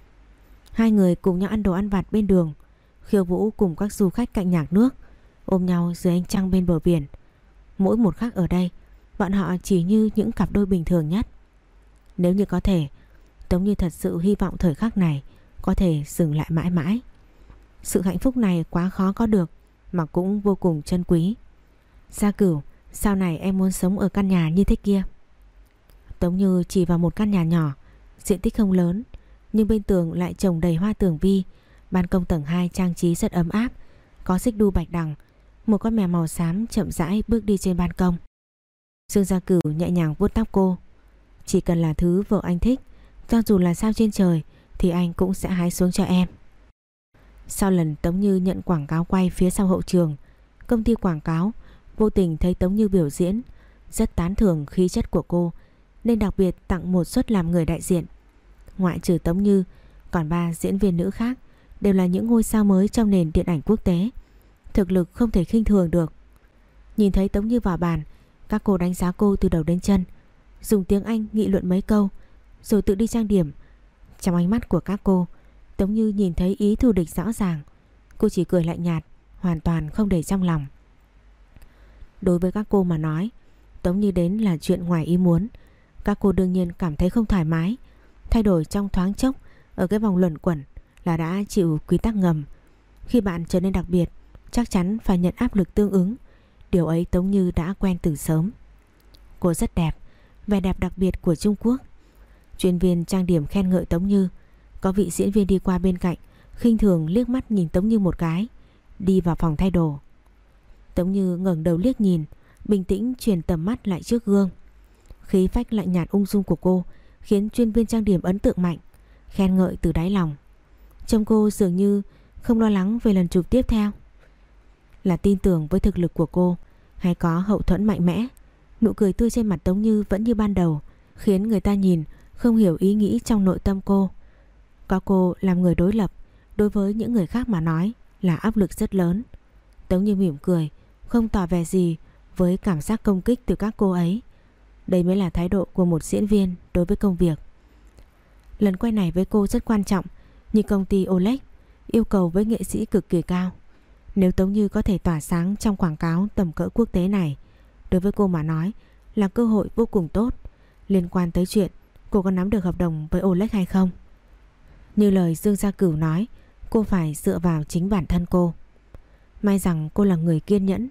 Hai người cùng nhau ăn đồ ăn vặt bên đường, khiêu vũ cùng các du khách cạnh nhạc nước, ôm nhau dưới ánh trăng bên bờ biển. Mỗi một khắc ở đây, bọn họ chỉ như những cặp đôi bình thường nhất. Nếu như có thể, Tống Như thật sự hy vọng thời khắc này có thể dừng lại mãi mãi. Sự hạnh phúc này quá khó có được mà cũng vô cùng chân quý. Gia cửu, sau này em muốn sống ở căn nhà như thế kia. Tống Như chỉ vào một căn nhà nhỏ, diện tích không lớn, nhưng bên tường lại trồng đầy hoa tường vi. Ban công tầng 2 trang trí rất ấm áp, có xích đu bạch đằng, một con mèo màu xám chậm rãi bước đi trên ban công. Dương Gia Cửu nhẹ nhàng vuốt tóc cô. Chỉ cần là thứ vợ anh thích, cho dù là sao trên trời thì anh cũng sẽ hái xuống cho em. Sau lần Tống Như nhận quảng cáo quay phía sau hậu trường, công ty quảng cáo vô tình thấy Tống Như biểu diễn, rất tán thưởng khí chất của cô nên đặc biệt tặng một suất làm người đại diện. Ngoại trừ Tống Như, còn ba diễn viên nữ khác đều là những ngôi sao mới trong nền điện ảnh quốc tế. Thực lực không thể khinh thường được. Nhìn thấy Tống Như vào bàn, các cô đánh giá cô từ đầu đến chân, dùng tiếng Anh nghị luận mấy câu, rồi tự đi trang điểm. Trong ánh mắt của các cô, Tống Như nhìn thấy ý thù địch rõ ràng. Cô chỉ cười lạnh nhạt, hoàn toàn không để trong lòng. Đối với các cô mà nói, Tống Như đến là chuyện ngoài ý muốn. Các cô đương nhiên cảm thấy không thoải mái, thay đổi trong thoáng chốc ở cái vòng luẩn quẩn là đã chịu quy tắc ngầm. Khi bạn trở nên đặc biệt, chắc chắn phải nhận áp lực tương ứng. Điều ấy Tống Như đã quen từ sớm. Cô rất đẹp, vẻ đẹp đặc biệt của Trung Quốc. Chuyên viên trang điểm khen ngợi Tống Như, có vị diễn viên đi qua bên cạnh, khinh thường liếc mắt nhìn Tống Như một cái, đi vào phòng thay đồ. Tống Như ngẩng đầu liếc nhìn, bình tĩnh chuyển tầm mắt lại trước gương. Khí phách lạnh nhạt ung dung của cô khiến chuyên viên trang điểm ấn tượng mạnh, khen ngợi từ đáy lòng. Trông cô dường như không lo lắng về lần chụp tiếp theo. Là tin tưởng với thực lực của cô hay có hậu thuẫn mạnh mẽ, nụ cười tươi trên mặt Tống Như vẫn như ban đầu, khiến người ta nhìn không hiểu ý nghĩ trong nội tâm cô. Có cô làm người đối lập, đối với những người khác mà nói là áp lực rất lớn. Tống Như mỉm cười, không tỏ vẻ gì với cảm giác công kích từ các cô ấy. Đây mới là thái độ của một diễn viên đối với công việc. Lần quay này với cô rất quan trọng, như công ty Oleg yêu cầu với nghệ sĩ cực kỳ cao. Nếu Tống Như có thể tỏa sáng trong quảng cáo tầm cỡ quốc tế này, đối với cô mà nói là cơ hội vô cùng tốt liên quan tới chuyện cô có nắm được hợp đồng với Oleg hay không. Như lời Dương Gia Cửu nói, cô phải dựa vào chính bản thân cô. May rằng cô là người kiên nhẫn,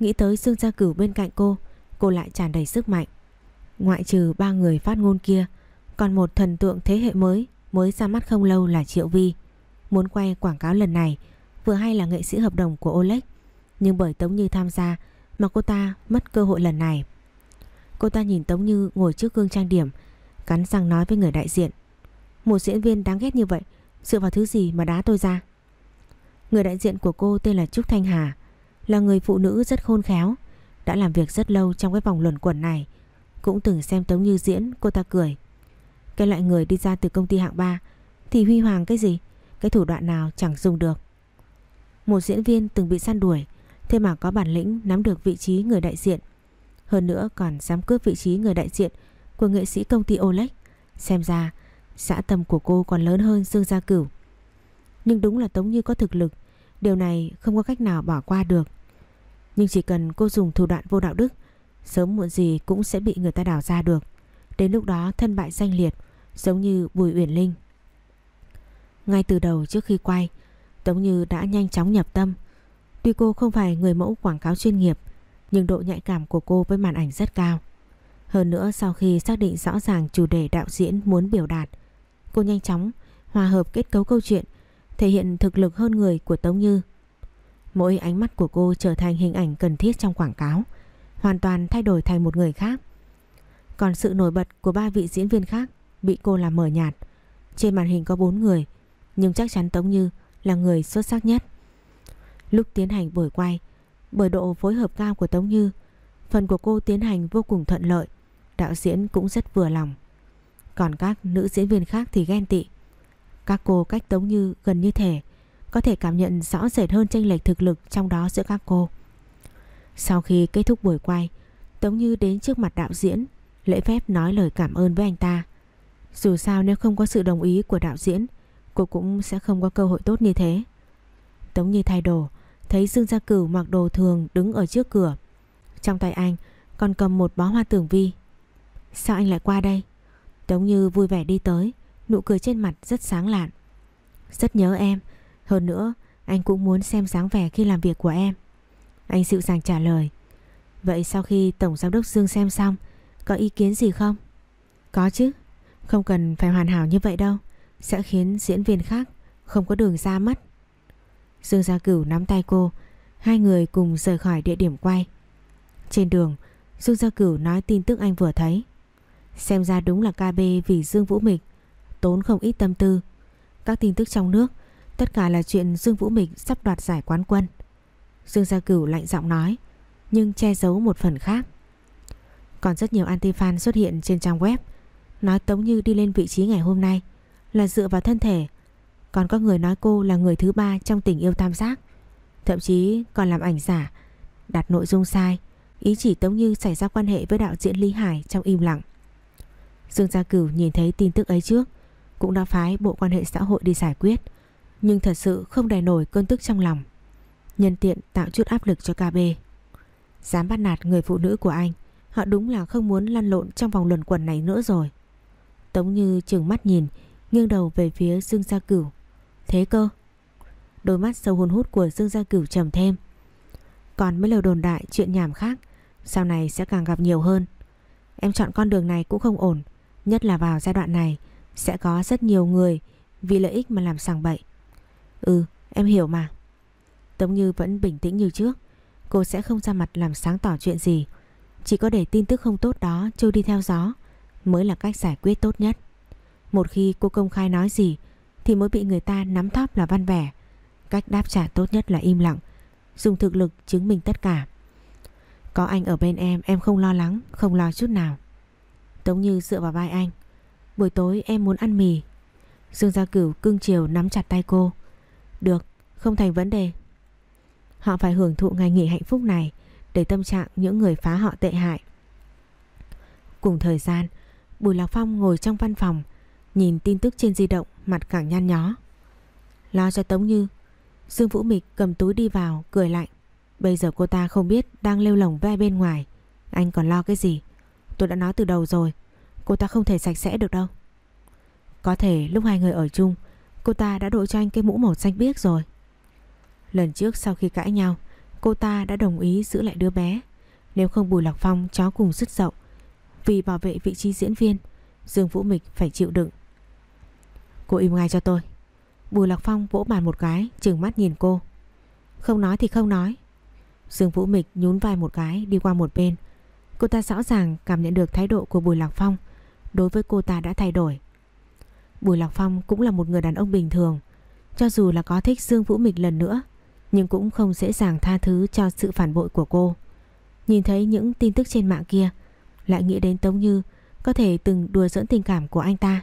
nghĩ tới Dương Gia Cửu bên cạnh cô, cô lại tràn đầy sức mạnh. Ngoại trừ ba người phát ngôn kia, còn một thần tượng thế hệ mới mới ra mắt không lâu là Triệu Vi. Muốn quay quảng cáo lần này, vừa hay là nghệ sĩ hợp đồng của Oleg, nhưng bởi Tống Như tham gia mà cô ta mất cơ hội lần này. Cô ta nhìn Tống Như ngồi trước gương trang điểm, cắn răng nói với người đại diện. Một diễn viên đáng ghét như vậy, dựa vào thứ gì mà đá tôi ra? Người đại diện của cô tên là Trúc Thanh Hà, là người phụ nữ rất khôn khéo, đã làm việc rất lâu trong cái vòng luẩn quẩn này. Cũng từng xem Tống Như diễn, cô ta cười. Cái loại người đi ra từ công ty hạng 3 thì huy hoàng cái gì, cái thủ đoạn nào chẳng dùng được. Một diễn viên từng bị săn đuổi, thế mà có bản lĩnh nắm được vị trí người đại diện. Hơn nữa còn dám cướp vị trí người đại diện của nghệ sĩ công ty Olex, Xem ra, xã tâm của cô còn lớn hơn Dương Gia Cửu. Nhưng đúng là Tống Như có thực lực, điều này không có cách nào bỏ qua được. Nhưng chỉ cần cô dùng thủ đoạn vô đạo đức, sớm muộn gì cũng sẽ bị người ta đào ra được. Đến lúc đó thân bại danh liệt, giống như Bùi Uyển Linh. Ngay từ đầu trước khi quay, Tống Như đã nhanh chóng nhập tâm. Tuy cô không phải người mẫu quảng cáo chuyên nghiệp, nhưng độ nhạy cảm của cô với màn ảnh rất cao. Hơn nữa sau khi xác định rõ ràng chủ đề đạo diễn muốn biểu đạt, cô nhanh chóng hòa hợp kết cấu câu chuyện, thể hiện thực lực hơn người của Tống Như. Mỗi ánh mắt của cô trở thành hình ảnh cần thiết trong quảng cáo, hoàn toàn thay đổi thành một người khác. Còn sự nổi bật của ba vị diễn viên khác bị cô làm mờ nhạt. Trên màn hình có bốn người, nhưng chắc chắn Tống Như là người xuất sắc nhất. Lúc tiến hành buổi quay, bởi độ phối hợp cao của Tống Như, phần của cô tiến hành vô cùng thuận lợi, đạo diễn cũng rất vừa lòng. Còn các nữ diễn viên khác thì ghen tị. Các cô cách Tống Như gần như thể, có thể cảm nhận rõ rệt hơn chênh lệch thực lực trong đó giữa các cô. Sau khi kết thúc buổi quay, Tống Như đến trước mặt đạo diễn, lễ phép nói lời cảm ơn với anh ta. Dù sao nếu không có sự đồng ý của đạo diễn, cô cũng sẽ không có cơ hội tốt như thế. Tống Như thay đồ, thấy Dương Gia Cửu mặc đồ thường đứng ở trước cửa. Trong tay anh còn cầm một bó hoa tường vi. Sao anh lại qua đây? Tống Như vui vẻ đi tới, nụ cười trên mặt rất sáng lạn. Rất nhớ em, hơn nữa anh cũng muốn xem dáng vẻ khi làm việc của em. Anh dịu dàng trả lời. Vậy sau khi Tổng Giám đốc Dương xem xong, có ý kiến gì không? Có chứ, không cần phải hoàn hảo như vậy đâu, sẽ khiến diễn viên khác không có đường ra mất. Dương Gia Cửu nắm tay cô, hai người cùng rời khỏi địa điểm quay. Trên đường, Dương Gia Cửu nói tin tức anh vừa thấy. Xem ra đúng là KB vì Dương Vũ Mịch tốn không ít tâm tư. Các tin tức trong nước, tất cả là chuyện Dương Vũ Mịch sắp đoạt giải quán quân. Dương Gia Cửu lạnh giọng nói, nhưng che giấu một phần khác. Còn rất nhiều anti-fan xuất hiện trên trang web, nói Tống Như đi lên vị trí ngày hôm nay là dựa vào thân thể. Còn có người nói cô là người thứ ba trong tình yêu tam giác. Thậm chí còn làm ảnh giả, Đặt nội dung sai, Ý chỉ Tống Như xảy ra quan hệ với đạo diễn Lý Hải trong im lặng. Dương Gia Cửu nhìn thấy tin tức ấy trước, Cũng đã phái bộ quan hệ xã hội đi giải quyết, Nhưng thật sự không đè nổi cơn tức trong lòng. Nhân tiện tạo chút áp lực cho KB Dám bắt nạt người phụ nữ của anh, Họ đúng là không muốn lăn lộn trong vòng luẩn quẩn này nữa rồi. Tống Như chừng mắt nhìn Nghiêng đầu về phía Dương Gia Cửu. Thế cơ? Đôi mắt sâu hồn hút của Dương Gia Cửu trầm thêm. Còn mấy lời đồn đại, chuyện nhảm khác, Sau này sẽ càng gặp nhiều hơn. Em chọn con đường này cũng không ổn, Nhất là vào giai đoạn này, Sẽ có rất nhiều người Vì lợi ích mà làm sàng bậy. Ừ em hiểu mà. Tống Như vẫn bình tĩnh như trước. Cô sẽ không ra mặt làm sáng tỏ chuyện gì. Chỉ có để tin tức không tốt đó trôi đi theo gió, Mới là cách giải quyết tốt nhất. Một khi cô công khai nói gì thì mới bị người ta nắm thóp là văn vẻ. Cách đáp trả tốt nhất là im lặng, dùng thực lực chứng minh tất cả. Có anh ở bên em, em không lo lắng, không lo chút nào. Tống Như dựa vào vai anh. Buổi tối em muốn ăn mì. Dương Gia Cửu cưng chiều nắm chặt tay cô. Được, không thành vấn đề. Họ phải hưởng thụ ngày nghỉ hạnh phúc này để tâm trạng những người phá họ tệ hại. Cùng thời gian, Bùi Lạc Phong ngồi trong văn phòng, nhìn tin tức trên di động mặt càng nhăn nhó. Lo cho Tống Như, Dương Vũ Mịch cầm túi đi vào, cười lạnh. Bây giờ cô ta không biết đang lêu lồng ve bên ngoài. Anh còn lo cái gì? Tôi đã nói từ đầu rồi, cô ta không thể sạch sẽ được đâu. Có thể lúc hai người ở chung, cô ta đã đội cho anh cái mũ màu xanh biếc rồi. Lần trước sau khi cãi nhau, cô ta đã đồng ý giữ lại đứa bé. Nếu không Bùi Lạc Phong chó cùng dứt dậu. Vì bảo vệ vị trí diễn viên, Dương Vũ Mịch phải chịu đựng Cô im ngay cho tôi. Bùi Lạc Phong vỗ bàn một cái, Trừng mắt nhìn cô. Không nói thì không nói. Dương Vũ Mịch nhún vai một cái, đi qua một bên. Cô ta rõ ràng cảm nhận được thái độ của Bùi Lạc Phong. Đối với cô ta đã thay đổi. Bùi Lạc Phong cũng là một người đàn ông bình thường. Cho dù là có thích Dương Vũ Mịch lần nữa, Nhưng cũng không dễ dàng tha thứ cho sự phản bội của cô. Nhìn thấy những tin tức trên mạng kia, Lại nghĩ đến Tống Như Có thể từng đùa dẫn tình cảm của anh ta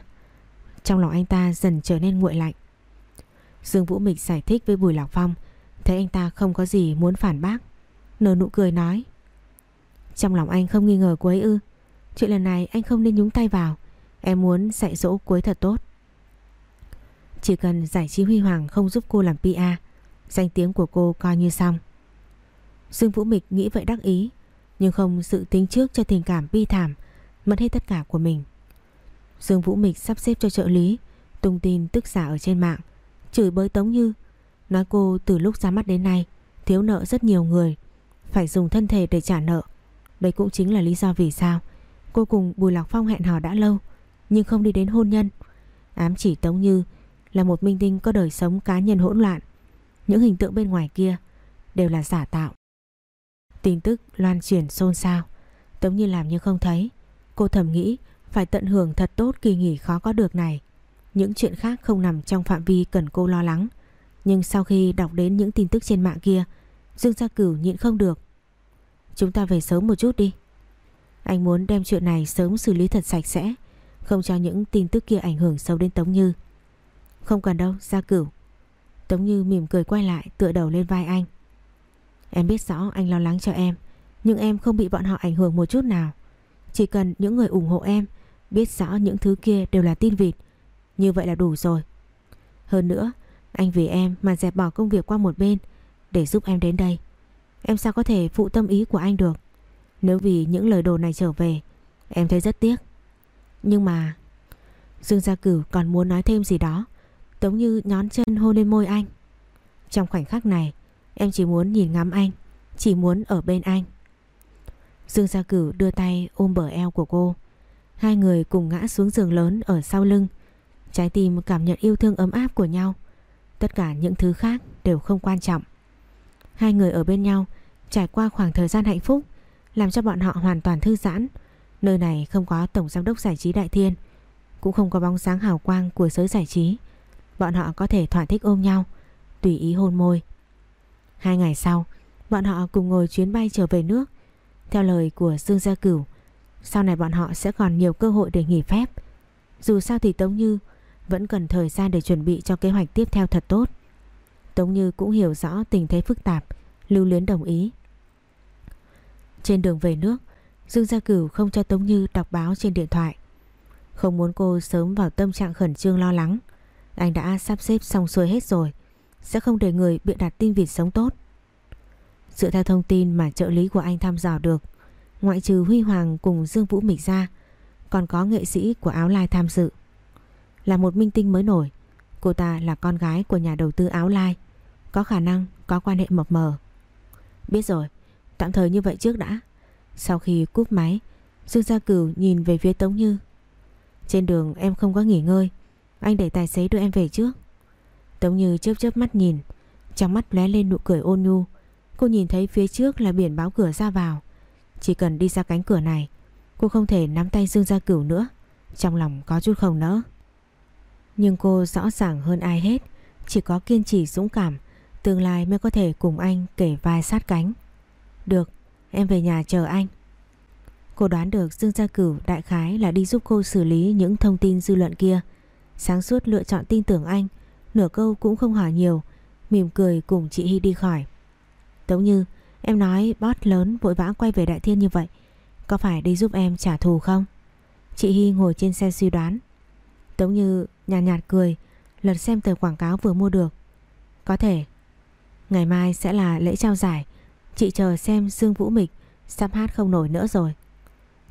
trong lòng anh ta dần trở nên nguội lạnh. Dương Vũ Mịch giải thích với Bùi Lạc Phong, Thấy anh ta không có gì muốn phản bác, Nở nụ cười nói, Trong lòng anh không nghi ngờ cô ấy ư? Chuyện lần này anh không nên nhúng tay vào, Em muốn dạy dỗ cô ấy thật tốt. Chỉ cần giải trí huy hoàng không giúp cô làm PA Danh tiếng của cô coi như xong. Dương Vũ Mịch nghĩ vậy đắc ý, Nhưng không sự tính trước cho tình cảm bi thảm Mất hết tất cả của mình. Dương Vũ Mịch sắp xếp cho trợ lý, tung tin tức giả ở trên mạng. Chửi bới Tống Như. Nói cô từ lúc ra mắt đến nay, thiếu nợ rất nhiều người, phải dùng thân thể để trả nợ. Đây cũng chính là lý do vì sao Cô cùng Bùi Lạc Phong hẹn hò đã lâu, Nhưng không đi đến hôn nhân. Ám chỉ Tống Như là một minh tinh có đời sống cá nhân hỗn loạn. Những hình tượng bên ngoài kia Đều là giả tạo. Tin tức loan truyền xôn xao. Tống Như làm như không thấy. Cô thầm nghĩ phải tận hưởng thật tốt kỳ nghỉ khó có được này. Những chuyện khác không nằm trong phạm vi cần cô lo lắng. Nhưng sau khi đọc đến những tin tức trên mạng kia, Dương Gia Cửu nhịn không được. Chúng ta về sớm một chút đi. Anh muốn đem chuyện này sớm xử lý thật sạch sẽ, Không cho những tin tức kia ảnh hưởng sâu đến Tống Như. Không cần đâu, Gia Cửu. Tống Như mỉm cười quay lại, tựa đầu lên vai anh. Em biết rõ anh lo lắng cho em, Nhưng em không bị bọn họ ảnh hưởng một chút nào. Chỉ cần những người ủng hộ em Biết rõ những thứ kia đều là tin vịt. Như vậy là đủ rồi. Hơn nữa, Anh vì em mà dẹp bỏ công việc qua một bên Để giúp em đến đây. Em sao có thể phụ tâm ý của anh được? Nếu vì những lời đồ này trở về, Em thấy rất tiếc. Nhưng mà, Dương Gia Cửu còn muốn nói thêm gì đó Tống như nhón chân hôn lên môi anh. Trong khoảnh khắc này, Em chỉ muốn nhìn ngắm anh, Chỉ muốn ở bên anh. Dương Gia Cửu đưa tay ôm bờ eo của cô. Hai người cùng ngã xuống giường lớn ở sau lưng. Trái tim cảm nhận yêu thương ấm áp của nhau. Tất cả những thứ khác đều không quan trọng. Hai người ở bên nhau, Trải qua khoảng thời gian hạnh phúc, Làm cho bọn họ hoàn toàn thư giãn. Nơi này không có tổng giám đốc giải trí Đại Thiên, Cũng không có bóng sáng hào quang của giới giải trí. Bọn họ có thể thỏa thích ôm nhau, Tùy ý hôn môi. Hai ngày sau, Bọn họ cùng ngồi chuyến bay trở về nước. Theo lời của Dương Gia Cửu sau này bọn họ sẽ còn nhiều cơ hội để nghỉ phép. Dù sao thì Tống Như Vẫn cần thời gian để chuẩn bị cho kế hoạch tiếp theo thật tốt. Tống Như cũng hiểu rõ tình thế phức tạp, Lưu Luyến đồng ý. Trên đường về nước, Dương Gia Cửu không cho Tống Như đọc báo trên điện thoại. Không muốn cô sớm vào tâm trạng khẩn trương lo lắng. Anh đã sắp xếp xong xuôi hết rồi, Sẽ không để người bị đặt tin vịt sống tốt. Dựa theo thông tin mà trợ lý của anh thăm dò được Ngoại trừ Huy Hoàng cùng Dương Vũ Mịch ra, Còn có nghệ sĩ của Áo Lai tham dự. Là một minh tinh mới nổi, Cô ta là con gái của nhà đầu tư Áo Lai, có khả năng có quan hệ mập mờ. Biết rồi, Tạm thời như vậy trước đã. Sau khi cúp máy, Dương Gia Cửu nhìn về phía Tống Như. Trên đường em không có nghỉ ngơi, Anh để tài xế đưa em về trước. Tống Như chớp chớp mắt nhìn, Trong mắt lóe lên nụ cười ôn nhu. Cô nhìn thấy phía trước là biển báo cửa ra vào. Chỉ cần đi ra cánh cửa này, Cô không thể nắm tay Dương Gia Cửu nữa. Trong lòng có chút không nỡ. Nhưng cô rõ ràng hơn ai hết, Chỉ có kiên trì dũng cảm, Tương lai mới có thể cùng anh kể vai sát cánh. Được, Em về nhà chờ anh. Cô đoán được Dương Gia Cửu đại khái là đi giúp cô xử lý những thông tin dư luận kia. Sáng suốt lựa chọn tin tưởng anh, Nửa câu cũng không hỏi nhiều, Mỉm cười cùng chị Hy đi khỏi. Tống Như Em nói bót lớn vội vã quay về Đại Thiên như vậy. Có phải đi giúp em trả thù không? Chị Hy ngồi trên xe suy đoán. Tống Như nhàn nhạt, nhạt cười Lật xem tờ quảng cáo vừa mua được. Có thể. Ngày mai sẽ là lễ trao giải. Chị chờ xem Dương Vũ Mịch Sắp hát không nổi nữa rồi.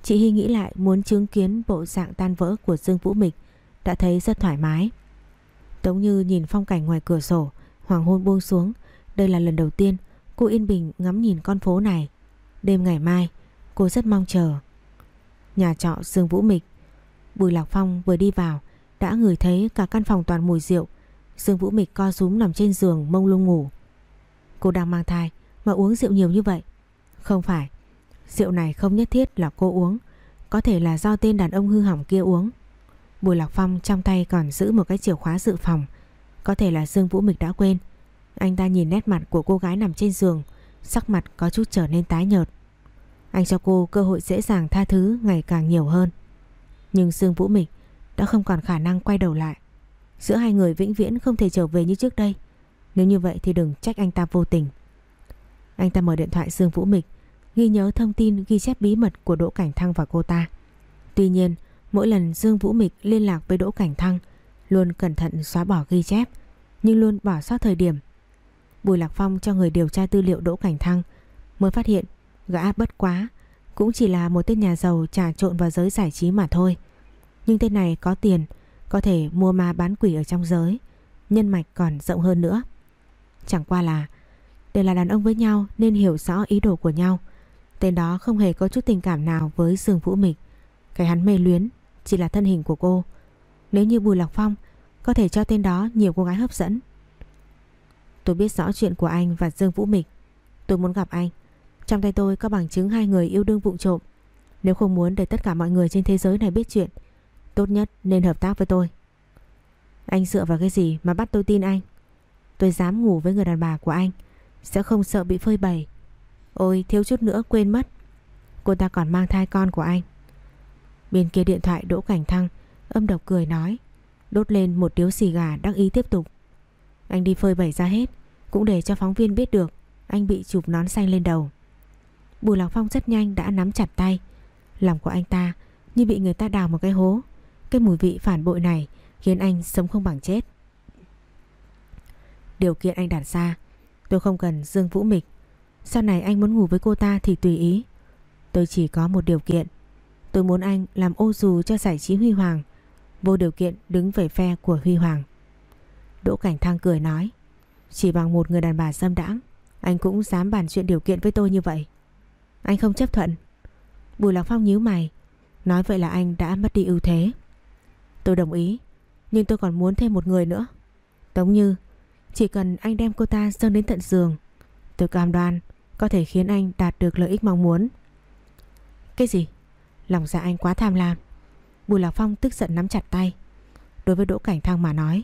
Chị Hy nghĩ lại muốn chứng kiến bộ dạng tan vỡ của Dương Vũ Mịch Đã thấy rất thoải mái. Tống Như nhìn phong cảnh ngoài cửa sổ Hoàng hôn buông xuống. Đây là lần đầu tiên cô yên bình ngắm nhìn con phố này. Đêm ngày mai, Cô rất mong chờ. Nhà trọ Dương Vũ Mịch, Bùi Lạc Phong vừa đi vào, Đã ngửi thấy cả căn phòng toàn mùi rượu. Dương Vũ Mịch co rúm nằm trên giường, mông lung ngủ. Cô đang mang thai, mà uống rượu nhiều như vậy? Không phải, Rượu này không nhất thiết là cô uống, Có thể là do tên đàn ông hư hỏng kia uống. Bùi Lạc Phong trong tay còn giữ một cái chìa khóa dự phòng, Có thể là Dương Vũ Mịch đã quên. Anh ta nhìn nét mặt của cô gái nằm trên giường, Sắc mặt có chút trở nên tái nhợt. Anh cho cô cơ hội dễ dàng tha thứ ngày càng nhiều hơn. Nhưng Dương Vũ Mịch đã không còn khả năng quay đầu lại. Giữa hai người vĩnh viễn không thể trở về như trước đây. Nếu như vậy thì đừng trách anh ta vô tình. Anh ta mở điện thoại Dương Vũ Mịch, Ghi nhớ thông tin ghi chép bí mật của Đỗ Cảnh Thăng và cô ta. Tuy nhiên, mỗi lần Dương Vũ Mịch liên lạc với Đỗ Cảnh Thăng, Luôn cẩn thận xóa bỏ ghi chép, Nhưng luôn bỏ sót thời điểm Bùi Lạc Phong cho người điều tra tư liệu Đỗ Cảnh Thăng Mới phát hiện, gã bất quá, Cũng chỉ là một tên nhà giàu trà trộn vào giới giải trí mà thôi Nhưng tên này có tiền, Có thể mua ma bán quỷ ở trong giới, Nhân mạch còn rộng hơn nữa Chẳng qua là Đều là đàn ông với nhau nên hiểu rõ ý đồ của nhau Tên đó không hề có chút tình cảm nào với Dương Vũ Mịch Cái hắn mê luyến, chỉ là thân hình của cô. Nếu như Bùi Lạc Phong có thể cho tên đó nhiều cô gái hấp dẫn. Tôi biết rõ chuyện của anh và Dương Vũ Mịch. Tôi muốn gặp anh. Trong tay tôi có bằng chứng hai người yêu đương vụng trộm. Nếu không muốn để tất cả mọi người trên thế giới này biết chuyện, tốt nhất nên hợp tác với tôi. Anh dựa vào cái gì mà bắt tôi tin anh? Tôi dám ngủ với người đàn bà của anh, sẽ không sợ bị phơi bày. Ôi thiếu chút nữa quên mất. Cô ta còn mang thai con của anh. Bên kia điện thoại Đỗ Cảnh Thăng âm độc cười nói, đốt lên một điếu xì gà đắc ý tiếp tục. Anh đi phơi bày ra hết, cũng để cho phóng viên biết được anh bị chụp nón xanh lên đầu. Bùi Lạc Phong rất nhanh đã nắm chặt tay, Lòng của anh ta như bị người ta đào một cái hố. Cái mùi vị phản bội này Khiến anh sống không bằng chết. Điều kiện anh đặt ra Tôi không cần Dương Vũ Mịch. Sau này anh muốn ngủ với cô ta thì tùy ý. Tôi chỉ có một điều kiện. Tôi muốn anh làm ô dù cho giải trí Huy Hoàng Vô điều kiện đứng về phe của Huy Hoàng. Đỗ Cảnh Thăng cười nói, Chỉ bằng một người đàn bà dâm đãng, Anh cũng dám bàn chuyện điều kiện với tôi như vậy. Anh không chấp thuận. Bùi Lạc Phong nhíu mày, Nói vậy là anh đã mất đi ưu thế. Tôi đồng ý, Nhưng tôi còn muốn thêm một người nữa. Tống Như, Chỉ cần anh đem cô ta dâng đến tận giường, Tôi cam đoan Có thể khiến anh đạt được lợi ích mong muốn. Cái gì? Lòng dạ anh quá tham lam. Bùi Lạc Phong tức giận nắm chặt tay. Đối với Đỗ Cảnh Thăng mà nói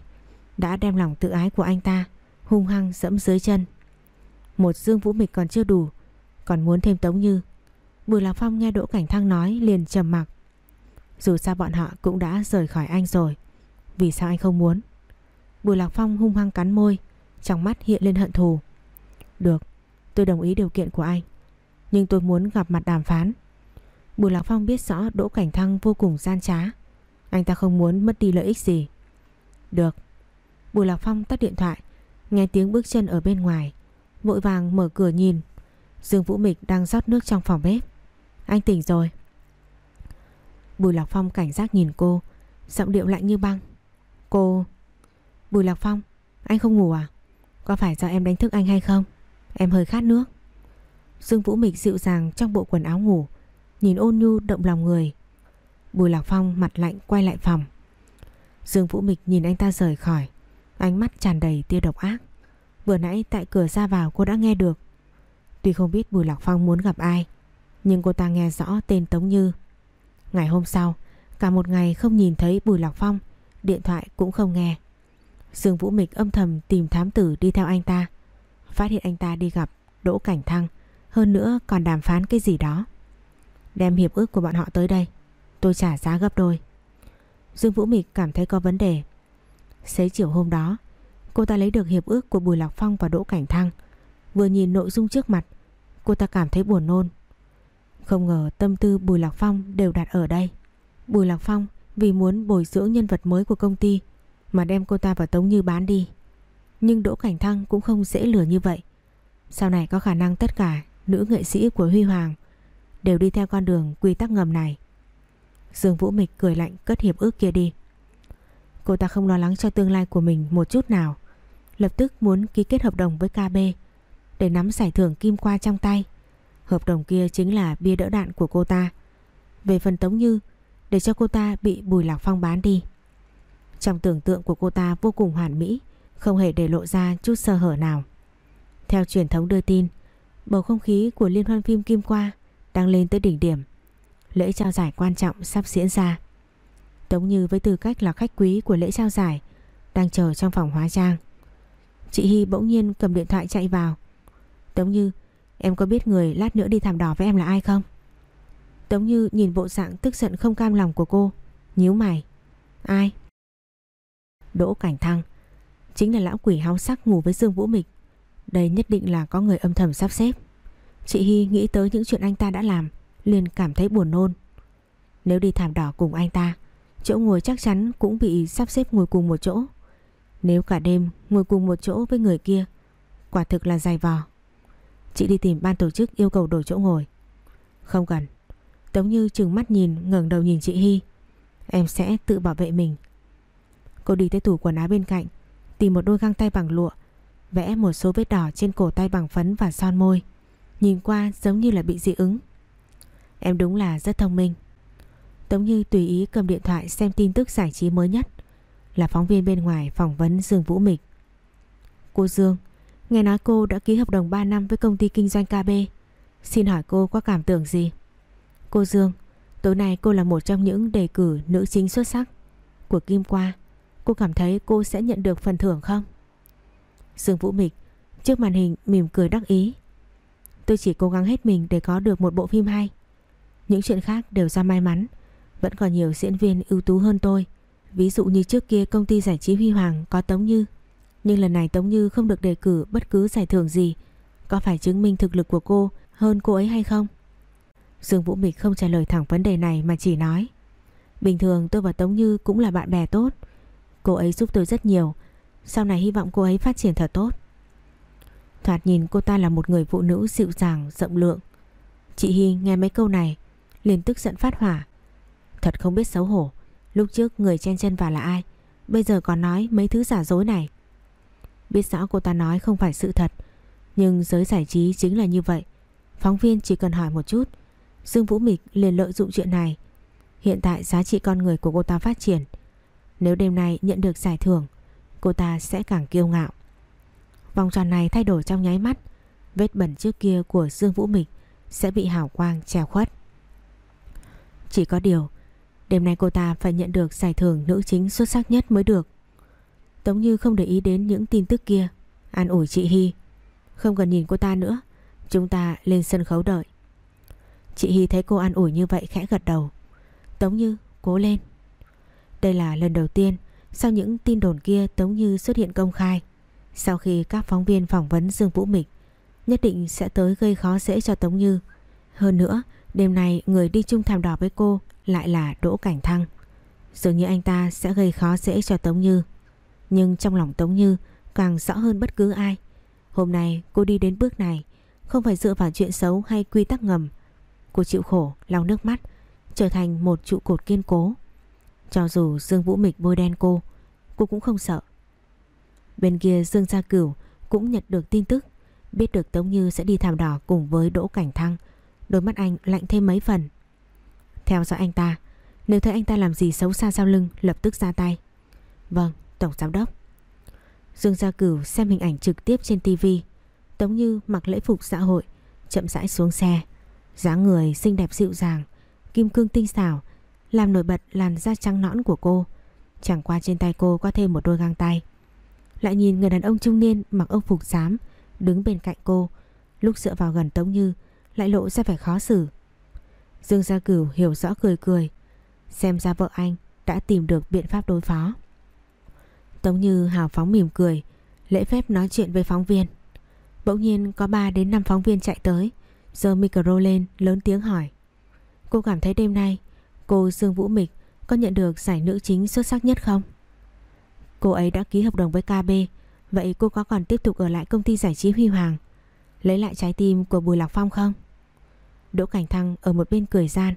đã đem lòng tự ái của anh ta Hung hăng dẫm dưới chân Một dương vũ mịch còn chưa đủ Còn muốn thêm Tống Như Bùi Lạc Phong nghe Đỗ Cảnh Thăng nói liền trầm mặc. Dù sao bọn họ cũng đã rời khỏi anh rồi. Vì sao anh không muốn? Bùi Lạc Phong hung hăng cắn môi, trong mắt hiện lên hận thù. Được, tôi đồng ý điều kiện của anh. Nhưng tôi muốn gặp mặt đàm phán. Bùi Lạc Phong biết rõ Đỗ Cảnh Thăng vô cùng gian trá. Anh ta không muốn mất đi lợi ích gì. Được. Bùi Lạc Phong tắt điện thoại, nghe tiếng bước chân ở bên ngoài. Vội vàng mở cửa nhìn. Dương Vũ Mịch đang rót nước trong phòng bếp. Anh tỉnh rồi. Bùi Lạc Phong cảnh giác nhìn cô Giọng điệu lạnh như băng. Cô Bùi Lạc Phong Anh không ngủ à? Có phải do em đánh thức anh hay không? Em hơi khát nước. Dương Vũ Mịch dịu dàng trong bộ quần áo ngủ Nhìn ôn nhu động lòng người. Bùi Lạc Phong mặt lạnh quay lại phòng. Dương Vũ Mịch nhìn anh ta rời khỏi. Ánh mắt tràn đầy tia độc ác. Vừa nãy tại cửa ra vào cô đã nghe được. Tuy không biết Bùi Lạc Phong muốn gặp ai, nhưng cô ta nghe rõ tên Tống Như. Ngày hôm sau, Cả một ngày không nhìn thấy Bùi Lạc Phong, Điện thoại cũng không nghe. Dương Vũ Mịch âm thầm tìm thám tử đi theo anh ta. Phát hiện anh ta đi gặp Đỗ Cảnh Thăng, Hơn nữa còn đàm phán cái gì đó. Đem hiệp ước của bọn họ tới đây, Tôi trả giá gấp đôi. Dương Vũ Mịch cảm thấy có vấn đề Xế chiều hôm đó, Cô ta lấy được hiệp ước của Bùi Lạc Phong và Đỗ Cảnh Thăng Vừa nhìn nội dung trước mặt, Cô ta cảm thấy buồn nôn không ngờ tâm tư Bùi Lạc Phong đều đặt ở đây. Bùi Lạc Phong vì muốn bồi dưỡng nhân vật mới của công ty mà đem cô ta vào Tống Như bán đi. Nhưng Đỗ Cảnh Thăng cũng không dễ lừa như vậy. Sau này có khả năng tất cả nữ nghệ sĩ của Huy Hoàng đều đi theo con đường quy tắc ngầm này. Dương Vũ Mịch cười lạnh cất hiệp ước kia đi. Cô ta không lo lắng cho tương lai của mình một chút nào. Lập tức muốn ký kết hợp đồng với KB để nắm giải thưởng kim qua trong tay. Hợp đồng kia chính là bia đỡ đạn của cô ta. Về phần Tống Như, Để cho cô ta bị Bùi Lạc Phong bán đi. Trong tưởng tượng của cô ta vô cùng hoàn mỹ, Không hề để lộ ra chút sơ hở nào. Theo truyền thống đưa tin, Bầu không khí của liên hoan phim Kim Qua Đang lên tới đỉnh điểm. Lễ trao giải quan trọng sắp diễn ra. Tống Như với tư cách là khách quý của lễ trao giải, Đang chờ trong phòng hóa trang. Chị Hy bỗng nhiên cầm điện thoại chạy vào. Tống Như, Em có biết người lát nữa đi thảm đỏ với em là ai không? Tống Như nhìn bộ dạng tức giận không cam lòng của cô, nhíu mày. Ai? Đỗ Cảnh Thăng, Chính là lão quỷ háo sắc ngủ với Dương Vũ Mịch. Đây nhất định là có người âm thầm sắp xếp. Chị Hy nghĩ tới những chuyện anh ta đã làm, liền cảm thấy buồn nôn. Nếu đi thảm đỏ cùng anh ta Chỗ ngồi chắc chắn cũng bị sắp xếp ngồi cùng một chỗ. Nếu cả đêm ngồi cùng một chỗ với người kia, Quả thực là dài vò. Chị đi tìm ban tổ chức yêu cầu đổi chỗ ngồi. Không cần. Tống Như chừng mắt nhìn, ngẩng đầu nhìn chị Hy Em sẽ tự bảo vệ mình. Cô đi tới tủ quần áo bên cạnh, Tìm một đôi găng tay bằng lụa, Vẽ một số vết đỏ trên cổ tay bằng phấn và son môi. Nhìn qua giống như là bị dị ứng. Em đúng là rất thông minh. Tống Như tùy ý cầm điện thoại xem tin tức giải trí mới nhất. Là phóng viên bên ngoài phỏng vấn Dương Vũ Mịch. Cô Dương, Nghe nói cô đã ký hợp đồng 3 năm với công ty kinh doanh KB Xin hỏi cô có cảm tưởng gì? Cô Dương, Tối nay cô là một trong những đề cử nữ chính xuất sắc Của Kim Qua. Cô cảm thấy cô sẽ nhận được phần thưởng không? Dương Vũ Mịch, Trước màn hình mỉm cười đắc ý. Tôi chỉ cố gắng hết mình để có được một bộ phim hay. Những chuyện khác đều do may mắn. Vẫn còn nhiều diễn viên ưu tú hơn tôi. Ví dụ như trước kia công ty giải trí Huy Hoàng có Tống Như. Nhưng lần này Tống Như không được đề cử bất cứ giải thưởng gì. Có phải chứng minh thực lực của cô hơn cô ấy hay không? Dương Vũ Mịch không trả lời thẳng vấn đề này mà chỉ nói. Bình thường tôi và Tống Như cũng là bạn bè tốt. Cô ấy giúp tôi rất nhiều. Sau này hy vọng cô ấy phát triển thật tốt. Thoạt nhìn cô ta là một người phụ nữ dịu dàng, rộng lượng. Chị Hy nghe mấy câu này liền tức giận phát hỏa. Thật không biết xấu hổ. Lúc trước người chen chân vào là ai? Bây giờ còn nói mấy thứ giả dối này. Biết rõ cô ta nói không phải sự thật, Nhưng giới giải trí chính là như vậy. Phóng viên chỉ cần hỏi một chút. Dương Vũ Mịch liền lợi dụng chuyện này. Hiện tại giá trị con người của cô ta phát triển. Nếu đêm nay nhận được giải thưởng, Cô ta sẽ càng kiêu ngạo. Vòng tròn này thay đổi trong nháy mắt. Vết bẩn trước kia của Dương Vũ Mịch Sẽ bị hào quang che khuất. Chỉ có điều Đêm nay cô ta phải nhận được giải thưởng nữ chính xuất sắc nhất mới được. Tống Như không để ý đến những tin tức kia. An ủi chị Hy. Không cần nhìn cô ta nữa. Chúng ta lên sân khấu đợi. Chị Hy thấy cô an ủi như vậy khẽ gật đầu. Tống Như, cố lên. Đây là lần đầu tiên Sau những tin đồn kia Tống Như xuất hiện công khai. Sau khi các phóng viên phỏng vấn Dương Vũ Mịch, Nhất định sẽ tới gây khó dễ cho Tống Như. Hơn nữa, Đêm nay người đi chung thảm đỏ với cô lại là Đỗ Cảnh Thăng. Dường như anh ta sẽ gây khó dễ cho Tống Như. Nhưng trong lòng Tống Như Càng rõ hơn bất cứ ai. Hôm nay cô đi đến bước này Không phải dựa vào chuyện xấu hay quy tắc ngầm. Cô chịu khổ, lau nước mắt Trở thành một trụ cột kiên cố. Cho dù Dương Vũ Mịch bôi đen cô Cô cũng không sợ. Bên kia Dương Gia Cửu Cũng nhận được tin tức Biết được Tống Như sẽ đi thảm đỏ cùng với Đỗ Cảnh Thăng. Đôi mắt anh lạnh thêm mấy phần. Theo dõi anh ta Nếu thấy anh ta làm gì xấu xa sau lưng Lập tức ra tay Vâng, Tổng Giám Đốc Dương Gia Cửu xem hình ảnh trực tiếp trên TV. Tống Như mặc lễ phục xã hội Chậm rãi xuống xe dáng người xinh đẹp dịu dàng, kim cương tinh xảo, làm nổi bật làn da trắng nõn của cô. Chẳng qua trên tay cô có thêm một đôi găng tay. Lại nhìn người đàn ông trung niên mặc ông phục xám đứng bên cạnh cô, lúc dựa vào gần Tống Như lại lộ ra vẻ khó xử. Dương Gia Cửu hiểu rõ cười cười, xem ra vợ anh đã tìm được biện pháp đối phó. Tống Như hào phóng mỉm cười, lễ phép nói chuyện với phóng viên. Bỗng nhiên có 3 đến 5 phóng viên chạy tới, Giờ micro lên lớn tiếng hỏi Cô cảm thấy đêm nay Cô Dương Vũ Mịch có nhận được giải nữ chính xuất sắc nhất không? Cô ấy đã ký hợp đồng với KB Vậy cô có còn tiếp tục ở lại công ty giải trí Huy Hoàng Lấy lại trái tim của Bùi Lạc Phong không? Đỗ Cảnh Thăng ở một bên cười gian,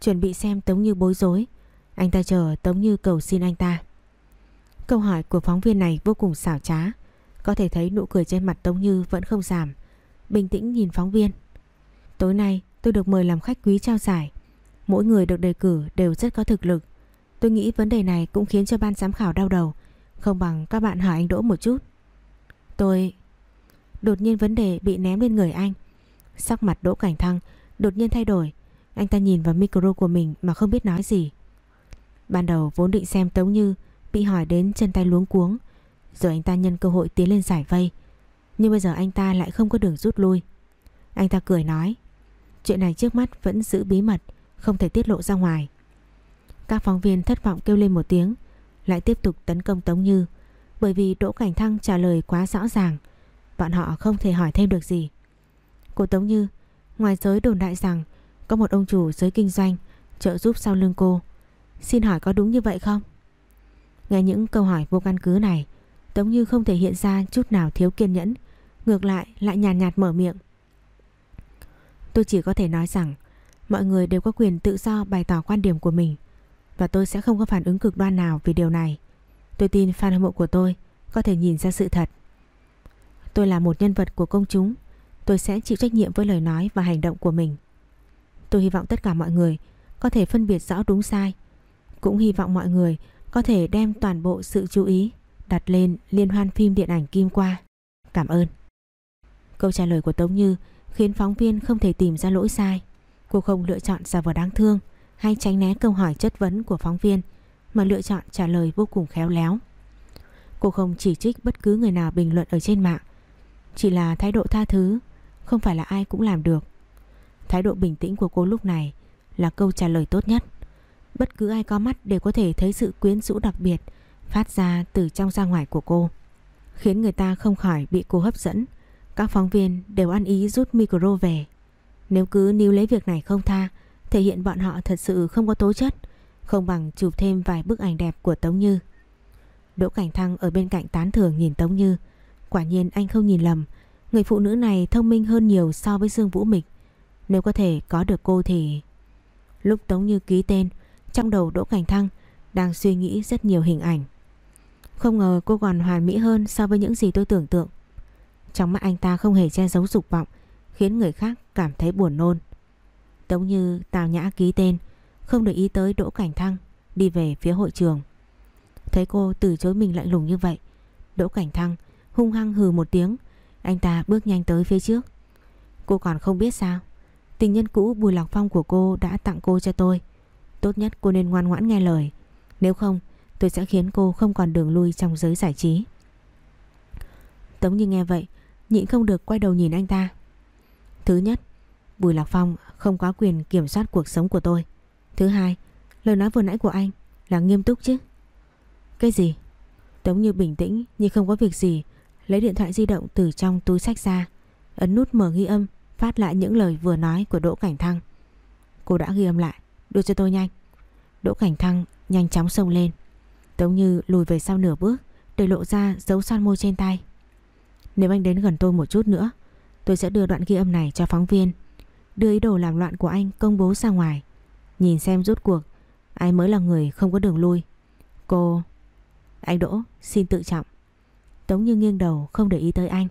Chuẩn bị xem Tống Như bối rối. Anh ta chờ Tống Như cầu xin anh ta. Câu hỏi của phóng viên này vô cùng xảo trá. Có thể thấy nụ cười trên mặt Tống Như vẫn không giảm. Bình tĩnh nhìn phóng viên. Tối nay, tôi được mời làm khách quý trao giải. Mỗi người được đề cử đều rất có thực lực. Tôi nghĩ vấn đề này cũng khiến cho ban giám khảo đau đầu. Không bằng các bạn hỏi anh Đỗ một chút. Tôi... Đột nhiên vấn đề bị ném lên người anh. Sắc mặt Đỗ Cảnh Thăng đột nhiên thay đổi. Anh ta nhìn vào micro của mình mà không biết nói gì. Ban đầu vốn định xem Tống Như bị hỏi đến chân tay luống cuống, Rồi anh ta nhân cơ hội tiến lên giải vây. Nhưng bây giờ anh ta lại không có đường rút lui. Anh ta cười nói, Chuyện này trước mắt vẫn giữ bí mật, Không thể tiết lộ ra ngoài. Các phóng viên thất vọng kêu lên một tiếng, Lại tiếp tục tấn công Tống Như, Bởi vì Đỗ Cảnh Thăng trả lời quá rõ ràng, Bọn họ không thể hỏi thêm được gì. Cô Tống Như Ngoài giới đồn đại rằng Có một ông chủ giới kinh doanh Trợ giúp sau lưng cô Xin hỏi có đúng như vậy không Nghe những câu hỏi vô căn cứ này Tống Như không thể hiện ra chút nào thiếu kiên nhẫn Ngược lại lại nhàn nhạt, nhạt mở miệng Tôi chỉ có thể nói rằng mọi người đều có quyền tự do bày tỏ quan điểm của mình và tôi sẽ không có phản ứng cực đoan nào vì điều này. Tôi tin fan hâm mộ của tôi có thể nhìn ra sự thật. Tôi là một nhân vật của công chúng, tôi sẽ chịu trách nhiệm với lời nói và hành động của mình. Tôi hy vọng tất cả mọi người có thể phân biệt rõ đúng sai. Cũng hy vọng mọi người có thể đem toàn bộ sự chú ý đặt lên liên hoan phim điện ảnh Kim Qua. Cảm ơn. Câu trả lời của Tống Như khiến phóng viên không thể tìm ra lỗi sai. Cô không lựa chọn giả vờ đáng thương hay tránh né câu hỏi chất vấn của phóng viên mà lựa chọn trả lời vô cùng khéo léo. Cô không chỉ trích bất cứ người nào bình luận ở trên mạng, chỉ là thái độ tha thứ, không phải là ai cũng làm được. Thái độ bình tĩnh của cô lúc này là câu trả lời tốt nhất. Bất cứ ai có mắt đều có thể thấy sự quyến rũ đặc biệt phát ra từ trong ra ngoài của cô, khiến người ta không khỏi bị cô hấp dẫn. Các phóng viên đều ăn ý rút micro về. Nếu cứ níu lấy việc này không tha, thể hiện bọn họ thật sự không có tố chất, không bằng chụp thêm vài bức ảnh đẹp của Tống Như. Đỗ Cảnh Thăng ở bên cạnh tán thưởng nhìn Tống Như. Quả nhiên anh không nhìn lầm, người phụ nữ này thông minh hơn nhiều so với Dương Vũ Mịch. Nếu có thể có được cô thì... Lúc Tống Như ký tên, trong đầu Đỗ Cảnh Thăng đang suy nghĩ rất nhiều hình ảnh. Không ngờ cô còn hoàn mỹ hơn so với những gì tôi tưởng tượng. Trong mắt anh ta không hề che giấu dục vọng, khiến người khác cảm thấy buồn nôn. Tống Như tào nhã ký tên, không để ý tới Đỗ Cảnh Thăng, đi về phía hội trường. Thấy cô từ chối mình lạnh lùng như vậy, Đỗ Cảnh Thăng hung hăng hừ một tiếng, anh ta bước nhanh tới phía trước. Cô còn không biết sao, tình nhân cũ Bùi Lạc Phong của cô đã tặng cô cho tôi. Tốt nhất cô nên ngoan ngoãn nghe lời, nếu không tôi sẽ khiến cô không còn đường lui trong giới giải trí. Tống như nghe vậy, nhịn không được quay đầu nhìn anh ta. Thứ nhất, Bùi Lạc Phong không có quyền kiểm soát cuộc sống của tôi. Thứ hai, lời nói vừa nãy của anh là nghiêm túc chứ. Cái gì? Tống như bình tĩnh như không có việc gì Lấy điện thoại di động từ trong túi sách ra, Ấn nút mở ghi âm, Phát lại những lời vừa nói của Đỗ Cảnh Thăng. Cô đã ghi âm lại, Đưa cho tôi nhanh. Đỗ Cảnh Thăng nhanh chóng xông lên Tống như lùi về sau nửa bước, Để lộ ra dấu son môi trên tay. Nếu anh đến gần tôi một chút nữa, Tôi sẽ đưa đoạn ghi âm này cho phóng viên, Đưa ý đồ làm loạn của anh công bố ra ngoài. Nhìn xem rút cuộc, Ai mới là người không có đường lui. Cô, anh Đỗ, xin tự trọng. Tống như nghiêng đầu, không để ý tới anh.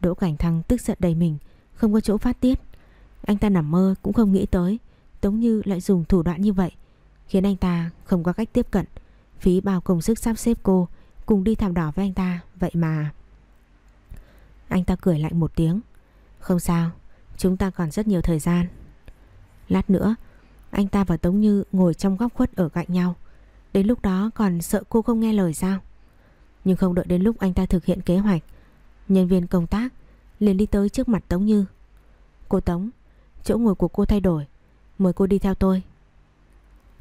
Đỗ Cảnh Thăng tức giận đầy mình, Không có chỗ phát tiết. Anh ta nằm mơ, cũng không nghĩ tới. Tống như lại dùng thủ đoạn như vậy, Khiến anh ta không có cách tiếp cận. Phí bao công sức sắp xếp cô, Cùng đi thảm đỏ với anh ta, Vậy mà. Anh ta cười lạnh một tiếng. Không sao, Chúng ta còn rất nhiều thời gian. Lát nữa, Anh ta và Tống Như ngồi trong góc khuất ở cạnh nhau. Đến lúc đó còn sợ cô không nghe lời sao? Nhưng không đợi đến lúc anh ta thực hiện kế hoạch, Nhân viên công tác liền đi tới trước mặt Tống Như. Cô Tống, Chỗ ngồi của cô thay đổi, Mời cô đi theo tôi.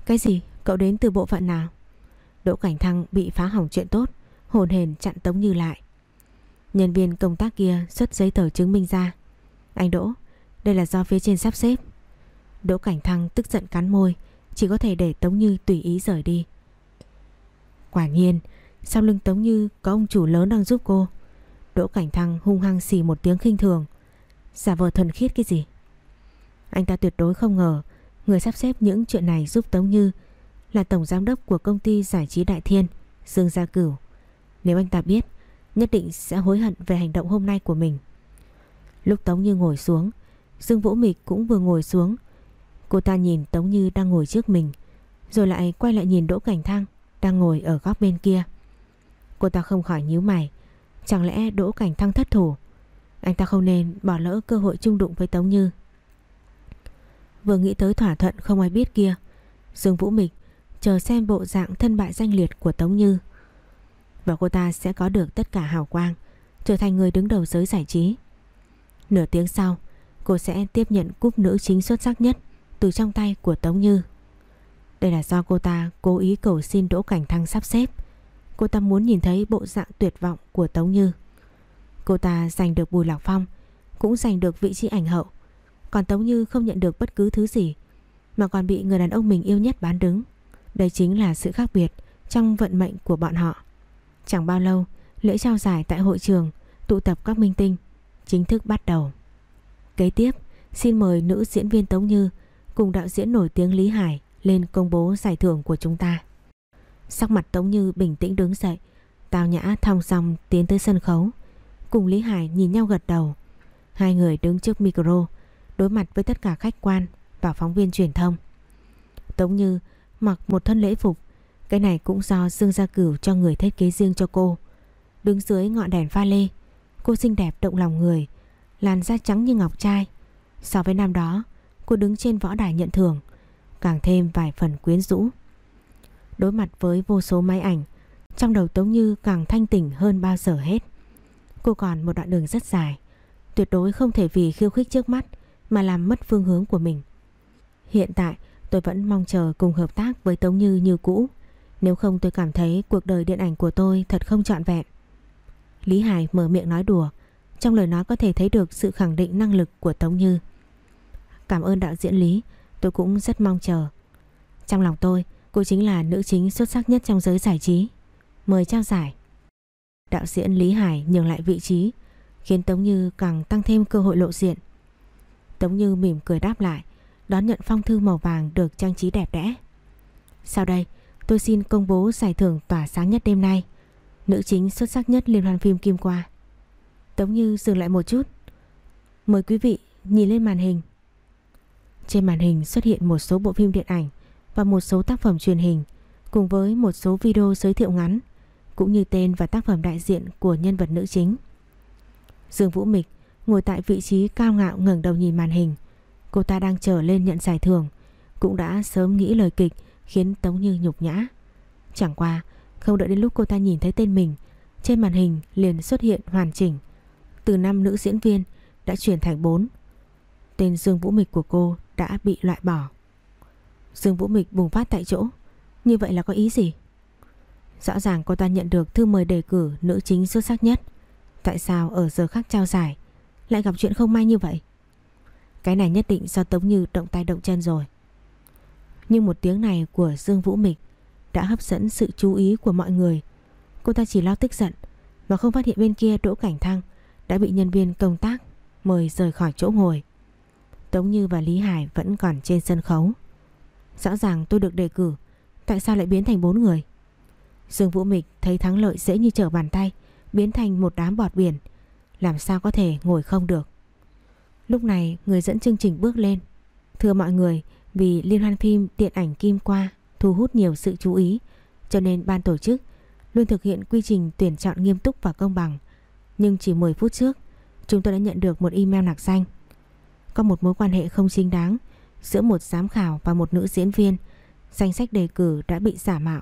Cái gì? Cậu đến từ bộ phận nào? Đỗ Cảnh Thăng bị phá hỏng chuyện tốt, Hồn hền chặn Tống Như lại. Nhân viên công tác kia xuất giấy tờ chứng minh ra. Anh Đỗ, Đây là do phía trên sắp xếp. Đỗ Cảnh Thăng tức giận cắn môi, Chỉ có thể để Tống Như tùy ý rời đi. Quả nhiên sau lưng Tống Như có ông chủ lớn đang giúp cô. Đỗ Cảnh Thăng hung hăng xì một tiếng khinh thường. Giả vờ thuần khiết cái gì? Anh ta tuyệt đối không ngờ Người sắp xếp những chuyện này giúp Tống Như Là tổng giám đốc của công ty giải trí Đại Thiên, Dương Gia Cửu. Nếu anh ta biết, Nhất định sẽ hối hận về hành động hôm nay của mình. Lúc Tống Như ngồi xuống, Dương Vũ Mịch cũng vừa ngồi xuống. Cô ta nhìn Tống Như đang ngồi trước mình, Rồi lại quay lại nhìn Đỗ Cảnh Thăng đang ngồi ở góc bên kia. Cô ta không khỏi nhíu mày, chẳng lẽ Đỗ Cảnh Thăng thất thủ? Anh ta không nên bỏ lỡ cơ hội chung đụng với Tống Như. Vừa nghĩ tới thỏa thuận không ai biết kia, Dương Vũ Mịch chờ xem bộ dạng thân bại danh liệt của Tống Như. Và cô ta sẽ có được tất cả hào quang, trở thành người đứng đầu giới giải trí. Nửa tiếng sau, cô sẽ tiếp nhận cúp nữ chính xuất sắc nhất từ trong tay của Tống Như. Đây là do cô ta cố ý cầu xin Đỗ Cảnh Thăng sắp xếp. Cô ta muốn nhìn thấy bộ dạng tuyệt vọng của Tống Như. Cô ta giành được Bùi Lạc Phong, cũng giành được vị trí ảnh hậu. Còn Tống Như không nhận được bất cứ thứ gì, mà còn bị người đàn ông mình yêu nhất bán đứng. Đây chính là sự khác biệt trong vận mệnh của bọn họ. Chẳng bao lâu, lễ trao giải tại hội trường tụ tập các minh tinh chính thức bắt đầu. Kế tiếp, xin mời nữ diễn viên Tống Như cùng đạo diễn nổi tiếng Lý Hải lên công bố giải thưởng của chúng ta. Sắc mặt Tống Như bình tĩnh đứng dậy, Tào Nhã thong dong tiến tới sân khấu, cùng Lý Hải nhìn nhau gật đầu. Hai người đứng trước micro, đối mặt với tất cả khách quan và phóng viên truyền thông. Tống Như mặc một thân lễ phục. Cái này cũng do Dương Gia Cửu cho người thiết kế riêng cho cô. Đứng dưới ngọn đèn pha lê Cô xinh đẹp động lòng người Làn da trắng như ngọc trai. So với năm đó Cô đứng trên võ đài nhận thưởng Càng thêm vài phần quyến rũ. Đối mặt với vô số máy ảnh. Trong đầu Tống Như càng thanh tỉnh hơn bao giờ hết. Cô còn một đoạn đường rất dài. Tuyệt đối không thể vì khiêu khích trước mắt Mà làm mất phương hướng của mình. Hiện tại, tôi vẫn mong chờ cùng hợp tác với Tống Như như cũ. Nếu không tôi cảm thấy cuộc đời điện ảnh của tôi thật không trọn vẹn. Lý Hải mở miệng nói đùa. Trong lời nói có thể thấy được sự khẳng định năng lực của Tống Như. Cảm ơn đạo diễn Lý, Tôi cũng rất mong chờ. Trong lòng tôi Cô chính là nữ chính xuất sắc nhất trong giới giải trí. Mời trao giải. Đạo diễn Lý Hải nhường lại vị trí, Khiến Tống Như càng tăng thêm cơ hội lộ diện. Tống Như mỉm cười đáp lại, Đón nhận phong thư màu vàng được trang trí đẹp đẽ. Sau đây, tôi xin công bố giải thưởng tỏa sáng nhất đêm nay. Nữ chính xuất sắc nhất liên hoan phim Kim Qua. Tống Như dừng lại một chút. Mời quý vị nhìn lên màn hình. Trên màn hình xuất hiện một số bộ phim điện ảnh. Và một số tác phẩm truyền hình, Cùng với một số video giới thiệu ngắn, Cũng như tên và tác phẩm đại diện của nhân vật nữ chính. Dương Vũ Mịch ngồi tại vị trí cao ngạo ngẩng đầu nhìn màn hình. Cô ta đang chờ lên nhận giải thưởng, Cũng đã sớm nghĩ lời kịch Khiến Tống Như nhục nhã. Chẳng qua, không đợi đến lúc cô ta nhìn thấy tên mình, Trên màn hình liền xuất hiện hoàn chỉnh. Từ năm nữ diễn viên Đã chuyển thành 4 Tên Dương Vũ Mịch của cô đã bị loại bỏ. Dương Vũ Mịch bùng phát tại chỗ Như vậy là có ý gì Rõ ràng cô ta nhận được thư mời đề cử Nữ chính xuất sắc nhất Tại sao ở giờ khác trao giải Lại gặp chuyện không may như vậy Cái này nhất định do Tống Như động tay động chân rồi Nhưng một tiếng này của Dương Vũ Mịch đã hấp dẫn sự chú ý của mọi người. Cô ta chỉ lo tức giận mà không phát hiện bên kia Đỗ Cảnh Thăng đã bị nhân viên công tác mời rời khỏi chỗ ngồi. Tống Như và Lý Hải vẫn còn trên sân khấu. Rõ ràng tôi được đề cử, tại sao lại biến thành bốn người? Dương Vũ Mịch thấy thắng lợi dễ như trở bàn tay, biến thành một đám bọt biển. Làm sao có thể ngồi không được? Lúc này người dẫn chương trình bước lên. Thưa mọi người, vì liên hoan phim điện ảnh Kim Qua thu hút nhiều sự chú ý, cho nên ban tổ chức luôn thực hiện quy trình tuyển chọn nghiêm túc và công bằng. Nhưng chỉ 10 phút trước, chúng tôi đã nhận được một email nạc danh. Có một mối quan hệ không chính đáng giữa một giám khảo và một nữ diễn viên. Danh sách đề cử đã bị giả mạo,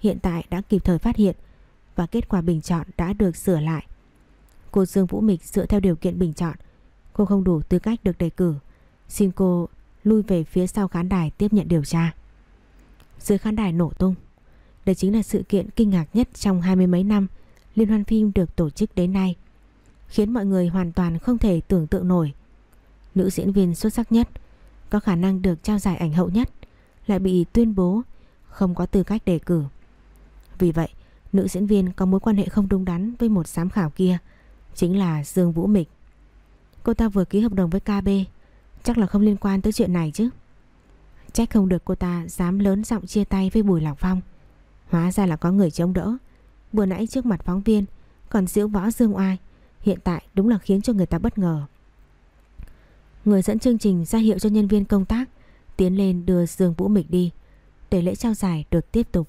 hiện tại đã kịp thời phát hiện và kết quả bình chọn đã được sửa lại. Cô Dương Vũ Mịch dựa theo điều kiện bình chọn, cô không đủ tư cách được đề cử. Xin cô lui về phía sau khán đài tiếp nhận điều tra. Dưới khán đài nổ tung Đây chính là sự kiện kinh ngạc nhất trong hai mươi mấy năm Liên hoan phim được tổ chức đến nay Khiến mọi người hoàn toàn không thể tưởng tượng nổi Nữ diễn viên xuất sắc nhất có khả năng được trao giải ảnh hậu nhất, Lại bị tuyên bố Không có tư cách đề cử. Vì vậy, nữ diễn viên có mối quan hệ không đúng đắn Với một giám khảo kia, Chính là Dương Vũ Mịch. Cô ta vừa ký hợp đồng với KB Chắc là không liên quan tới chuyện này chứ. Trách không được cô ta dám lớn giọng chia tay với Bùi Lạc Phong. Hóa ra là có người chống đỡ. Vừa nãy trước mặt phóng viên Còn diễu võ dương oai, Hiện tại đúng là khiến cho người ta bất ngờ. Người dẫn chương trình ra hiệu cho nhân viên công tác, Tiến lên đưa Dương Vũ Mịch đi, Để lễ trao giải được tiếp tục.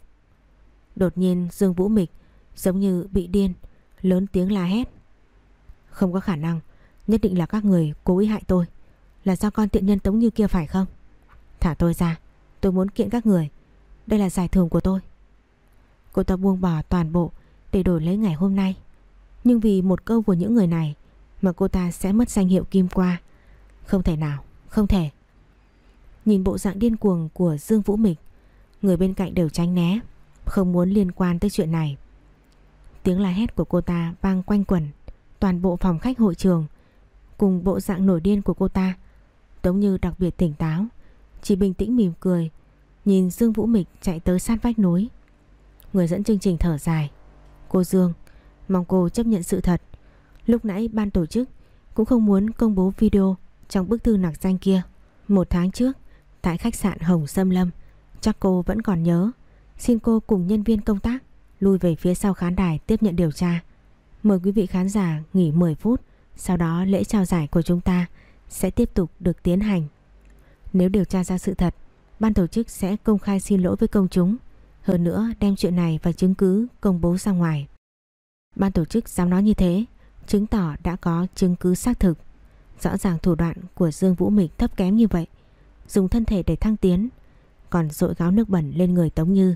Đột nhiên, Dương Vũ Mịch Giống như bị điên, Lớn tiếng la hét. Không có khả năng, Nhất định là các người cố ý hại tôi. Là do con tiện nhân tống như kia phải không? Thả tôi ra, Tôi muốn kiện các người. Đây là giải thưởng của tôi. Cô ta buông bỏ toàn bộ Để đổi lấy ngày hôm nay. Nhưng vì một câu của những người này Mà cô ta sẽ mất danh hiệu kim qua. Không thể nào, không thể. Nhìn bộ dạng điên cuồng của Dương Vũ Mịch Người bên cạnh đều tránh né Không muốn liên quan tới chuyện này. Tiếng la hét của cô ta vang quanh quẩn Toàn bộ phòng khách hội trường Cùng bộ dạng nổi điên của cô ta Tống như đặc biệt tỉnh táo chỉ bình tĩnh mỉm cười Nhìn Dương Vũ Mịch chạy tới sát vách núi. Người dẫn chương trình thở dài. Cô Dương Mong cô chấp nhận sự thật. Lúc nãy ban tổ chức Cũng không muốn công bố video. Trong bức thư nặc danh kia Một tháng trước Tại khách sạn Hồng Sâm Lâm Chắc cô vẫn còn nhớ Xin cô cùng nhân viên công tác Lui về phía sau khán đài tiếp nhận điều tra Mời quý vị khán giả nghỉ 10 phút Sau đó lễ trao giải của chúng ta Sẽ tiếp tục được tiến hành nếu điều tra ra sự thật ban tổ chức sẽ công khai xin lỗi với công chúng. Hơn nữa đem chuyện này và chứng cứ công bố ra ngoài. Ban tổ chức dám nói như thế, chứng tỏ đã có chứng cứ xác thực. Rõ ràng thủ đoạn của Dương Vũ Mịch thấp kém như vậy, dùng thân thể để thăng tiến, còn dội gáo nước bẩn lên người Tống Như.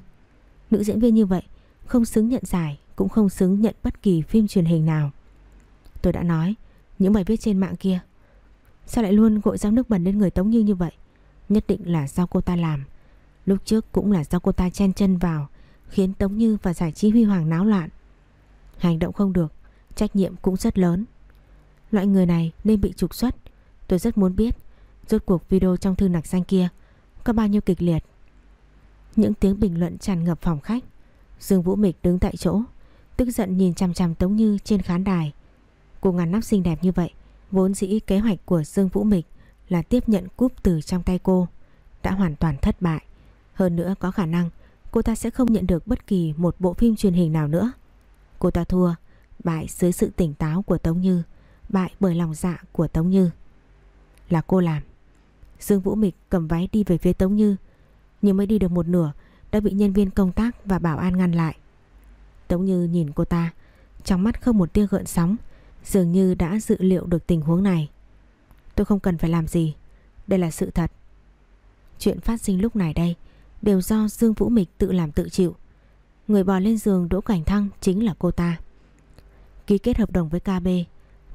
Nữ diễn viên như vậy không xứng nhận giải, cũng không xứng nhận bất kỳ phim truyền hình nào. Tôi đã nói, những bài viết trên mạng kia, sao lại luôn gội ráo nước bẩn lên người Tống Như như vậy? Nhất định là do cô ta làm. Lúc trước cũng là do cô ta chen chân vào, khiến Tống Như và giải trí huy hoàng náo loạn. Hành động không được, trách nhiệm cũng rất lớn. Loại người này nên bị trục xuất. Tôi rất muốn biết rốt cuộc video trong thư nặc danh kia có bao nhiêu kịch liệt. Những tiếng bình luận tràn ngập phòng khách. Dương Vũ Mịch đứng tại chỗ, tức giận nhìn chằm chằm Tống Như trên khán đài. Cô ngàn nắp xinh đẹp như vậy, vốn dĩ kế hoạch của Dương Vũ Mịch là tiếp nhận cúp từ trong tay cô, đã hoàn toàn thất bại. Hơn nữa có khả năng cô ta sẽ không nhận được bất kỳ một bộ phim truyền hình nào nữa. Cô ta thua, bại dưới sự tỉnh táo của Tống Như, bại bởi lòng dạ của Tống Như. Là cô làm. Dương Vũ Mịch cầm váy đi về phía Tống Như, nhưng mới đi được một nửa đã bị nhân viên công tác và bảo an ngăn lại. Tống Như nhìn cô ta, trong mắt không một tia gợn sóng, dường như đã dự liệu được tình huống này. Tôi không cần phải làm gì, đây là sự thật. Chuyện phát sinh lúc này đây đều do Dương Vũ Mịch tự làm tự chịu. Người bò lên giường Đỗ Cảnh Thăng chính là cô ta. Ký kết hợp đồng với KB,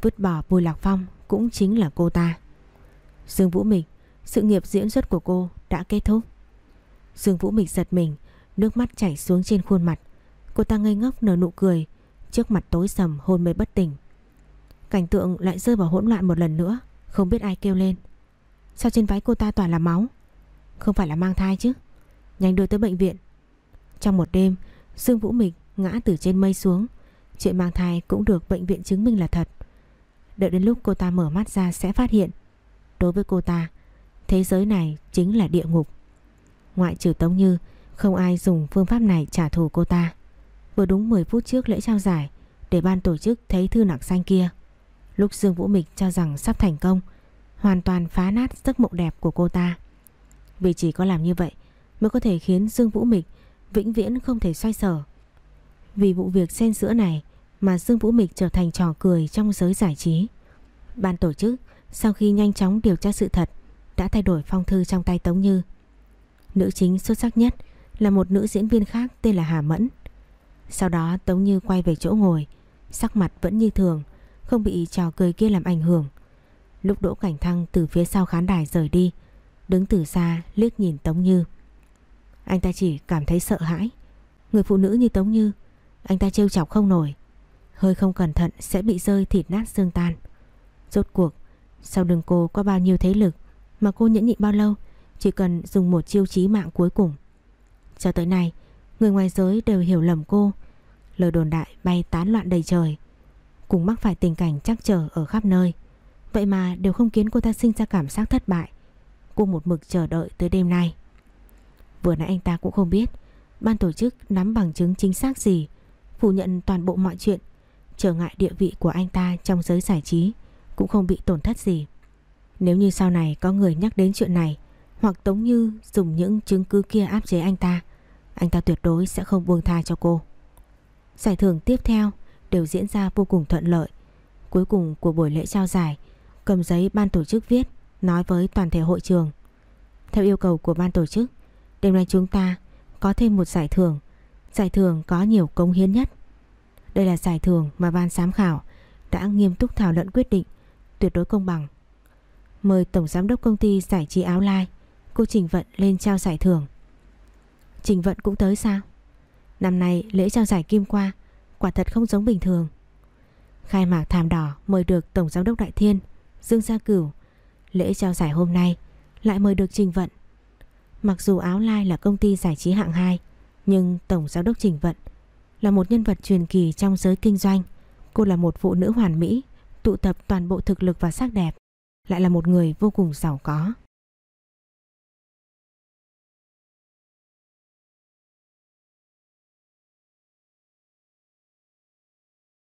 vứt bỏ Bùi Lạc Phong cũng chính là cô ta. Dương Vũ Mịch, sự nghiệp diễn xuất của cô đã kết thúc. Dương Vũ Mịch giật mình, nước mắt chảy xuống trên khuôn mặt. Cô ta ngây ngốc nở nụ cười, trước mặt tối sầm hôn mê bất tỉnh. Cảnh tượng lại rơi vào hỗn loạn một lần nữa, không biết ai kêu lên. Sao trên váy cô ta toàn là máu? Không phải là mang thai chứ? Nhanh đưa tới bệnh viện. Trong một đêm, Dương Vũ Mịch ngã từ trên mây xuống. Chuyện mang thai cũng được bệnh viện chứng minh là thật. Đợi đến lúc cô ta mở mắt ra sẽ phát hiện. Đối với cô ta, thế giới này chính là địa ngục. Ngoại trừ Tống Như, không ai dùng phương pháp này trả thù cô ta. Vừa đúng 10 phút trước lễ trao giải, để ban tổ chức thấy thư nặc xanh kia. Lúc Dương Vũ Mịch cho rằng sắp thành công, hoàn toàn phá nát giấc mộng đẹp của cô ta. Vì chỉ có làm như vậy mới có thể khiến Dương Vũ Mịch vĩnh viễn không thể xoay sở. Vì vụ việc xen giữa này mà Dương Vũ Mịch trở thành trò cười trong giới giải trí. Ban tổ chức sau khi nhanh chóng điều tra sự thật đã thay đổi phong thư trong tay Tống Như. Nữ chính xuất sắc nhất là một nữ diễn viên khác tên là Hà Mẫn. Sau đó Tống Như quay về chỗ ngồi, sắc mặt vẫn như thường, không bị trò cười kia làm ảnh hưởng. Lúc Đỗ Cảnh Thăng từ phía sau khán đài rời đi, đứng từ xa liếc nhìn Tống Như. Anh ta chỉ cảm thấy sợ hãi. Người phụ nữ như Tống Như, anh ta trêu chọc không nổi. Hơi không cẩn thận sẽ bị rơi thịt nát xương tan. Rốt cuộc, sau đường cô có bao nhiêu thế lực mà cô nhẫn nhịn bao lâu chỉ cần dùng một chiêu chí mạng cuối cùng. Cho tới nay, người ngoài giới đều hiểu lầm cô. Lời đồn đại bay tán loạn đầy trời. Cùng mắc phải tình cảnh chắc trở ở khắp nơi. Vậy mà đều không khiến cô ta sinh ra cảm giác thất bại. Cô một mực chờ đợi tới đêm nay. Vừa nãy anh ta cũng không biết ban tổ chức nắm bằng chứng chính xác gì, phủ nhận toàn bộ mọi chuyện, trở ngại địa vị của anh ta trong giới giải trí cũng không bị tổn thất gì. Nếu như sau này có người nhắc đến chuyện này, hoặc Tống Như dùng những chứng cứ kia áp chế anh ta, anh ta tuyệt đối sẽ không buông tha cho cô. Giải thưởng tiếp theo đều diễn ra vô cùng thuận lợi. Cuối cùng của buổi lễ trao giải, cầm giấy ban tổ chức viết, nói với toàn thể hội trường. Theo yêu cầu của ban tổ chức, đêm nay chúng ta có thêm một giải thưởng, giải thưởng có nhiều công hiến nhất. Đây là giải thưởng mà ban giám khảo đã nghiêm túc thảo luận quyết định, tuyệt đối công bằng. Mời Tổng Giám đốc công ty giải trí áo lai, cô Trình Vận lên trao giải thưởng. Trình Vận cũng tới sao? Năm nay lễ trao giải Kim Qua quả thật không giống bình thường. Khai mạc thảm đỏ mời được Tổng Giám đốc Đại Thiên, Dương Gia Cửu. Lễ trao giải hôm nay lại mời được Trình Vận. Mặc dù Áo Lai là công ty giải trí hạng 2, nhưng Tổng Giám đốc Trình Vận là một nhân vật truyền kỳ trong giới kinh doanh. Cô là một phụ nữ hoàn mỹ, tụ tập toàn bộ thực lực và sắc đẹp, lại là một người vô cùng giàu có.